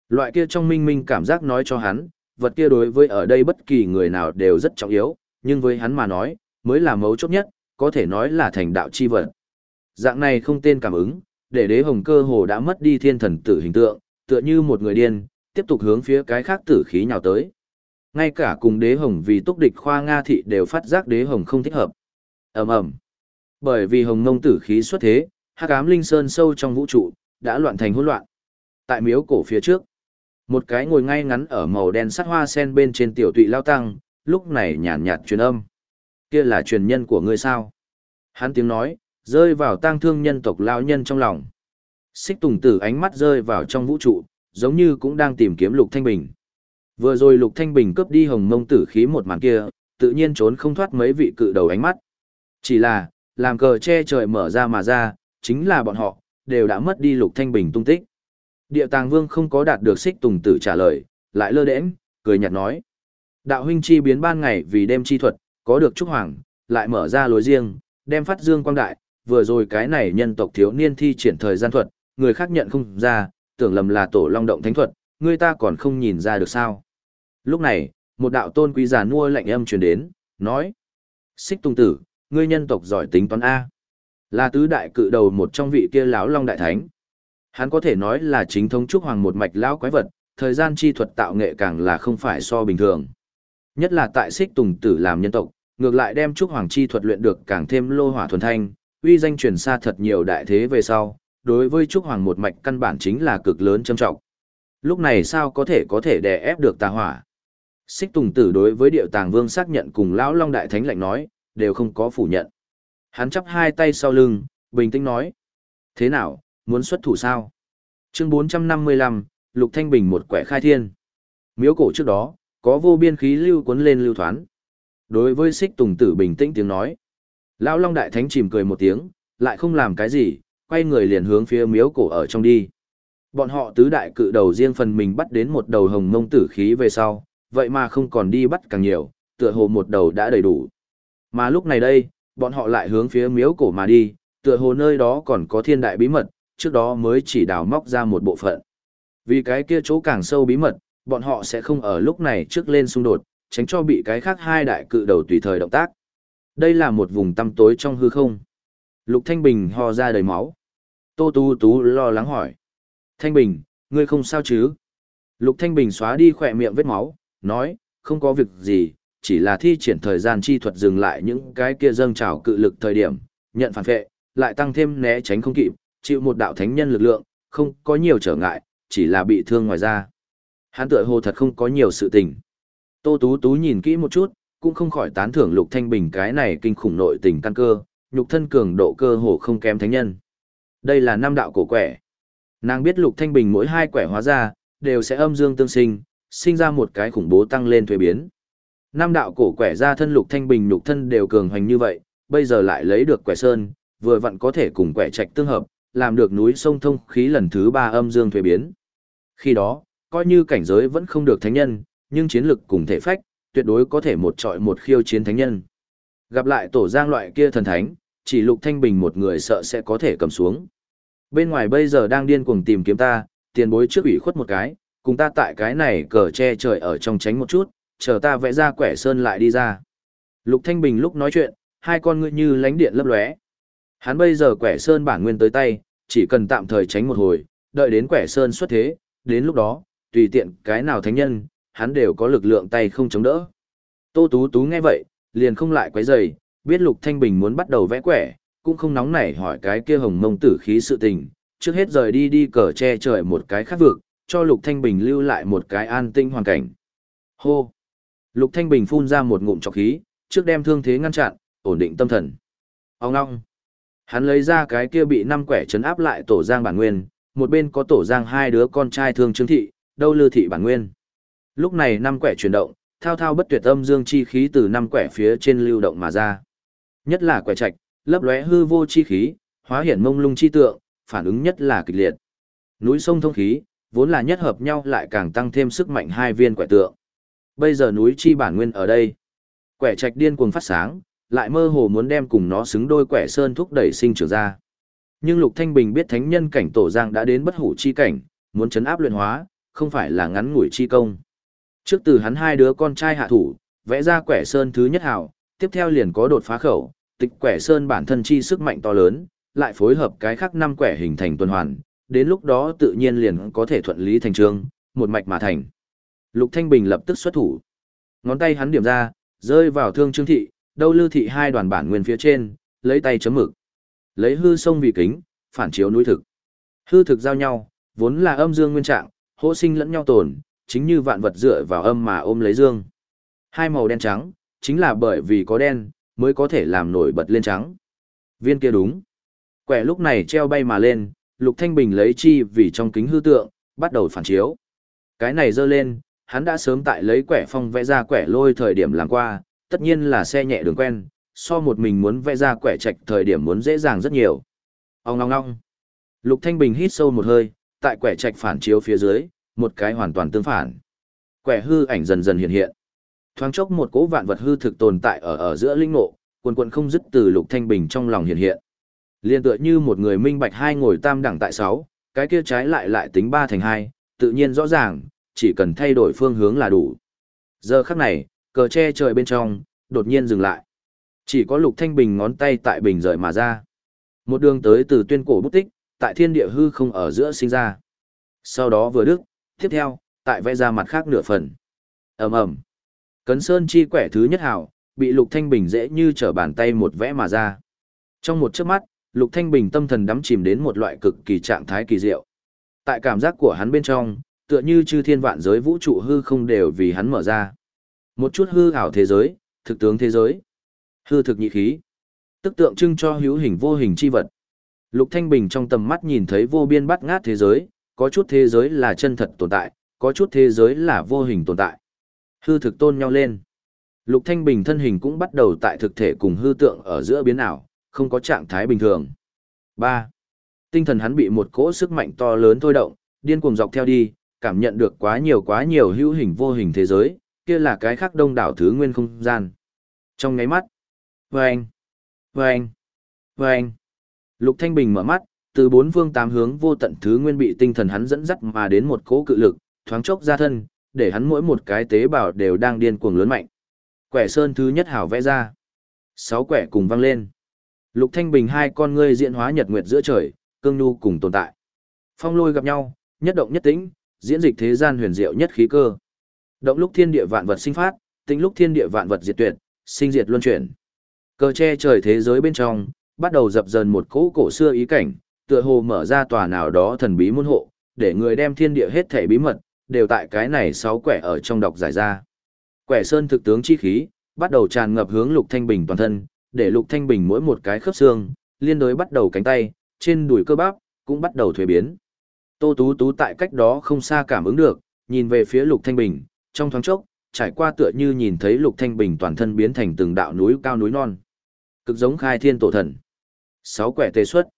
Loại kia trong minh minh cảm giác nói cho hắn, vật kia đối với ở đây bất kỳ người nào đều rất trọng yếu, nhưng với hắn mà nói, mới là mấu chốt nhất, có thể nói là thành đạo chi vật. Dạng này không tên cảm ứng, để đế hồng cơ hồ đã mất đi thiên thần tử hình tượng, tựa như một người điên, tiếp tục hướng phía cái khác tử khí nhào tới. Ngay cả cùng đế hồng vì túc địch khoa Nga thị đều phát giác đế hồng không thích hợp. ầm ầm Bởi vì hồng ngông tử khí xuất thế, hắc ám linh sơn sâu trong vũ trụ, đã loạn thành hỗn loạn. Tại miếu cổ phía trước, một cái ngồi ngay ngắn ở màu đen sắt hoa sen bên trên tiểu tụy lao tăng, lúc này nhàn nhạt truyền âm. Kia là truyền nhân của ngươi sao? Hắn tiếng nói, rơi vào tang thương nhân tộc lao nhân trong lòng. Xích tùng tử ánh mắt rơi vào trong vũ trụ, giống như cũng đang tìm kiếm lục thanh bình. Vừa rồi lục thanh bình cướp đi hồng mông tử khí một màn kia, tự nhiên trốn không thoát mấy vị cự đầu ánh mắt. Chỉ là, làm cờ che trời mở ra mà ra, chính là bọn họ, đều đã mất đi lục thanh bình tung tích. Địa tàng vương không có đạt được xích tùng tử trả lời, lại lơ đễnh, cười nhạt nói. Đạo huynh chi biến ban ngày vì đêm chi thuật, có được trúc hoàng, lại mở ra lối riêng, đem phát dương quang đại, vừa rồi cái này nhân tộc thiếu niên thi triển thời gian thuật, người khác nhận không ra, tưởng lầm là tổ long động thánh thuật, người ta còn không nhìn ra được sao. Lúc này, một đạo tôn quý già nua lạnh âm truyền đến, nói. Xích tung tử, ngươi nhân tộc giỏi tính toán A. Là tứ đại cự đầu một trong vị kia lão long đại thánh. Hắn có thể nói là chính thống trúc hoàng một mạch lão quái vật, thời gian chi thuật tạo nghệ càng là không phải so bình thường. Nhất là tại xích tùng tử làm nhân tộc, ngược lại đem trúc hoàng chi thuật luyện được càng thêm lô hỏa thuần thanh, uy danh truyền xa thật nhiều đại thế về sau, đối với trúc hoàng một mạch căn bản chính là cực lớn châm trọng. Lúc này sao có thể có thể đè ép được tà hỏa? Xích Tùng Tử đối với Điệu Tàng Vương xác nhận cùng lão Long đại thánh lạnh nói, đều không có phủ nhận. Hắn chắp hai tay sau lưng, bình tĩnh nói: "Thế nào, muốn xuất thủ sao?" Chương 455, Lục Thanh Bình một quẻ khai thiên. Miếu cổ trước đó, có vô biên khí lưu cuốn lên lưu thoán. Đối với Xích Tùng Tử bình tĩnh tiếng nói, lão Long đại thánh chìm cười một tiếng, lại không làm cái gì, quay người liền hướng phía miếu cổ ở trong đi. Bọn họ tứ đại cự đầu riêng phần mình bắt đến một đầu hồng mông tử khí về sau, vậy mà không còn đi bắt càng nhiều, tựa hồ một đầu đã đầy đủ. Mà lúc này đây, bọn họ lại hướng phía miếu cổ mà đi, tựa hồ nơi đó còn có thiên đại bí mật, trước đó mới chỉ đào móc ra một bộ phận. Vì cái kia chỗ càng sâu bí mật, bọn họ sẽ không ở lúc này trước lên xung đột, tránh cho bị cái khác hai đại cự đầu tùy thời động tác. Đây là một vùng tăm tối trong hư không. Lục Thanh Bình ho ra đầy máu. Tô Tú Tú lo lắng hỏi. Thanh Bình, ngươi không sao chứ? Lục Thanh Bình xóa đi khỏe miệng vết máu, nói, không có việc gì, chỉ là thi triển thời gian chi thuật dừng lại những cái kia dâng trào cự lực thời điểm, nhận phản vệ, lại tăng thêm né tránh không kịp, chịu một đạo thánh nhân lực lượng, không có nhiều trở ngại, chỉ là bị thương ngoài ra. Hắn tựa hồ thật không có nhiều sự tình. Tô Tú Tú nhìn kỹ một chút, cũng không khỏi tán thưởng Lục Thanh Bình cái này kinh khủng nội tình căn cơ, nhục thân cường độ cơ hồ không kém thánh nhân. Đây là năm đạo cổ quẻ. Nàng biết Lục Thanh Bình mỗi hai quẻ hóa ra, đều sẽ âm dương tương sinh, sinh ra một cái khủng bố tăng lên thuế biến. nam đạo cổ quẻ ra thân Lục Thanh Bình nhục thân đều cường hoành như vậy, bây giờ lại lấy được quẻ sơn, vừa vặn có thể cùng quẻ trạch tương hợp, làm được núi sông thông khí lần thứ ba âm dương thuế biến. Khi đó, coi như cảnh giới vẫn không được thánh nhân, nhưng chiến lực cùng thể phách, tuyệt đối có thể một trọi một khiêu chiến thánh nhân. Gặp lại tổ giang loại kia thần thánh, chỉ lục thanh bình một người sợ sẽ có thể cầm xuống. Bên ngoài bây giờ đang điên cuồng tìm kiếm ta, tiền bối trước ủy khuất một cái, cùng ta tại cái này cờ che trời ở trong tránh một chút, chờ ta vẽ ra quẻ sơn lại đi ra. Lục Thanh Bình lúc nói chuyện, hai con ngươi như lánh điện lấp lóe. Hắn bây giờ quẻ sơn bản nguyên tới tay, chỉ cần tạm thời tránh một hồi, đợi đến quẻ sơn xuất thế, đến lúc đó, tùy tiện cái nào thánh nhân, hắn đều có lực lượng tay không chống đỡ. Tô Tú Tú nghe vậy, liền không lại quấy rầy, biết Lục Thanh Bình muốn bắt đầu vẽ quẻ, cũng không nóng nảy hỏi cái kia hồng mông tử khí sự tình, trước hết rời đi đi cờ che trời một cái khác vực, cho Lục Thanh Bình lưu lại một cái an tinh hoàn cảnh. Hô! Lục Thanh Bình phun ra một ngụm trọc khí, trước đem thương thế ngăn chặn, ổn định tâm thần. Ông ngong! Hắn lấy ra cái kia bị năm quẻ chấn áp lại tổ giang bản nguyên, một bên có tổ giang hai đứa con trai thương trương thị, đâu lư thị bản nguyên. Lúc này năm quẻ chuyển động, thao thao bất tuyệt âm dương chi khí từ năm quẻ phía trên lưu động mà ra. Nhất là quẻ trạch, lấp lóe hư vô chi khí, hóa hiển mông lung chi tượng, phản ứng nhất là kịch liệt. Núi sông thông khí, vốn là nhất hợp nhau lại càng tăng thêm sức mạnh hai viên quẻ tượng. Bây giờ núi chi bản nguyên ở đây. Quẻ trạch điên cuồng phát sáng, lại mơ hồ muốn đem cùng nó xứng đôi quẻ sơn thúc đẩy sinh trưởng ra. Nhưng Lục Thanh Bình biết thánh nhân cảnh tổ giang đã đến bất hủ chi cảnh, muốn chấn áp luyện hóa, không phải là ngắn ngủi chi công. Trước từ hắn hai đứa con trai hạ thủ, vẽ ra quẻ sơn thứ nhất hảo, tiếp theo liền có đột phá khẩu, tịch quẻ sơn bản thân chi sức mạnh to lớn, lại phối hợp cái khác năm quẻ hình thành tuần hoàn, đến lúc đó tự nhiên liền có thể thuận lý thành trương, một mạch mà thành. Lục Thanh Bình lập tức xuất thủ. Ngón tay hắn điểm ra, rơi vào thương trương thị, đâu lưu thị hai đoàn bản nguyên phía trên, lấy tay chấm mực. Lấy hư sông vì kính, phản chiếu núi thực. Hư thực giao nhau, vốn là âm dương nguyên trạng, hỗ sinh lẫn nhau tồn, chính như vạn vật dựa vào âm mà ôm lấy dương. Hai màu đen trắng, chính là bởi vì có đen, mới có thể làm nổi bật lên trắng. Viên kia đúng. Quẻ lúc này treo bay mà lên, Lục Thanh Bình lấy chi vì trong kính hư tượng, bắt đầu phản chiếu. Cái này dơ lên, hắn đã sớm tại lấy quẻ phong vẽ ra quẻ lôi thời điểm làm qua, tất nhiên là xe nhẹ đường quen, so một mình muốn vẽ ra quẻ trạch thời điểm muốn dễ dàng rất nhiều. Ông ngong ngong. Lục Thanh Bình hít sâu một hơi, tại quẻ trạch phản chiếu phía dưới, một cái hoàn toàn tương phản. Quẻ hư ảnh dần dần hiện hiện. Thoáng chốc một cỗ vạn vật hư thực tồn tại ở ở giữa linh ngộ, quần quần không dứt từ Lục Thanh Bình trong lòng hiện hiện. Liên tựa như một người minh bạch hai ngồi tam đẳng tại sáu, cái kia trái lại lại tính ba thành hai, tự nhiên rõ ràng, chỉ cần thay đổi phương hướng là đủ. Giờ khắc này, cờ che trời bên trong, đột nhiên dừng lại. Chỉ có Lục Thanh Bình ngón tay tại bình rời mà ra. Một đường tới từ tuyên cổ bút tích, tại thiên địa hư không ở giữa sinh ra. Sau đó vừa đức, tiếp theo, tại vẽ ra mặt khác nửa phần. ầm ầm Cấn sơn chi quẻ thứ nhất hảo, bị Lục Thanh Bình dễ như trở bàn tay một vẽ mà ra. Trong một chớp mắt, Lục Thanh Bình tâm thần đắm chìm đến một loại cực kỳ trạng thái kỳ diệu. Tại cảm giác của hắn bên trong, tựa như chư thiên vạn giới vũ trụ hư không đều vì hắn mở ra. Một chút hư ảo thế giới, thực tướng thế giới. Hư thực nhị khí. Tức tượng trưng cho hữu hình vô hình chi vật. Lục Thanh Bình trong tầm mắt nhìn thấy vô biên bắt ngát thế giới, có chút thế giới là chân thật tồn tại, có chút thế giới là vô hình tồn tại. Hư thực tôn nhau lên. Lục Thanh Bình thân hình cũng bắt đầu tại thực thể cùng hư tượng ở giữa biến ảo, không có trạng thái bình thường. 3. Tinh thần hắn bị một cỗ sức mạnh to lớn thôi động, điên cuồng dọc theo đi, cảm nhận được quá nhiều quá nhiều hữu hình vô hình thế giới, kia là cái khác đông đảo thứ nguyên không gian. Trong ngáy mắt, vâng, vâng, vâng, Lục Thanh Bình mở mắt, từ bốn phương tám hướng vô tận thứ nguyên bị tinh thần hắn dẫn dắt mà đến một cỗ cự lực, thoáng chốc ra thân, để hắn mỗi một cái tế bào đều đang điên cuồng lớn mạnh. Quẻ sơn thứ nhất hảo vẽ ra. Sáu quẻ cùng vang lên. Lục Thanh Bình hai con ngươi diễn hóa nhật nguyệt giữa trời, cương nhu cùng tồn tại. Phong lôi gặp nhau, nhất động nhất tĩnh, diễn dịch thế gian huyền diệu nhất khí cơ. Động lúc thiên địa vạn vật sinh phát, tĩnh lúc thiên địa vạn vật diệt tuyệt, sinh diệt luân chuyển. Cơ che trời thế giới bên trong, bắt đầu dập dần một cỗ cổ xưa ý cảnh, tựa hồ mở ra tòa nào đó thần bí môn hộ, để người đem thiên địa hết thảy bí mật, đều tại cái này sáu quẻ ở trong đọc giải ra. Quẻ sơn thực tướng chi khí, bắt đầu tràn ngập hướng Lục Thanh Bình toàn thân, để Lục Thanh Bình mỗi một cái khớp xương, liên đối bắt đầu cánh tay, trên đùi cơ bắp, cũng bắt đầu thuế biến. Tô Tú Tú tại cách đó không xa cảm ứng được, nhìn về phía Lục Thanh Bình, trong thoáng chốc, trải qua tựa như nhìn thấy Lục Thanh Bình toàn thân biến thành từng đạo núi cao núi non. Cực giống khai thiên tổ thần. Sáu quẻ tê xuất.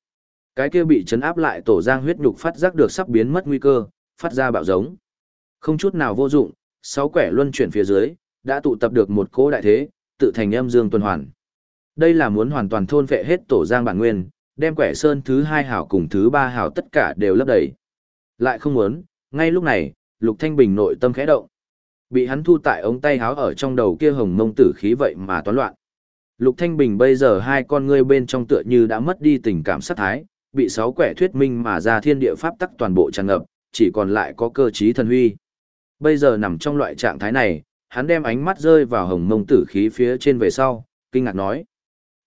Cái kia bị chấn áp lại tổ giang huyết nhục phát giác được sắp biến mất nguy cơ, phát ra bạo giống. Không chút nào vô dụng, sáu quẻ luân chuyển phía dưới, đã tụ tập được một cỗ đại thế, tự thành âm dương tuần hoàn. Đây là muốn hoàn toàn thôn vệ hết tổ giang bản nguyên, đem quẻ sơn thứ hai hảo cùng thứ ba hảo tất cả đều lấp đầy. Lại không muốn, ngay lúc này, Lục Thanh Bình nội tâm khẽ động. Bị hắn thu tại ống tay háo ở trong đầu kia hồng mông tử khí vậy mà toán loạn. Lục Thanh Bình bây giờ hai con ngươi bên trong tựa như đã mất đi tình cảm sát thái, bị sáu quẻ thuyết minh mà ra thiên địa pháp tắc toàn bộ tràn ngập, chỉ còn lại có cơ trí thần huy. Bây giờ nằm trong loại trạng thái này, hắn đem ánh mắt rơi vào hồng mông tử khí phía trên về sau, kinh ngạc nói.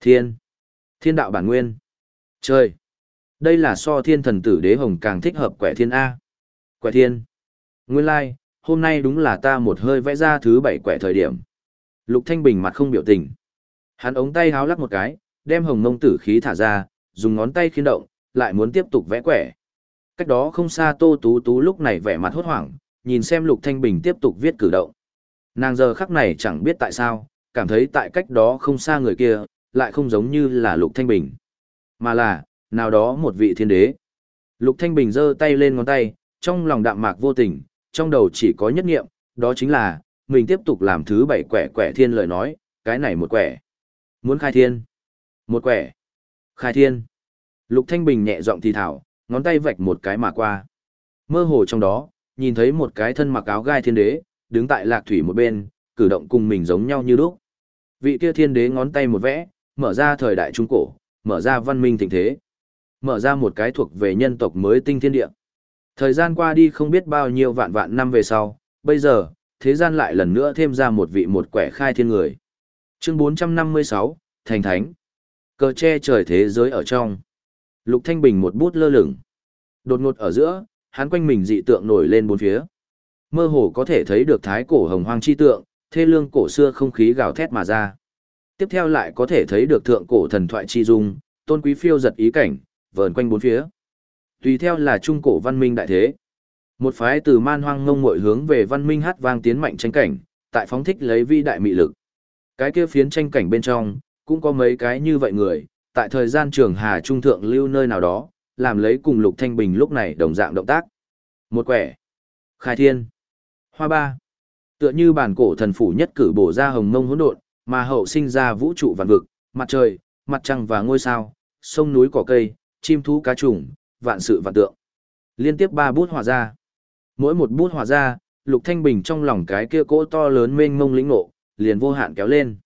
Thiên! Thiên đạo bản nguyên! Trời! Đây là so thiên thần tử đế hồng càng thích hợp quẻ thiên A. Quẻ thiên! Nguyên lai, like, hôm nay đúng là ta một hơi vẽ ra thứ bảy quẻ thời điểm. Lục Thanh Bình mặt không biểu tình. Hắn ống tay háo lắc một cái, đem hồng mông tử khí thả ra, dùng ngón tay khiến động, lại muốn tiếp tục vẽ quẻ. Cách đó không xa Tô Tú Tú lúc này vẻ mặt hốt hoảng, nhìn xem Lục Thanh Bình tiếp tục viết cử động. Nàng giờ khắc này chẳng biết tại sao, cảm thấy tại cách đó không xa người kia, lại không giống như là Lục Thanh Bình, mà là, nào đó một vị thiên đế. Lục Thanh Bình giơ tay lên ngón tay, trong lòng đạm mạc vô tình, trong đầu chỉ có nhất niệm, đó chính là, mình tiếp tục làm thứ bảy quẻ quẻ thiên lời nói, cái này một quẻ. Muốn khai thiên. Một quẻ. Khai thiên. Lục Thanh Bình nhẹ giọng thì thảo, ngón tay vạch một cái mà qua. Mơ hồ trong đó, nhìn thấy một cái thân mặc áo gai thiên đế, đứng tại lạc thủy một bên, cử động cùng mình giống nhau như lúc. Vị kia thiên đế ngón tay một vẽ, mở ra thời đại trung cổ, mở ra văn minh thịnh thế, mở ra một cái thuộc về nhân tộc mới tinh thiên địa. Thời gian qua đi không biết bao nhiêu vạn vạn năm về sau, bây giờ, thế gian lại lần nữa thêm ra một vị một quẻ khai thiên người. Chương 456, Thành Thánh. Cờ che trời thế giới ở trong. Lục Thanh Bình một bút lơ lửng. Đột ngột ở giữa, hắn quanh mình dị tượng nổi lên bốn phía. Mơ hồ có thể thấy được thái cổ hồng hoang chi tượng, thê lương cổ xưa không khí gào thét mà ra. Tiếp theo lại có thể thấy được thượng cổ thần thoại chi dung, tôn quý phiêu giật ý cảnh, vờn quanh bốn phía. Tùy theo là trung cổ văn minh đại thế. Một phái từ man hoang ngông ngội hướng về văn minh hát vang tiến mạnh tranh cảnh, tại phóng thích lấy vi đại mị lực. Cái kia phiến tranh cảnh bên trong, cũng có mấy cái như vậy người, tại thời gian trường hà trung thượng lưu nơi nào đó, làm lấy cùng Lục Thanh Bình lúc này đồng dạng động tác. Một quẻ. Khai thiên. Hoa ba. Tựa như bản cổ thần phủ nhất cử bổ ra hồng mông hỗn độn, mà hậu sinh ra vũ trụ vạn vực, mặt trời, mặt trăng và ngôi sao, sông núi cỏ cây, chim thú cá trùng, vạn sự vạn tượng. Liên tiếp ba bút hòa ra. Mỗi một bút hòa ra, Lục Thanh Bình trong lòng cái kia cỗ to lớn mênh mông lĩnh ngộ, liền vô hạn kéo lên.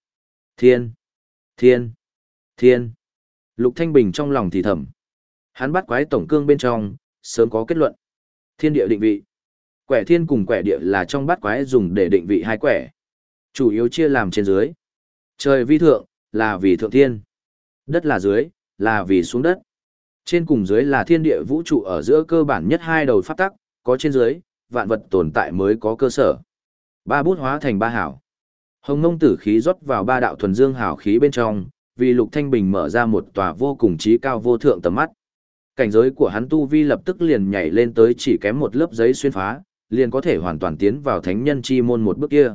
Thiên, thiên, thiên. Lục Thanh Bình trong lòng thì thầm. Hắn bắt quái tổng cương bên trong, sớm có kết luận. Thiên địa định vị. Quẻ thiên cùng quẻ địa là trong bát quái dùng để định vị hai quẻ. Chủ yếu chia làm trên dưới. Trời vi thượng, là vì thượng thiên. Đất là dưới, là vì xuống đất. Trên cùng dưới là thiên địa vũ trụ ở giữa cơ bản nhất hai đầu pháp tắc, có trên dưới, vạn vật tồn tại mới có cơ sở. Ba bút hóa thành ba hảo. Hồng ngông tử khí rót vào ba đạo thuần dương hảo khí bên trong, vì Lục Thanh Bình mở ra một tòa vô cùng trí cao vô thượng tầm mắt. Cảnh giới của hắn tu vi lập tức liền nhảy lên tới chỉ kém một lớp giấy xuyên phá, liền có thể hoàn toàn tiến vào thánh nhân chi môn một bước kia.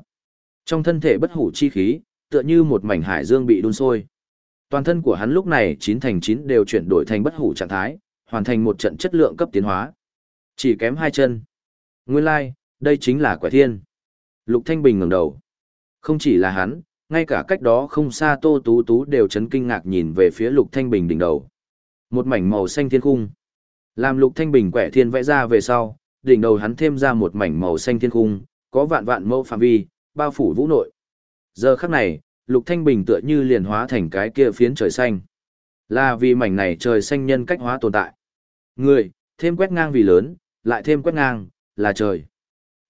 Trong thân thể bất hủ chi khí, tựa như một mảnh hải dương bị đun sôi. Toàn thân của hắn lúc này chín thành chín đều chuyển đổi thành bất hủ trạng thái, hoàn thành một trận chất lượng cấp tiến hóa. Chỉ kém hai chân. Nguyên lai, like, đây chính là quẻ thiên. Lục Thanh Bình ngẩng đầu. Không chỉ là hắn, ngay cả cách đó không xa Tô Tú Tú đều chấn kinh ngạc nhìn về phía Lục Thanh Bình đỉnh đầu. Một mảnh màu xanh thiên khung. Làm Lục Thanh Bình quẻ thiên vẽ ra về sau, đỉnh đầu hắn thêm ra một mảnh màu xanh thiên khung, có vạn vạn mẫu phạm vi, bao phủ vũ nội. Giờ khắc này, Lục Thanh Bình tựa như liền hóa thành cái kia phiến trời xanh. Là vì mảnh này trời xanh nhân cách hóa tồn tại. Người, thêm quét ngang vì lớn, lại thêm quét ngang, là trời.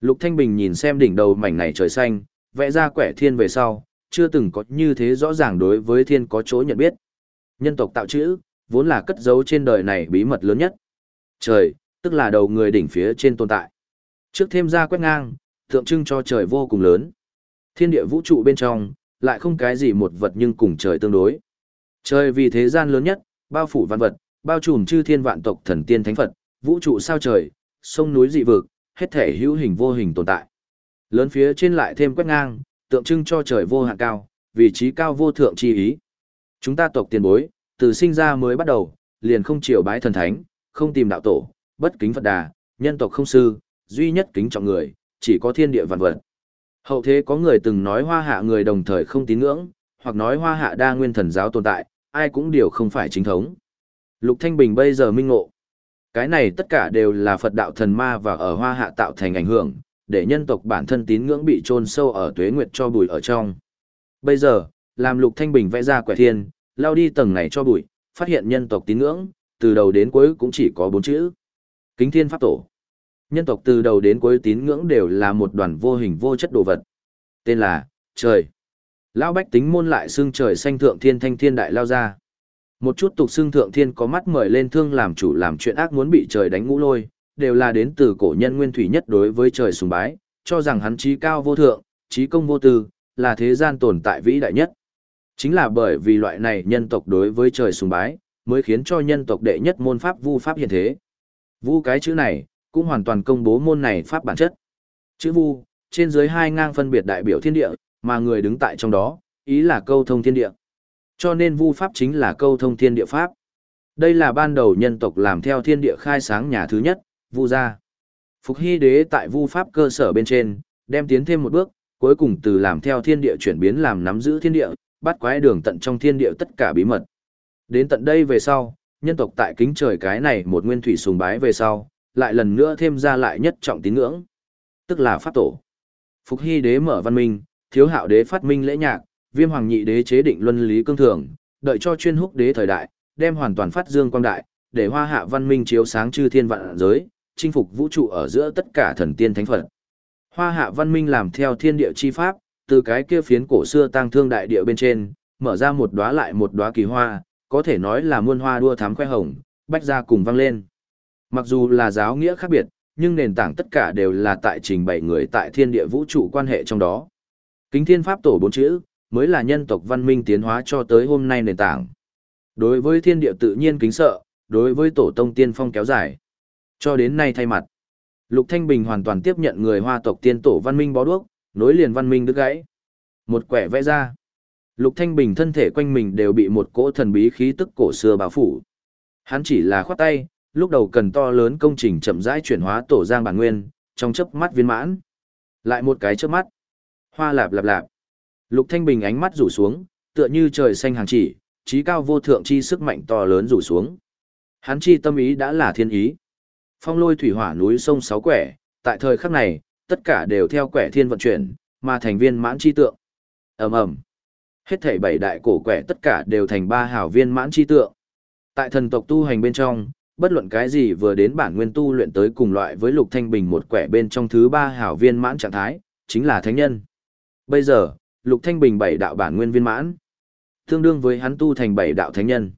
Lục Thanh Bình nhìn xem đỉnh đầu mảnh này trời xanh, vẽ ra quẻ thiên về sau, chưa từng có như thế rõ ràng đối với thiên có chỗ nhận biết. Nhân tộc tạo chữ, vốn là cất giấu trên đời này bí mật lớn nhất. Trời, tức là đầu người đỉnh phía trên tồn tại. Trước thêm ra quét ngang, tượng trưng cho trời vô cùng lớn. Thiên địa vũ trụ bên trong, lại không cái gì một vật nhưng cùng trời tương đối. Trời vì thế gian lớn nhất, bao phủ văn vật, bao trùm chư thiên vạn tộc thần tiên thánh Phật, vũ trụ sao trời, sông núi dị vực, hết thể hữu hình vô hình tồn tại. Lớn phía trên lại thêm quét ngang, tượng trưng cho trời vô hạn cao, vị trí cao vô thượng chi ý. Chúng ta tộc tiền bối, từ sinh ra mới bắt đầu, liền không triều bái thần thánh, không tìm đạo tổ, bất kính Phật đà, nhân tộc không sư, duy nhất kính trọng người, chỉ có thiên địa vạn vật. Hậu thế có người từng nói hoa hạ người đồng thời không tín ngưỡng, hoặc nói hoa hạ đa nguyên thần giáo tồn tại, ai cũng đều không phải chính thống. Lục Thanh Bình bây giờ minh ngộ. Cái này tất cả đều là Phật đạo thần ma và ở hoa hạ tạo thành ảnh hưởng, để nhân tộc bản thân tín ngưỡng bị chôn sâu ở tuế nguyệt cho bụi ở trong. Bây giờ, làm Lục Thanh Bình vẽ ra quẻ thiên, lao đi tầng này cho bụi, phát hiện nhân tộc tín ngưỡng, từ đầu đến cuối cũng chỉ có bốn chữ. Kính thiên pháp tổ. Nhân tộc từ đầu đến cuối tín ngưỡng đều là một đoàn vô hình vô chất đồ vật. Tên là, trời. Lão bách tính môn lại xưng trời xanh thượng thiên thanh thiên đại lao ra. Một chút tục xưng thượng thiên có mắt mời lên thương làm chủ làm chuyện ác muốn bị trời đánh ngũ lôi, đều là đến từ cổ nhân nguyên thủy nhất đối với trời sùng bái, cho rằng hắn trí cao vô thượng, trí công vô tư, là thế gian tồn tại vĩ đại nhất. Chính là bởi vì loại này nhân tộc đối với trời sùng bái, mới khiến cho nhân tộc đệ nhất môn pháp vu pháp hiện thế. Vu cái chữ này, cũng hoàn toàn công bố môn này pháp bản chất. Chữ vu, trên dưới hai ngang phân biệt đại biểu thiên địa, mà người đứng tại trong đó, ý là câu thông thiên địa. Cho nên vu pháp chính là câu thông thiên địa pháp. Đây là ban đầu nhân tộc làm theo thiên địa khai sáng nhà thứ nhất, vu gia. Phục hy đế tại vu pháp cơ sở bên trên, đem tiến thêm một bước, cuối cùng từ làm theo thiên địa chuyển biến làm nắm giữ thiên địa, bắt quái đường tận trong thiên địa tất cả bí mật. Đến tận đây về sau, nhân tộc tại kính trời cái này một nguyên thủy sùng bái về sau, lại lần nữa thêm ra lại nhất trọng tín ngưỡng, tức là pháp tổ. Phục Hy đế mở văn minh, thiếu hạo đế phát minh lễ nhạc, viêm hoàng nhị đế chế định luân lý cương thường, đợi cho chuyên húc đế thời đại, đem hoàn toàn phát dương quang đại, để hoa hạ văn minh chiếu sáng chư thiên vạn giới, chinh phục vũ trụ ở giữa tất cả thần tiên thánh Phật. Hoa hạ văn minh làm theo thiên địa chi pháp, từ cái kia phiến cổ xưa tăng thương đại địa bên trên, mở ra một đóa lại một đóa kỳ hoa, có thể nói là muôn hoa đua thám khoe hồng, bách ra cùng vang lên. Mặc dù là giáo nghĩa khác biệt, nhưng nền tảng tất cả đều là tại trình bày người tại thiên địa vũ trụ quan hệ trong đó. Kính thiên pháp tổ bốn chữ, mới là nhân tộc văn minh tiến hóa cho tới hôm nay nền tảng. Đối với thiên địa tự nhiên kính sợ, đối với tổ tông tiên phong kéo dài. Cho đến nay thay mặt, Lục Thanh Bình hoàn toàn tiếp nhận người hoa tộc tiên tổ văn minh bó đuốc, nối liền văn minh đứt gãy. Một quẻ vẽ ra. Lục Thanh Bình thân thể quanh mình đều bị một cỗ thần bí khí tức cổ xưa bao phủ. Hắn chỉ là khoát tay, lúc đầu cần to lớn công trình chậm rãi chuyển hóa tổ giang bản nguyên, trong chớp mắt viên mãn. Lại một cái chớp mắt. Hoa lạp lạp lạp. Lục Thanh Bình ánh mắt rủ xuống, tựa như trời xanh hàng chỉ, trí cao vô thượng chi sức mạnh to lớn rủ xuống. Hắn chi tâm ý đã là thiên ý. Phong lôi thủy hỏa núi sông sáu quẻ, tại thời khắc này, tất cả đều theo quẻ thiên vận chuyển, mà thành viên mãn chi tượng. ầm ầm, Hết thảy bảy đại cổ quẻ tất cả đều thành ba hảo viên mãn chi tượng. Tại thần tộc tu hành bên trong, bất luận cái gì vừa đến bản nguyên tu luyện tới cùng loại với lục thanh bình một quẻ bên trong thứ ba hảo viên mãn trạng thái, chính là thánh nhân. Bây giờ, lục thanh bình bảy đạo bản nguyên viên mãn, tương đương với hắn tu thành bảy đạo thánh nhân.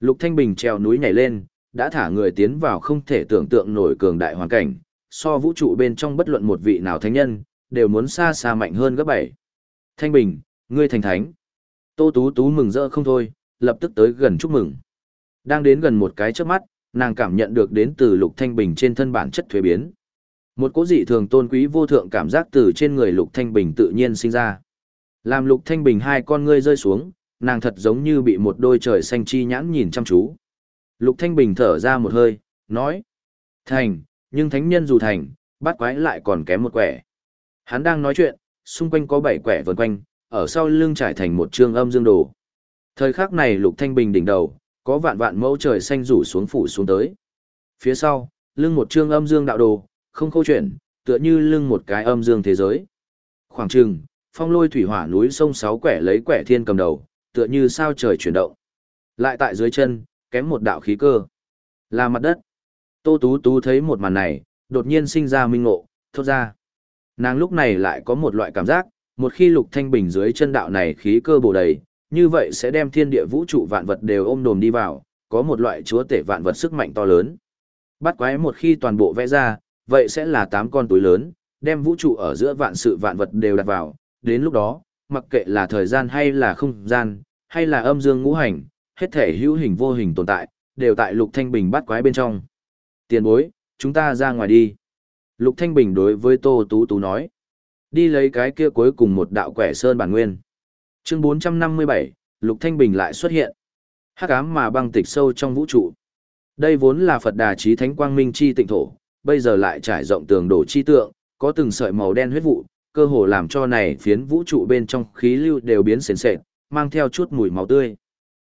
Lục thanh bình treo núi nhảy lên, đã thả người tiến vào không thể tưởng tượng nổi cường đại hoàn cảnh, so vũ trụ bên trong bất luận một vị nào thánh nhân, đều muốn xa xa mạnh hơn gấp bảy. Thanh bình, ngươi thành thánh. Tô Tú Tú mừng rỡ không thôi, lập tức tới gần chúc mừng. Đang đến gần một cái trước mắt, nàng cảm nhận được đến từ Lục Thanh Bình trên thân bản chất thuế biến. Một cố dị thường tôn quý vô thượng cảm giác từ trên người Lục Thanh Bình tự nhiên sinh ra. Làm Lục Thanh Bình hai con ngươi rơi xuống, nàng thật giống như bị một đôi trời xanh chi nhãn nhìn chăm chú. Lục Thanh Bình thở ra một hơi, nói. Thành, nhưng thánh nhân dù thành, bắt quái lại còn kém một quẻ. Hắn đang nói chuyện, xung quanh có bảy quẻ vần quanh, ở sau lưng trải thành một trương âm dương đồ. Thời khắc này Lục Thanh Bình đỉnh đầu, có vạn vạn mẫu trời xanh rủ xuống phủ xuống tới. Phía sau, lưng một trương âm dương đạo đồ, không câu chuyện, tựa như lưng một cái âm dương thế giới. Khoảng trừng, phong lôi thủy hỏa núi sông sáu quẻ lấy quẻ thiên cầm đầu, tựa như sao trời chuyển động. Lại tại dưới chân, kém một đạo khí cơ. Là mặt đất. Tô Tú Tú thấy một màn này, đột nhiên sinh ra minh ngộ, thốt ra. Nàng lúc này lại có một loại cảm giác, một khi lục thanh bình dưới chân đạo này khí cơ bổ đầy, như vậy sẽ đem thiên địa vũ trụ vạn vật đều ôm đồm đi vào, có một loại chúa tể vạn vật sức mạnh to lớn. Bắt quái một khi toàn bộ vẽ ra, vậy sẽ là tám con túi lớn, đem vũ trụ ở giữa vạn sự vạn vật đều đặt vào, đến lúc đó, mặc kệ là thời gian hay là không gian, hay là âm dương ngũ hành, hết thể hữu hình vô hình tồn tại, đều tại Lục Thanh Bình bắt quái bên trong. Tiền bối, chúng ta ra ngoài đi. Lục Thanh Bình đối với Tô Tú Tú nói. Đi lấy cái kia cuối cùng một đạo quẻ sơn bản nguyên. Chương 457, Lục Thanh Bình lại xuất hiện. Hắc ám mà băng tịch sâu trong vũ trụ. Đây vốn là Phật Đà Chí Thánh Quang Minh chi tịnh thổ, bây giờ lại trải rộng tường đổ chi tượng, có từng sợi màu đen huyết vụ, cơ hồ làm cho này phiến vũ trụ bên trong khí lưu đều biến sền sệt, mang theo chút mùi máu tươi.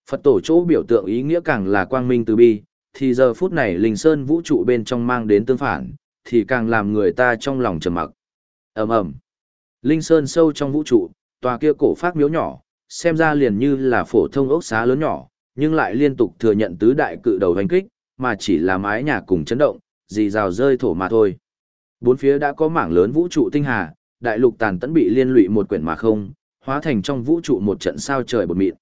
Phật tổ chỗ biểu tượng ý nghĩa càng là quang minh từ bi, thì giờ phút này linh sơn vũ trụ bên trong mang đến tương phản, thì càng làm người ta trong lòng trầm mặc. ầm ầm, linh sơn sâu trong vũ trụ, tòa kia cổ phát miếu nhỏ, xem ra liền như là phổ thông ốc xá lớn nhỏ, nhưng lại liên tục thừa nhận tứ đại cự đầu hành kích, mà chỉ là mái nhà cùng chấn động, dì rào rơi thổ mà thôi. Bốn phía đã có mảng lớn vũ trụ tinh hà, đại lục tàn tẫn bị liên lụy một quyển mà không, hóa thành trong vũ trụ một trận sao trời bột mịn.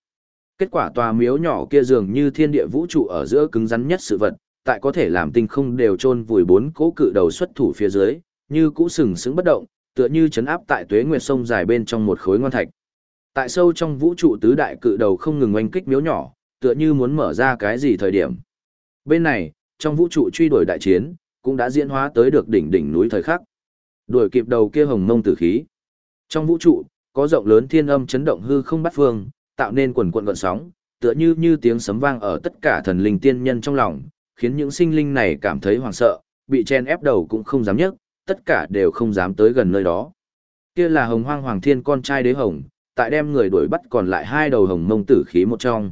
Kết quả tòa miếu nhỏ kia dường như thiên địa vũ trụ ở giữa cứng rắn nhất sự vật, tại có thể làm tinh không đều chôn vùi bốn cỗ cự đầu xuất thủ phía dưới, như cũ sừng sững bất động, tựa như chấn áp tại tuế nguyệt sông dài bên trong một khối ngon thạch. Tại sâu trong vũ trụ tứ đại cự đầu không ngừng oanh kích miếu nhỏ, tựa như muốn mở ra cái gì thời điểm. Bên này, trong vũ trụ truy đuổi đại chiến, cũng đã diễn hóa tới được đỉnh đỉnh núi thời khắc. Đuổi kịp đầu kia hồng mông tử khí. Trong vũ trụ, có rộng lớn thiên âm chấn động hư không bắt phương, tạo nên quần quần gợn sóng, tựa như như tiếng sấm vang ở tất cả thần linh tiên nhân trong lòng, khiến những sinh linh này cảm thấy hoảng sợ, bị chen ép đầu cũng không dám nhấc, tất cả đều không dám tới gần nơi đó. Kia là Hồng Hoang Hoàng Thiên con trai đế hồng, tại đem người đuổi bắt còn lại hai đầu hồng mông tử khí một trong.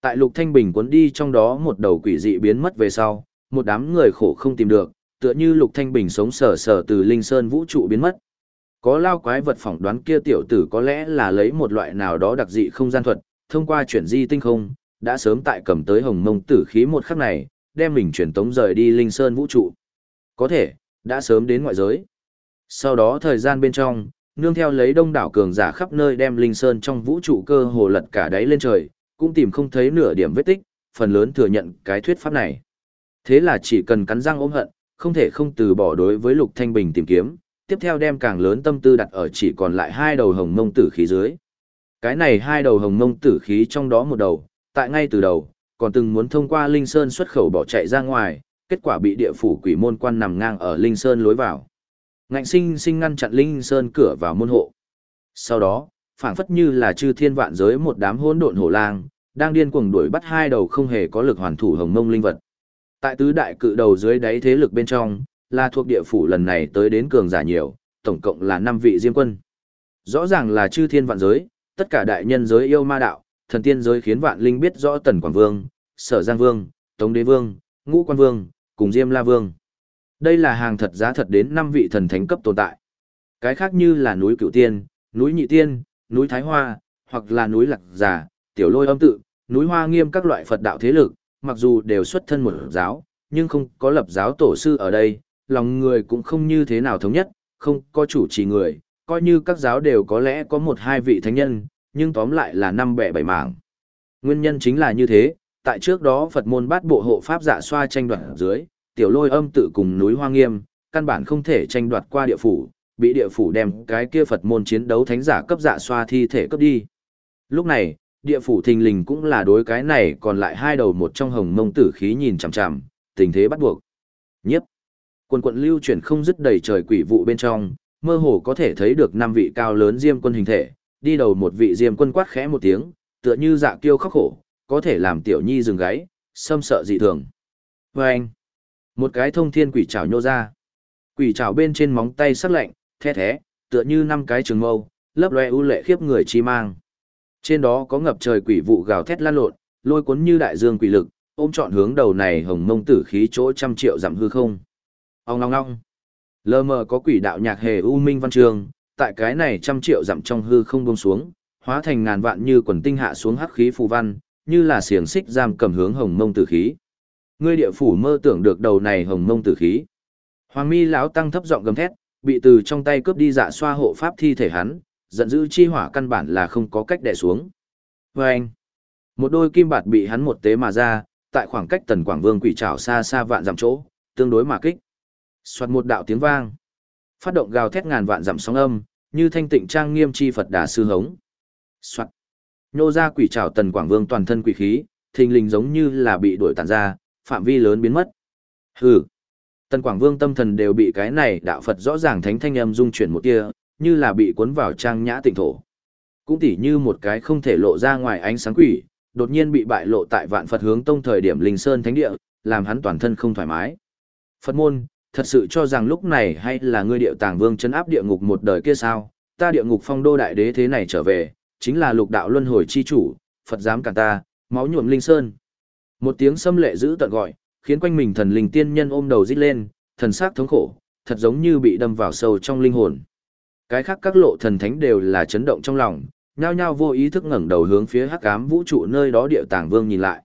Tại Lục Thanh Bình cuốn đi trong đó một đầu quỷ dị biến mất về sau, một đám người khổ không tìm được, tựa như Lục Thanh Bình sống sờ sờ từ linh sơn vũ trụ biến mất. Có lao quái vật phỏng đoán kia tiểu tử có lẽ là lấy một loại nào đó đặc dị không gian thuật, thông qua chuyển di tinh không, đã sớm tại cầm tới hồng mông tử khí một khắc này, đem mình chuyển tống rời đi linh sơn vũ trụ. Có thể, đã sớm đến ngoại giới. Sau đó thời gian bên trong, nương theo lấy đông đảo cường giả khắp nơi đem linh sơn trong vũ trụ cơ hồ lật cả đáy lên trời, cũng tìm không thấy nửa điểm vết tích, phần lớn thừa nhận cái thuyết pháp này. Thế là chỉ cần cắn răng ôm hận, không thể không từ bỏ đối với Lục Thanh Bình tìm kiếm, tiếp theo đem càng lớn tâm tư đặt ở chỉ còn lại hai đầu hồng mông tử khí dưới. Cái này hai đầu hồng mông tử khí trong đó một đầu, tại ngay từ đầu, còn từng muốn thông qua Linh Sơn xuất khẩu bỏ chạy ra ngoài, kết quả bị địa phủ quỷ môn quan nằm ngang ở Linh Sơn lối vào. Ngạnh sinh sinh ngăn chặn Linh Sơn cửa vào môn hộ. Sau đó, phảng phất như là chư thiên vạn giới một đám hỗn độn hổ lang, đang điên cuồng đuổi bắt hai đầu không hề có lực hoàn thủ hồng mông linh vật. Tại tứ đại cự đầu dưới đáy thế lực bên trong, là thuộc địa phủ lần này tới đến cường giả nhiều, tổng cộng là 5 vị diêm quân. Rõ ràng là chư thiên vạn giới, tất cả đại nhân giới yêu ma đạo, thần tiên giới khiến vạn linh biết rõ Tần Quảng Vương, Sở Giang Vương, Tống Đế Vương, Ngũ Quan Vương, cùng Diêm La Vương. Đây là hàng thật giá thật đến 5 vị thần thánh cấp tồn tại. Cái khác như là núi Cửu Tiên, núi Nhị Tiên, núi Thái Hoa, hoặc là núi Lạc già, Tiểu Lôi Âm Tự, núi Hoa Nghiêm các loại Phật đạo thế lực, mặc dù đều xuất thân một giáo, nhưng không có lập giáo tổ sư ở đây, lòng người cũng không như thế nào thống nhất, không có chủ trì người, coi như các giáo đều có lẽ có một hai vị thánh nhân, nhưng tóm lại là năm bẻ bảy mảng. Nguyên nhân chính là như thế, tại trước đó Phật môn bát bộ hộ pháp dạ xoa tranh đoạt dưới, tiểu lôi âm tự cùng núi Hoa Nghiêm, căn bản không thể tranh đoạt qua địa phủ, bị địa phủ đem cái kia Phật môn chiến đấu thánh giả cấp dạ xoa thi thể cấp đi. Lúc này, địa phủ thình lình cũng là đối cái này còn lại hai đầu một trong hồng mông tử khí nhìn chằm chằm, tình thế bắt buộc. Nhiếp. Quần quận lưu chuyển không dứt đầy trời quỷ vụ bên trong, mơ hồ có thể thấy được năm vị cao lớn diêm quân hình thể, đi đầu một vị diêm quân quát khẽ một tiếng, tựa như dạ kiêu khóc khổ, có thể làm tiểu nhi dừng gáy, xâm sợ dị thường. Và anh, một cái thông thiên quỷ trảo nhô ra. Quỷ trảo bên trên móng tay sắc lạnh, the thế, tựa như năm cái trường mâu, lấp loe ưu lệ khiếp người chi mang. Trên đó có ngập trời quỷ vụ gào thét lan lộn, lôi cuốn như đại dương quỷ lực, ôm trọn hướng đầu này hồng mông tử khí chỗ trăm triệu giảm hư không. Ông ngong ngong. lơ mờ có quỷ đạo nhạc hề u minh văn trường, tại cái này trăm triệu giảm trong hư không buông xuống, hóa thành ngàn vạn như quần tinh hạ xuống hắc khí phù văn, như là xiềng xích giam cầm hướng hồng mông tử khí. Ngươi địa phủ mơ tưởng được đầu này hồng mông tử khí. Hoàng Mi lão tăng thấp giọng gầm thét, bị từ trong tay cướp đi dạ xoa hộ pháp thi thể hắn, giận dữ chi hỏa căn bản là không có cách đè xuống. Và anh, một đôi kim bạt bị hắn một tế mà ra, tại khoảng cách tần quảng vương quỷ trảo xa xa vạn dặm chỗ, tương đối mà kích. Xoạt một đạo tiếng vang. Phát động gào thét ngàn vạn dặm sóng âm, như thanh tịnh trang nghiêm chi Phật đà sư hống. Xoạt. Nhô ra quỷ trảo tần quảng vương toàn thân quỷ khí, thình lình giống như là bị đuổi tàn ra, phạm vi lớn biến mất. Hừ. Tần quảng vương tâm thần đều bị cái này đạo Phật rõ ràng thánh thanh âm dung chuyển một tia, như là bị cuốn vào trang nhã tịnh thổ. Cũng tỉ như một cái không thể lộ ra ngoài ánh sáng quỷ, đột nhiên bị bại lộ tại vạn Phật hướng tông thời điểm linh sơn thánh địa, làm hắn toàn thân không thoải mái. Phật môn, thật sự cho rằng lúc này hay là ngươi điệu tàng vương chấn áp địa ngục một đời kia sao, ta địa ngục phong đô đại đế thế này trở về, chính là lục đạo luân hồi chi chủ, Phật dám cả ta, máu nhuộm linh sơn. Một tiếng xâm lệ giữ tận gọi, khiến quanh mình thần linh tiên nhân ôm đầu rít lên, thần sắc thống khổ, thật giống như bị đâm vào sâu trong linh hồn. Cái khác các lộ thần thánh đều là chấn động trong lòng, nhao nhao vô ý thức ngẩng đầu hướng phía hắc ám vũ trụ nơi đó địa tàng vương nhìn lại.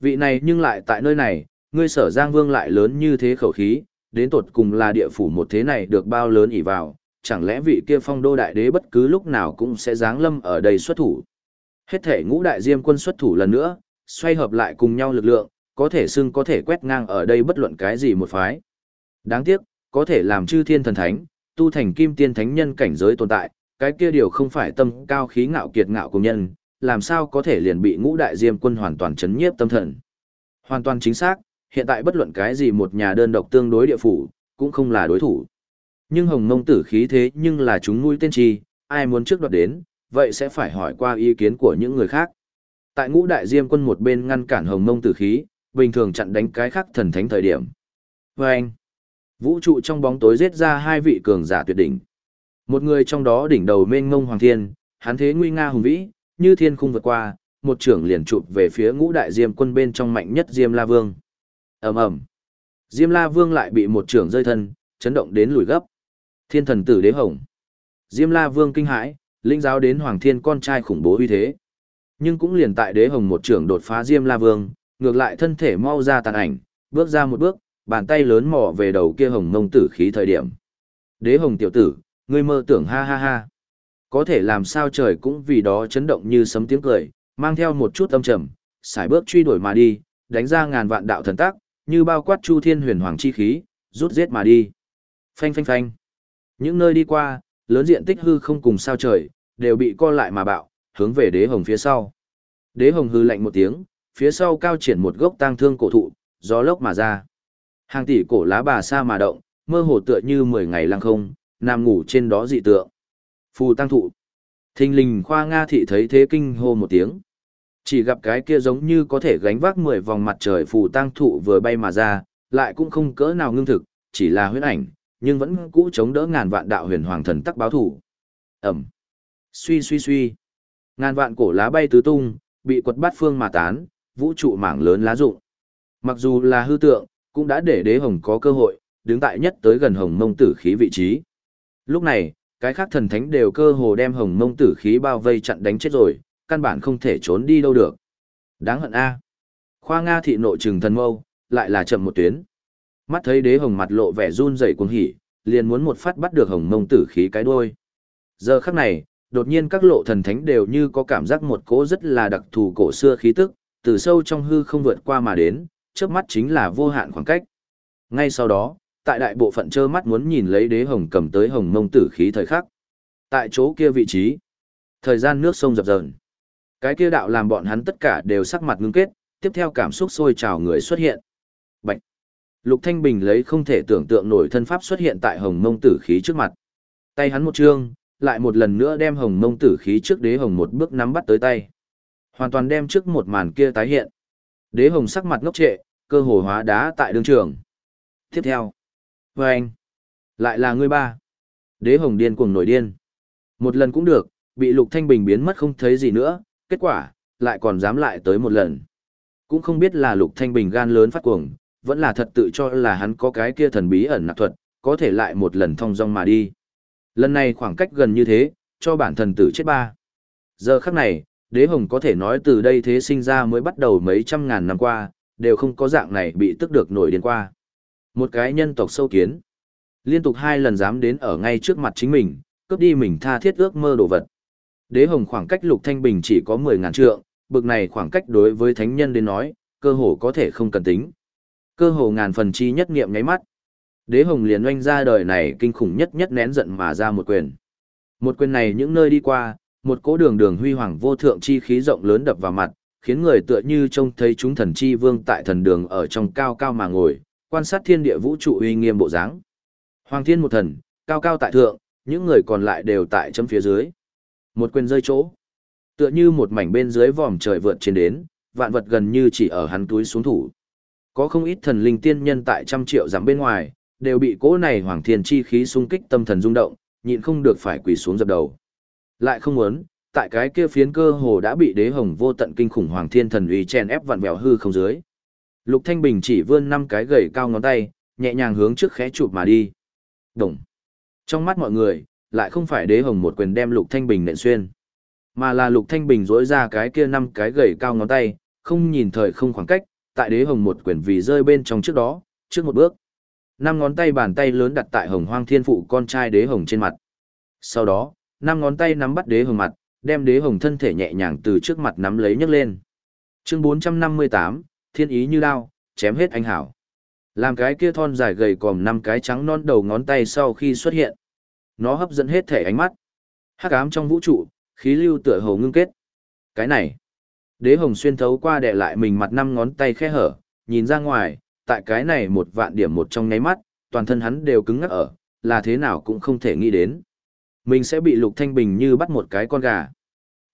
Vị này nhưng lại tại nơi này, ngươi sở giang vương lại lớn như thế khẩu khí, đến tột cùng là địa phủ một thế này được bao lớn ỉ vào, chẳng lẽ vị kia phong đô đại đế bất cứ lúc nào cũng sẽ giáng lâm ở đây xuất thủ. Hết thể ngũ đại diêm quân xuất thủ lần nữa, xoay hợp lại cùng nhau lực lượng, có thể xưng có thể quét ngang ở đây bất luận cái gì một phái. Đáng tiếc, có thể làm chư thiên thần thánh, tu thành kim tiên thánh nhân cảnh giới tồn tại, cái kia điều không phải tâm cao khí ngạo kiệt ngạo của nhân, làm sao có thể liền bị ngũ đại diêm quân hoàn toàn chấn nhiếp tâm thần. Hoàn toàn chính xác, hiện tại bất luận cái gì một nhà đơn độc tương đối địa phủ, cũng không là đối thủ. Nhưng hồng mông tử khí thế nhưng là chúng nuôi tên chi, ai muốn trước đoạt đến, vậy sẽ phải hỏi qua ý kiến của những người khác. Tại ngũ đại diêm quân một bên ngăn cản hồng mông tử khí, bình thường chặn đánh cái khác thần thánh thời điểm. Và anh, vũ trụ trong bóng tối giết ra hai vị cường giả tuyệt đỉnh. Một người trong đó đỉnh đầu mênh ngông hoàng thiên, hắn thế nguy nga hùng vĩ, như thiên khung vượt qua, một trưởng liền chụp về phía ngũ đại diêm quân bên trong mạnh nhất diêm la vương ầm ầm diêm la vương lại bị một trưởng rơi thân chấn động đến lùi gấp thiên thần tử đế hồng diêm la vương kinh hãi linh giáo đến hoàng thiên con trai khủng bố uy thế nhưng cũng liền tại đế hồng một trưởng đột phá diêm la vương ngược lại thân thể mau ra tàn ảnh bước ra một bước bàn tay lớn mò về đầu kia hồng mông tử khí thời điểm. Đế hồng tiểu tử, ngươi mơ tưởng ha ha ha. Có thể làm sao trời cũng vì đó chấn động như sấm tiếng cười, mang theo một chút âm trầm, xài bước truy đuổi mà đi, đánh ra ngàn vạn đạo thần tác, như bao quát chu thiên huyền hoàng chi khí, rút giết mà đi. Phanh phanh phanh. Những nơi đi qua, lớn diện tích hư không cùng sao trời, đều bị co lại mà bạo, hướng về đế hồng phía sau. Đế hồng hư lạnh một tiếng, phía sau cao triển một gốc tang thương cổ thụ, gió lốc mà ra. Hàng tỷ cổ lá bà sa mà động, mơ hồ tựa như mười ngày lăng không, nằm ngủ trên đó dị tượng. Phù tăng thụ. Thình linh khoa Nga thị thấy thế kinh hô một tiếng. Chỉ gặp cái kia giống như có thể gánh vác mười vòng mặt trời phù tăng thụ vừa bay mà ra, lại cũng không cỡ nào ngưng thực, chỉ là huyết ảnh, nhưng vẫn cũ chống đỡ ngàn vạn đạo huyền hoàng thần tắc báo thủ. Ẩm. Suy suy suy. Ngàn vạn cổ lá bay tứ tung, bị quật bát phương mà tán, vũ trụ mảng lớn lá rụng. Mặc dù là hư tượng, cũng đã để đế hồng có cơ hội, đứng tại nhất tới gần hồng mông tử khí vị trí. Lúc này, cái khác thần thánh đều cơ hồ đem hồng mông tử khí bao vây chặn đánh chết rồi, căn bản không thể trốn đi đâu được. Đáng hận a. Khoa Nga thị nội trừng thần mâu, lại là chậm một tuyến. Mắt thấy đế hồng mặt lộ vẻ run rẩy cuồng hỉ, liền muốn một phát bắt được hồng mông tử khí cái đuôi. Giờ khắc này, đột nhiên các lộ thần thánh đều như có cảm giác một cỗ rất là đặc thù cổ xưa khí tức, từ sâu trong hư không vượt qua mà đến, trước mắt chính là vô hạn khoảng cách. Ngay sau đó, tại đại bộ phận trơ mắt muốn nhìn lấy đế hồng cầm tới hồng mông tử khí thời khắc. Tại chỗ kia vị trí, thời gian nước sông dập dờn. Cái kia đạo làm bọn hắn tất cả đều sắc mặt ngưng kết, tiếp theo cảm xúc sôi trào người xuất hiện. Bạch. Lục Thanh Bình lấy không thể tưởng tượng nổi thân pháp xuất hiện tại hồng mông tử khí trước mặt. Tay hắn một trương, lại một lần nữa đem hồng mông tử khí trước đế hồng một bước nắm bắt tới tay. Hoàn toàn đem trước một màn kia tái hiện. Đế hồng sắc mặt ngốc trệ, cơ hồ hóa đá tại đường trường. Tiếp theo. Và anh. Lại là người ba. Đế hồng điên cuồng nổi điên. Một lần cũng được, bị lục thanh bình biến mất không thấy gì nữa, kết quả, lại còn dám lại tới một lần. Cũng không biết là lục thanh bình gan lớn phát cuồng, vẫn là thật tự cho là hắn có cái kia thần bí ẩn nạp thuật, có thể lại một lần thong dong mà đi. Lần này khoảng cách gần như thế, cho bản thần tử chết ba. Giờ khắc này, đế hồng có thể nói từ đây thế sinh ra mới bắt đầu mấy trăm ngàn năm qua, đều không có dạng này bị tức được nổi điên qua. Một cái nhân tộc sâu kiến, liên tục hai lần dám đến ở ngay trước mặt chính mình, cướp đi mình tha thiết ước mơ đồ vật. Đế hồng khoảng cách lục thanh bình chỉ có 10 ngàn trượng, bực này khoảng cách đối với thánh nhân đến nói, cơ hồ có thể không cần tính. Cơ hồ ngàn phần chi nhất nghiệm nháy mắt. Đế hồng liền oanh ra đời này kinh khủng nhất nhất nén giận mà ra một quyền. Một quyền này những nơi đi qua, một cỗ đường đường huy hoàng vô thượng chi khí rộng lớn đập vào mặt, khiến người tựa như trông thấy chúng thần chi vương tại thần đường ở trong cao cao mà ngồi, quan sát thiên địa vũ trụ uy nghiêm bộ dáng. Hoàng thiên một thần, cao cao tại thượng, những người còn lại đều tại chấm phía dưới. Một quyền rơi chỗ, tựa như một mảnh bên dưới vòm trời vượt trên đến, vạn vật gần như chỉ ở hắn túi xuống thủ. Có không ít thần linh tiên nhân tại trăm triệu dặm bên ngoài, đều bị cỗ này hoàng thiên chi khí xung kích tâm thần rung động, nhịn không được phải quỳ xuống dập đầu. Lại không muốn, tại cái kia phiến cơ hồ đã bị đế hồng vô tận kinh khủng hoàng thiên thần uy chen ép vặn vẹo hư không dưới. Lục Thanh Bình chỉ vươn năm cái gầy cao ngón tay, nhẹ nhàng hướng trước khẽ chụp mà đi. Đồng. Trong mắt mọi người, lại không phải đế hồng một quyền đem Lục Thanh Bình nện xuyên, mà là Lục Thanh Bình duỗi ra cái kia năm cái gầy cao ngón tay, không nhìn thời không khoảng cách, tại đế hồng một quyền vì rơi bên trong trước đó, trước một bước. Năm ngón tay bàn tay lớn đặt tại hồng hoang thiên phụ con trai đế hồng trên mặt. Sau đó, năm ngón tay nắm bắt đế hồng mặt, đem đế hồng thân thể nhẹ nhàng từ trước mặt nắm lấy nhấc lên. Chương 458, thiên ý như đao, chém hết anh hảo. Làm cái kia thon dài gầy còm năm cái trắng non đầu ngón tay sau khi xuất hiện. Nó hấp dẫn hết thể ánh mắt. Hắc ám trong vũ trụ, khí lưu tựa hồ ngưng kết. Cái này, đế hồng xuyên thấu qua đè lại mình mặt năm ngón tay khe hở, nhìn ra ngoài, tại cái này một vạn điểm một trong nháy mắt, toàn thân hắn đều cứng ngắc ở, là thế nào cũng không thể nghĩ đến. Mình sẽ bị Lục Thanh Bình như bắt một cái con gà.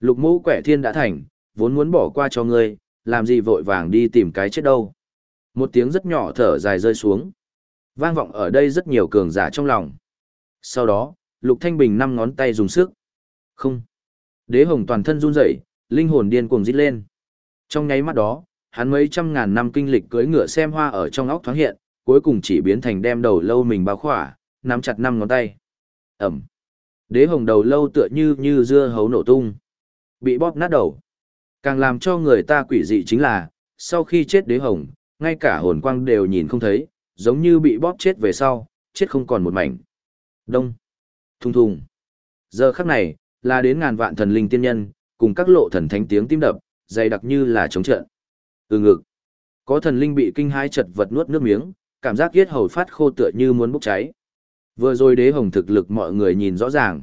Lục mũ quẻ thiên đã thành, vốn muốn bỏ qua cho ngươi, làm gì vội vàng đi tìm cái chết đâu. Một tiếng rất nhỏ thở dài rơi xuống. Vang vọng ở đây rất nhiều cường giả trong lòng. Sau đó, Lục Thanh Bình năm ngón tay dùng sức. Không. Đế hồng toàn thân run rẩy, linh hồn điên cuồng rít lên. Trong nháy mắt đó, hắn mấy trăm ngàn năm kinh lịch cưỡi ngựa xem hoa ở trong óc thoáng hiện, cuối cùng chỉ biến thành đem đầu lâu mình bao khỏa, nắm chặt năm ngón tay. Ẩm. Đế hồng đầu lâu tựa như như dưa hấu nổ tung. Bị bóp nát đầu. Càng làm cho người ta quỷ dị chính là, sau khi chết đế hồng, ngay cả hồn quang đều nhìn không thấy, giống như bị bóp chết về sau, chết không còn một mảnh. Đông. Thùng thùng. Giờ khắc này, là đến ngàn vạn thần linh tiên nhân, cùng các lộ thần thánh tiếng tim đập, dày đặc như là chống trận. Ừ ngực. Có thần linh bị kinh hãi chật vật nuốt nước miếng, cảm giác yết hầu phát khô tựa như muốn bốc cháy. Vừa rồi đế hồng thực lực mọi người nhìn rõ ràng.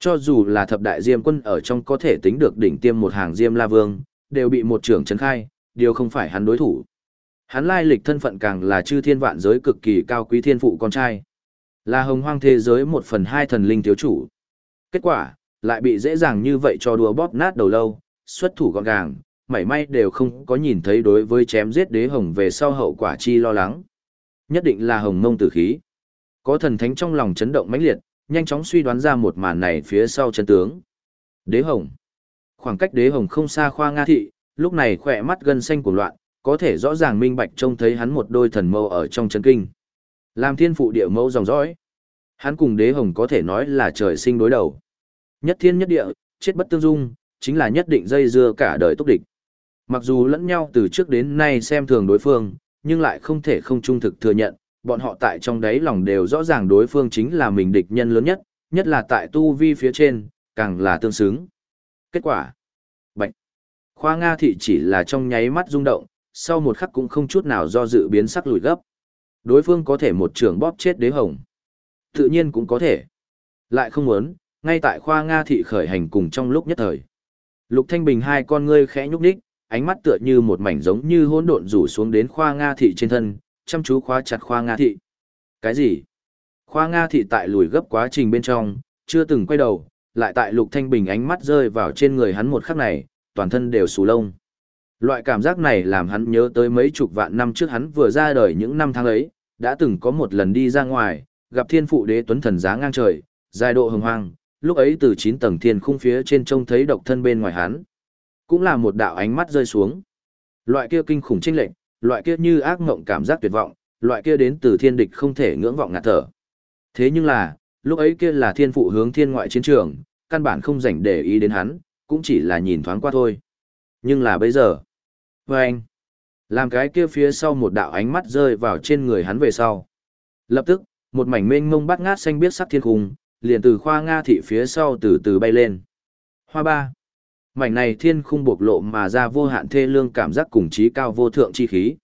Cho dù là thập đại diêm quân ở trong có thể tính được đỉnh tiêm một hàng diêm la vương, đều bị một trưởng trấn khai, điều không phải hắn đối thủ. Hắn lai lịch thân phận càng là chư thiên vạn giới cực kỳ cao quý thiên phụ con trai. Là hồng hoang thế giới một phần hai thần linh thiếu chủ. Kết quả, lại bị dễ dàng như vậy cho đùa bóp nát đầu lâu, xuất thủ gọn gàng, mảy may đều không có nhìn thấy đối với chém giết đế hồng về sau hậu quả chi lo lắng. Nhất định là hồng mông tử khí. Có thần thánh trong lòng chấn động mãnh liệt, nhanh chóng suy đoán ra một màn này phía sau chân tướng. Đế hồng. Khoảng cách đế hồng không xa khoa Nga thị, lúc này khỏe mắt gân xanh của loạn, có thể rõ ràng minh bạch trông thấy hắn một đôi thần mâu ở trong chân kinh. Làm thiên phụ địa mẫu dòng dõi. Hắn cùng đế hồng có thể nói là trời sinh đối đầu. Nhất thiên nhất địa, chết bất tương dung, chính là nhất định dây dưa cả đời túc địch. Mặc dù lẫn nhau từ trước đến nay xem thường đối phương, nhưng lại không thể không trung thực thừa nhận, bọn họ tại trong đáy lòng đều rõ ràng đối phương chính là mình địch nhân lớn nhất, nhất là tại tu vi phía trên, càng là tương xứng. Kết quả Bạch Khoa Nga thị chỉ là trong nháy mắt rung động, sau một khắc cũng không chút nào do dự biến sắc lùi gấp. Đối phương có thể một trường bóp chết đế hồng. Tự nhiên cũng có thể. Lại không muốn, ngay tại khoa Nga thị khởi hành cùng trong lúc nhất thời. Lục Thanh Bình hai con ngươi khẽ nhúc nhích, ánh mắt tựa như một mảnh giống như hỗn độn rủ xuống đến khoa Nga thị trên thân, chăm chú khóa chặt khoa Nga thị. Cái gì? Khoa Nga thị tại lùi gấp quá trình bên trong, chưa từng quay đầu, lại tại Lục Thanh Bình ánh mắt rơi vào trên người hắn một khắc này, toàn thân đều sù lông. Loại cảm giác này làm hắn nhớ tới mấy chục vạn năm trước hắn vừa ra đời những năm tháng ấy, đã từng có một lần đi ra ngoài, gặp thiên phụ đế tuấn thần giá ngang trời, dài độ hồng hoang, lúc ấy từ chín tầng thiên khung phía trên trông thấy độc thân bên ngoài hắn. Cũng là một đạo ánh mắt rơi xuống. Loại kia kinh khủng chênh lệnh, loại kia như ác mộng cảm giác tuyệt vọng, loại kia đến từ thiên địch không thể ngưỡng vọng ngạt thở. Thế nhưng là, lúc ấy kia là thiên phụ hướng thiên ngoại chiến trường, căn bản không rảnh để ý đến hắn, cũng chỉ là nhìn thoáng qua thôi. Nhưng là bây giờ, với anh, làm cái kia phía sau một đạo ánh mắt rơi vào trên người hắn về sau. Lập tức, một mảnh mênh mông bát ngát xanh biết sắc thiên khung, liền từ khoa Nga thị phía sau từ từ bay lên. Hoa ba. Mảnh này thiên khung bộc lộ mà ra vô hạn thê lương cảm giác cùng trí cao vô thượng chi khí.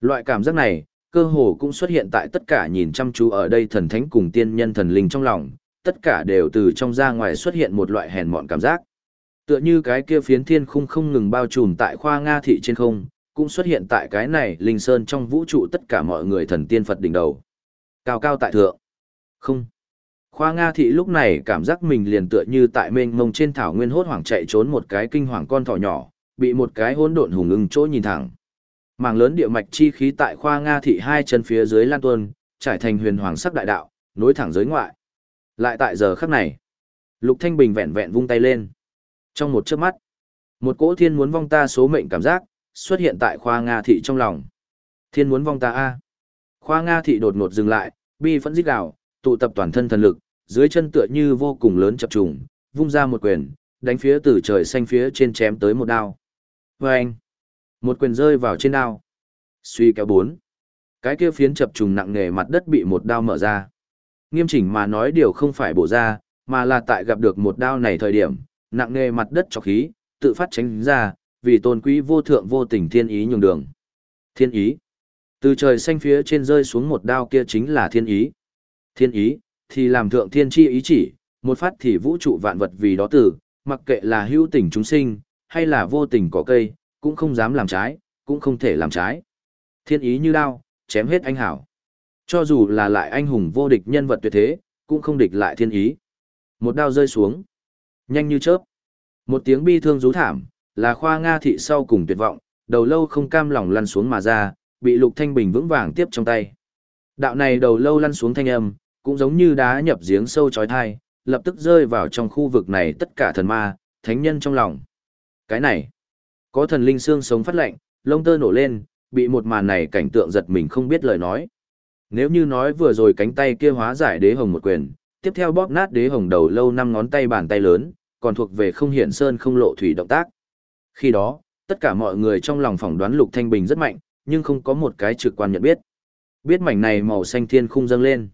Loại cảm giác này, cơ hồ cũng xuất hiện tại tất cả nhìn chăm chú ở đây thần thánh cùng tiên nhân thần linh trong lòng, tất cả đều từ trong ra ngoài xuất hiện một loại hèn mọn cảm giác. Tựa như cái kia phiến thiên khung không ngừng bao trùm tại khoa Nga thị trên không, cũng xuất hiện tại cái này linh sơn trong vũ trụ tất cả mọi người thần tiên Phật đỉnh đầu. Cao cao tại thượng. Không. Khoa Nga thị lúc này cảm giác mình liền tựa như tại mênh mông trên thảo nguyên hốt hoảng chạy trốn một cái kinh hoàng con thỏ nhỏ, bị một cái hỗn độn hùng ưng chỗ nhìn thẳng. Mảng lớn địa mạch chi khí tại khoa Nga thị hai chân phía dưới lan tuôn, trải thành huyền hoàng sắc đại đạo, nối thẳng giới ngoại. Lại tại giờ khắc này, Lục Thanh Bình vẹn vẹn vung tay lên. Trong một chớp mắt, một cỗ thiên muốn vong ta số mệnh cảm giác xuất hiện tại khoa Nga thị trong lòng. Thiên muốn vong ta a. Khoa Nga thị đột ngột dừng lại, bi phẫn rít gào, tụ tập toàn thân thần lực, dưới chân tựa như vô cùng lớn chập trùng, vung ra một quyền, đánh phía từ trời xanh phía trên chém tới một đao. Và anh, một quyền rơi vào trên đao. Suy kéo bốn. Cái kia phiến chập trùng nặng nề mặt đất bị một đao mở ra. Nghiêm chỉnh mà nói điều không phải bổ ra, mà là tại gặp được một đao này thời điểm, nặng nề mặt đất cho khí, tự phát tránh ra, vì tôn quý vô thượng vô tình thiên ý nhường đường. Thiên ý. Từ trời xanh phía trên rơi xuống một đao kia chính là thiên ý. Thiên ý, thì làm thượng thiên chi ý chỉ, một phát thì vũ trụ vạn vật vì đó tử, mặc kệ là hữu tình chúng sinh, hay là vô tình có cây, cũng không dám làm trái, cũng không thể làm trái. Thiên ý như đao, chém hết anh hảo. Cho dù là lại anh hùng vô địch nhân vật tuyệt thế, cũng không địch lại thiên ý. Một đao rơi xuống, nhanh như chớp. Một tiếng bi thương rú thảm, là khoa Nga thị sau cùng tuyệt vọng, đầu lâu không cam lòng lăn xuống mà ra, bị Lục Thanh Bình vững vàng tiếp trong tay. Đạo này đầu lâu lăn xuống thanh âm, cũng giống như đá nhập giếng sâu chói thai, lập tức rơi vào trong khu vực này tất cả thần ma, thánh nhân trong lòng. Cái này, có thần linh xương sống phát lạnh, lông tơ nổ lên, bị một màn này cảnh tượng giật mình không biết lời nói. Nếu như nói vừa rồi cánh tay kia hóa giải đế hồng một quyền, tiếp theo bóp nát đế hồng đầu lâu năm ngón tay bàn tay lớn, còn thuộc về không hiển sơn không lộ thủy động tác. Khi đó, tất cả mọi người trong lòng phỏng đoán Lục Thanh Bình rất mạnh, nhưng không có một cái trực quan nhận biết. Biết mảnh này màu xanh thiên khung dâng lên.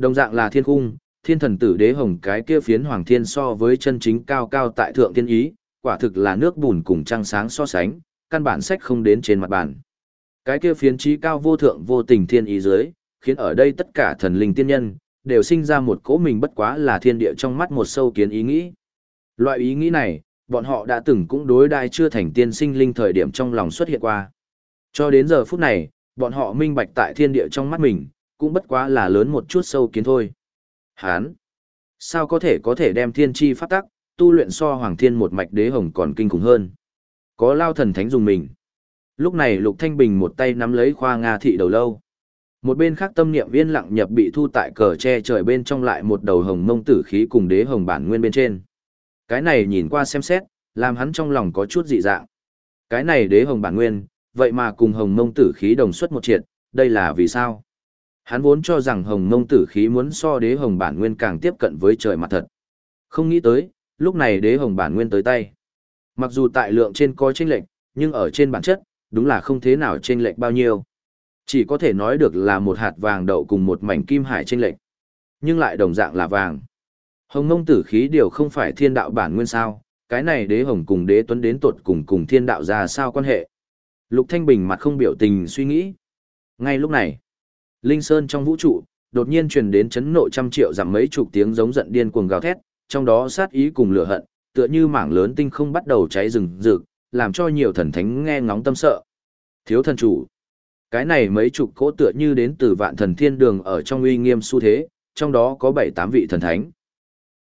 Đồng dạng là thiên cung, thiên thần tử đế hồng cái kia phiến hoàng thiên so với chân chính cao cao tại thượng thiên ý, quả thực là nước bùn cùng trăng sáng so sánh, căn bản sách không đến trên mặt bàn. Cái kia phiến trí cao vô thượng vô tình thiên ý dưới, khiến ở đây tất cả thần linh tiên nhân, đều sinh ra một cỗ mình bất quá là thiên địa trong mắt một sâu kiến ý nghĩ. Loại ý nghĩ này, bọn họ đã từng cũng đối đai chưa thành tiên sinh linh thời điểm trong lòng xuất hiện qua. Cho đến giờ phút này, bọn họ minh bạch tại thiên địa trong mắt mình, cũng bất quá là lớn một chút sâu kiến thôi. Hán! Sao có thể có thể đem thiên chi pháp tắc, tu luyện so hoàng thiên một mạch đế hồng còn kinh khủng hơn. Có lao thần thánh dùng mình. Lúc này Lục Thanh Bình một tay nắm lấy khoa Nga thị đầu lâu. Một bên khác tâm niệm viên lặng nhập bị thu tại cờ tre trời bên trong lại một đầu hồng mông tử khí cùng đế hồng bản nguyên bên trên. Cái này nhìn qua xem xét, làm hắn trong lòng có chút dị dạng. Cái này đế hồng bản nguyên, vậy mà cùng hồng mông tử khí đồng xuất một triệt, đây là vì sao? Hắn vốn cho rằng hồng mông tử khí muốn so đế hồng bản nguyên càng tiếp cận với trời mặt thật. Không nghĩ tới, lúc này đế hồng bản nguyên tới tay. Mặc dù tại lượng trên có chênh lệch, nhưng ở trên bản chất, đúng là không thế nào chênh lệch bao nhiêu. Chỉ có thể nói được là một hạt vàng đậu cùng một mảnh kim hải chênh lệch, nhưng lại đồng dạng là vàng. Hồng mông tử khí điều không phải thiên đạo bản nguyên sao, cái này đế hồng cùng đế tuấn đến tột cùng cùng thiên đạo ra sao quan hệ. Lục Thanh Bình mặt không biểu tình suy nghĩ. Ngay lúc này, Linh Sơn trong vũ trụ, đột nhiên truyền đến chấn nộ trăm triệu giảm mấy chục tiếng giống giận điên cuồng gào thét, trong đó sát ý cùng lửa hận, tựa như mảng lớn tinh không bắt đầu cháy rừng rực, làm cho nhiều thần thánh nghe ngóng tâm sợ. Thiếu thần chủ. Cái này mấy chục cỗ tựa như đến từ vạn thần thiên đường ở trong uy nghiêm xu thế, trong đó có bảy tám vị thần thánh.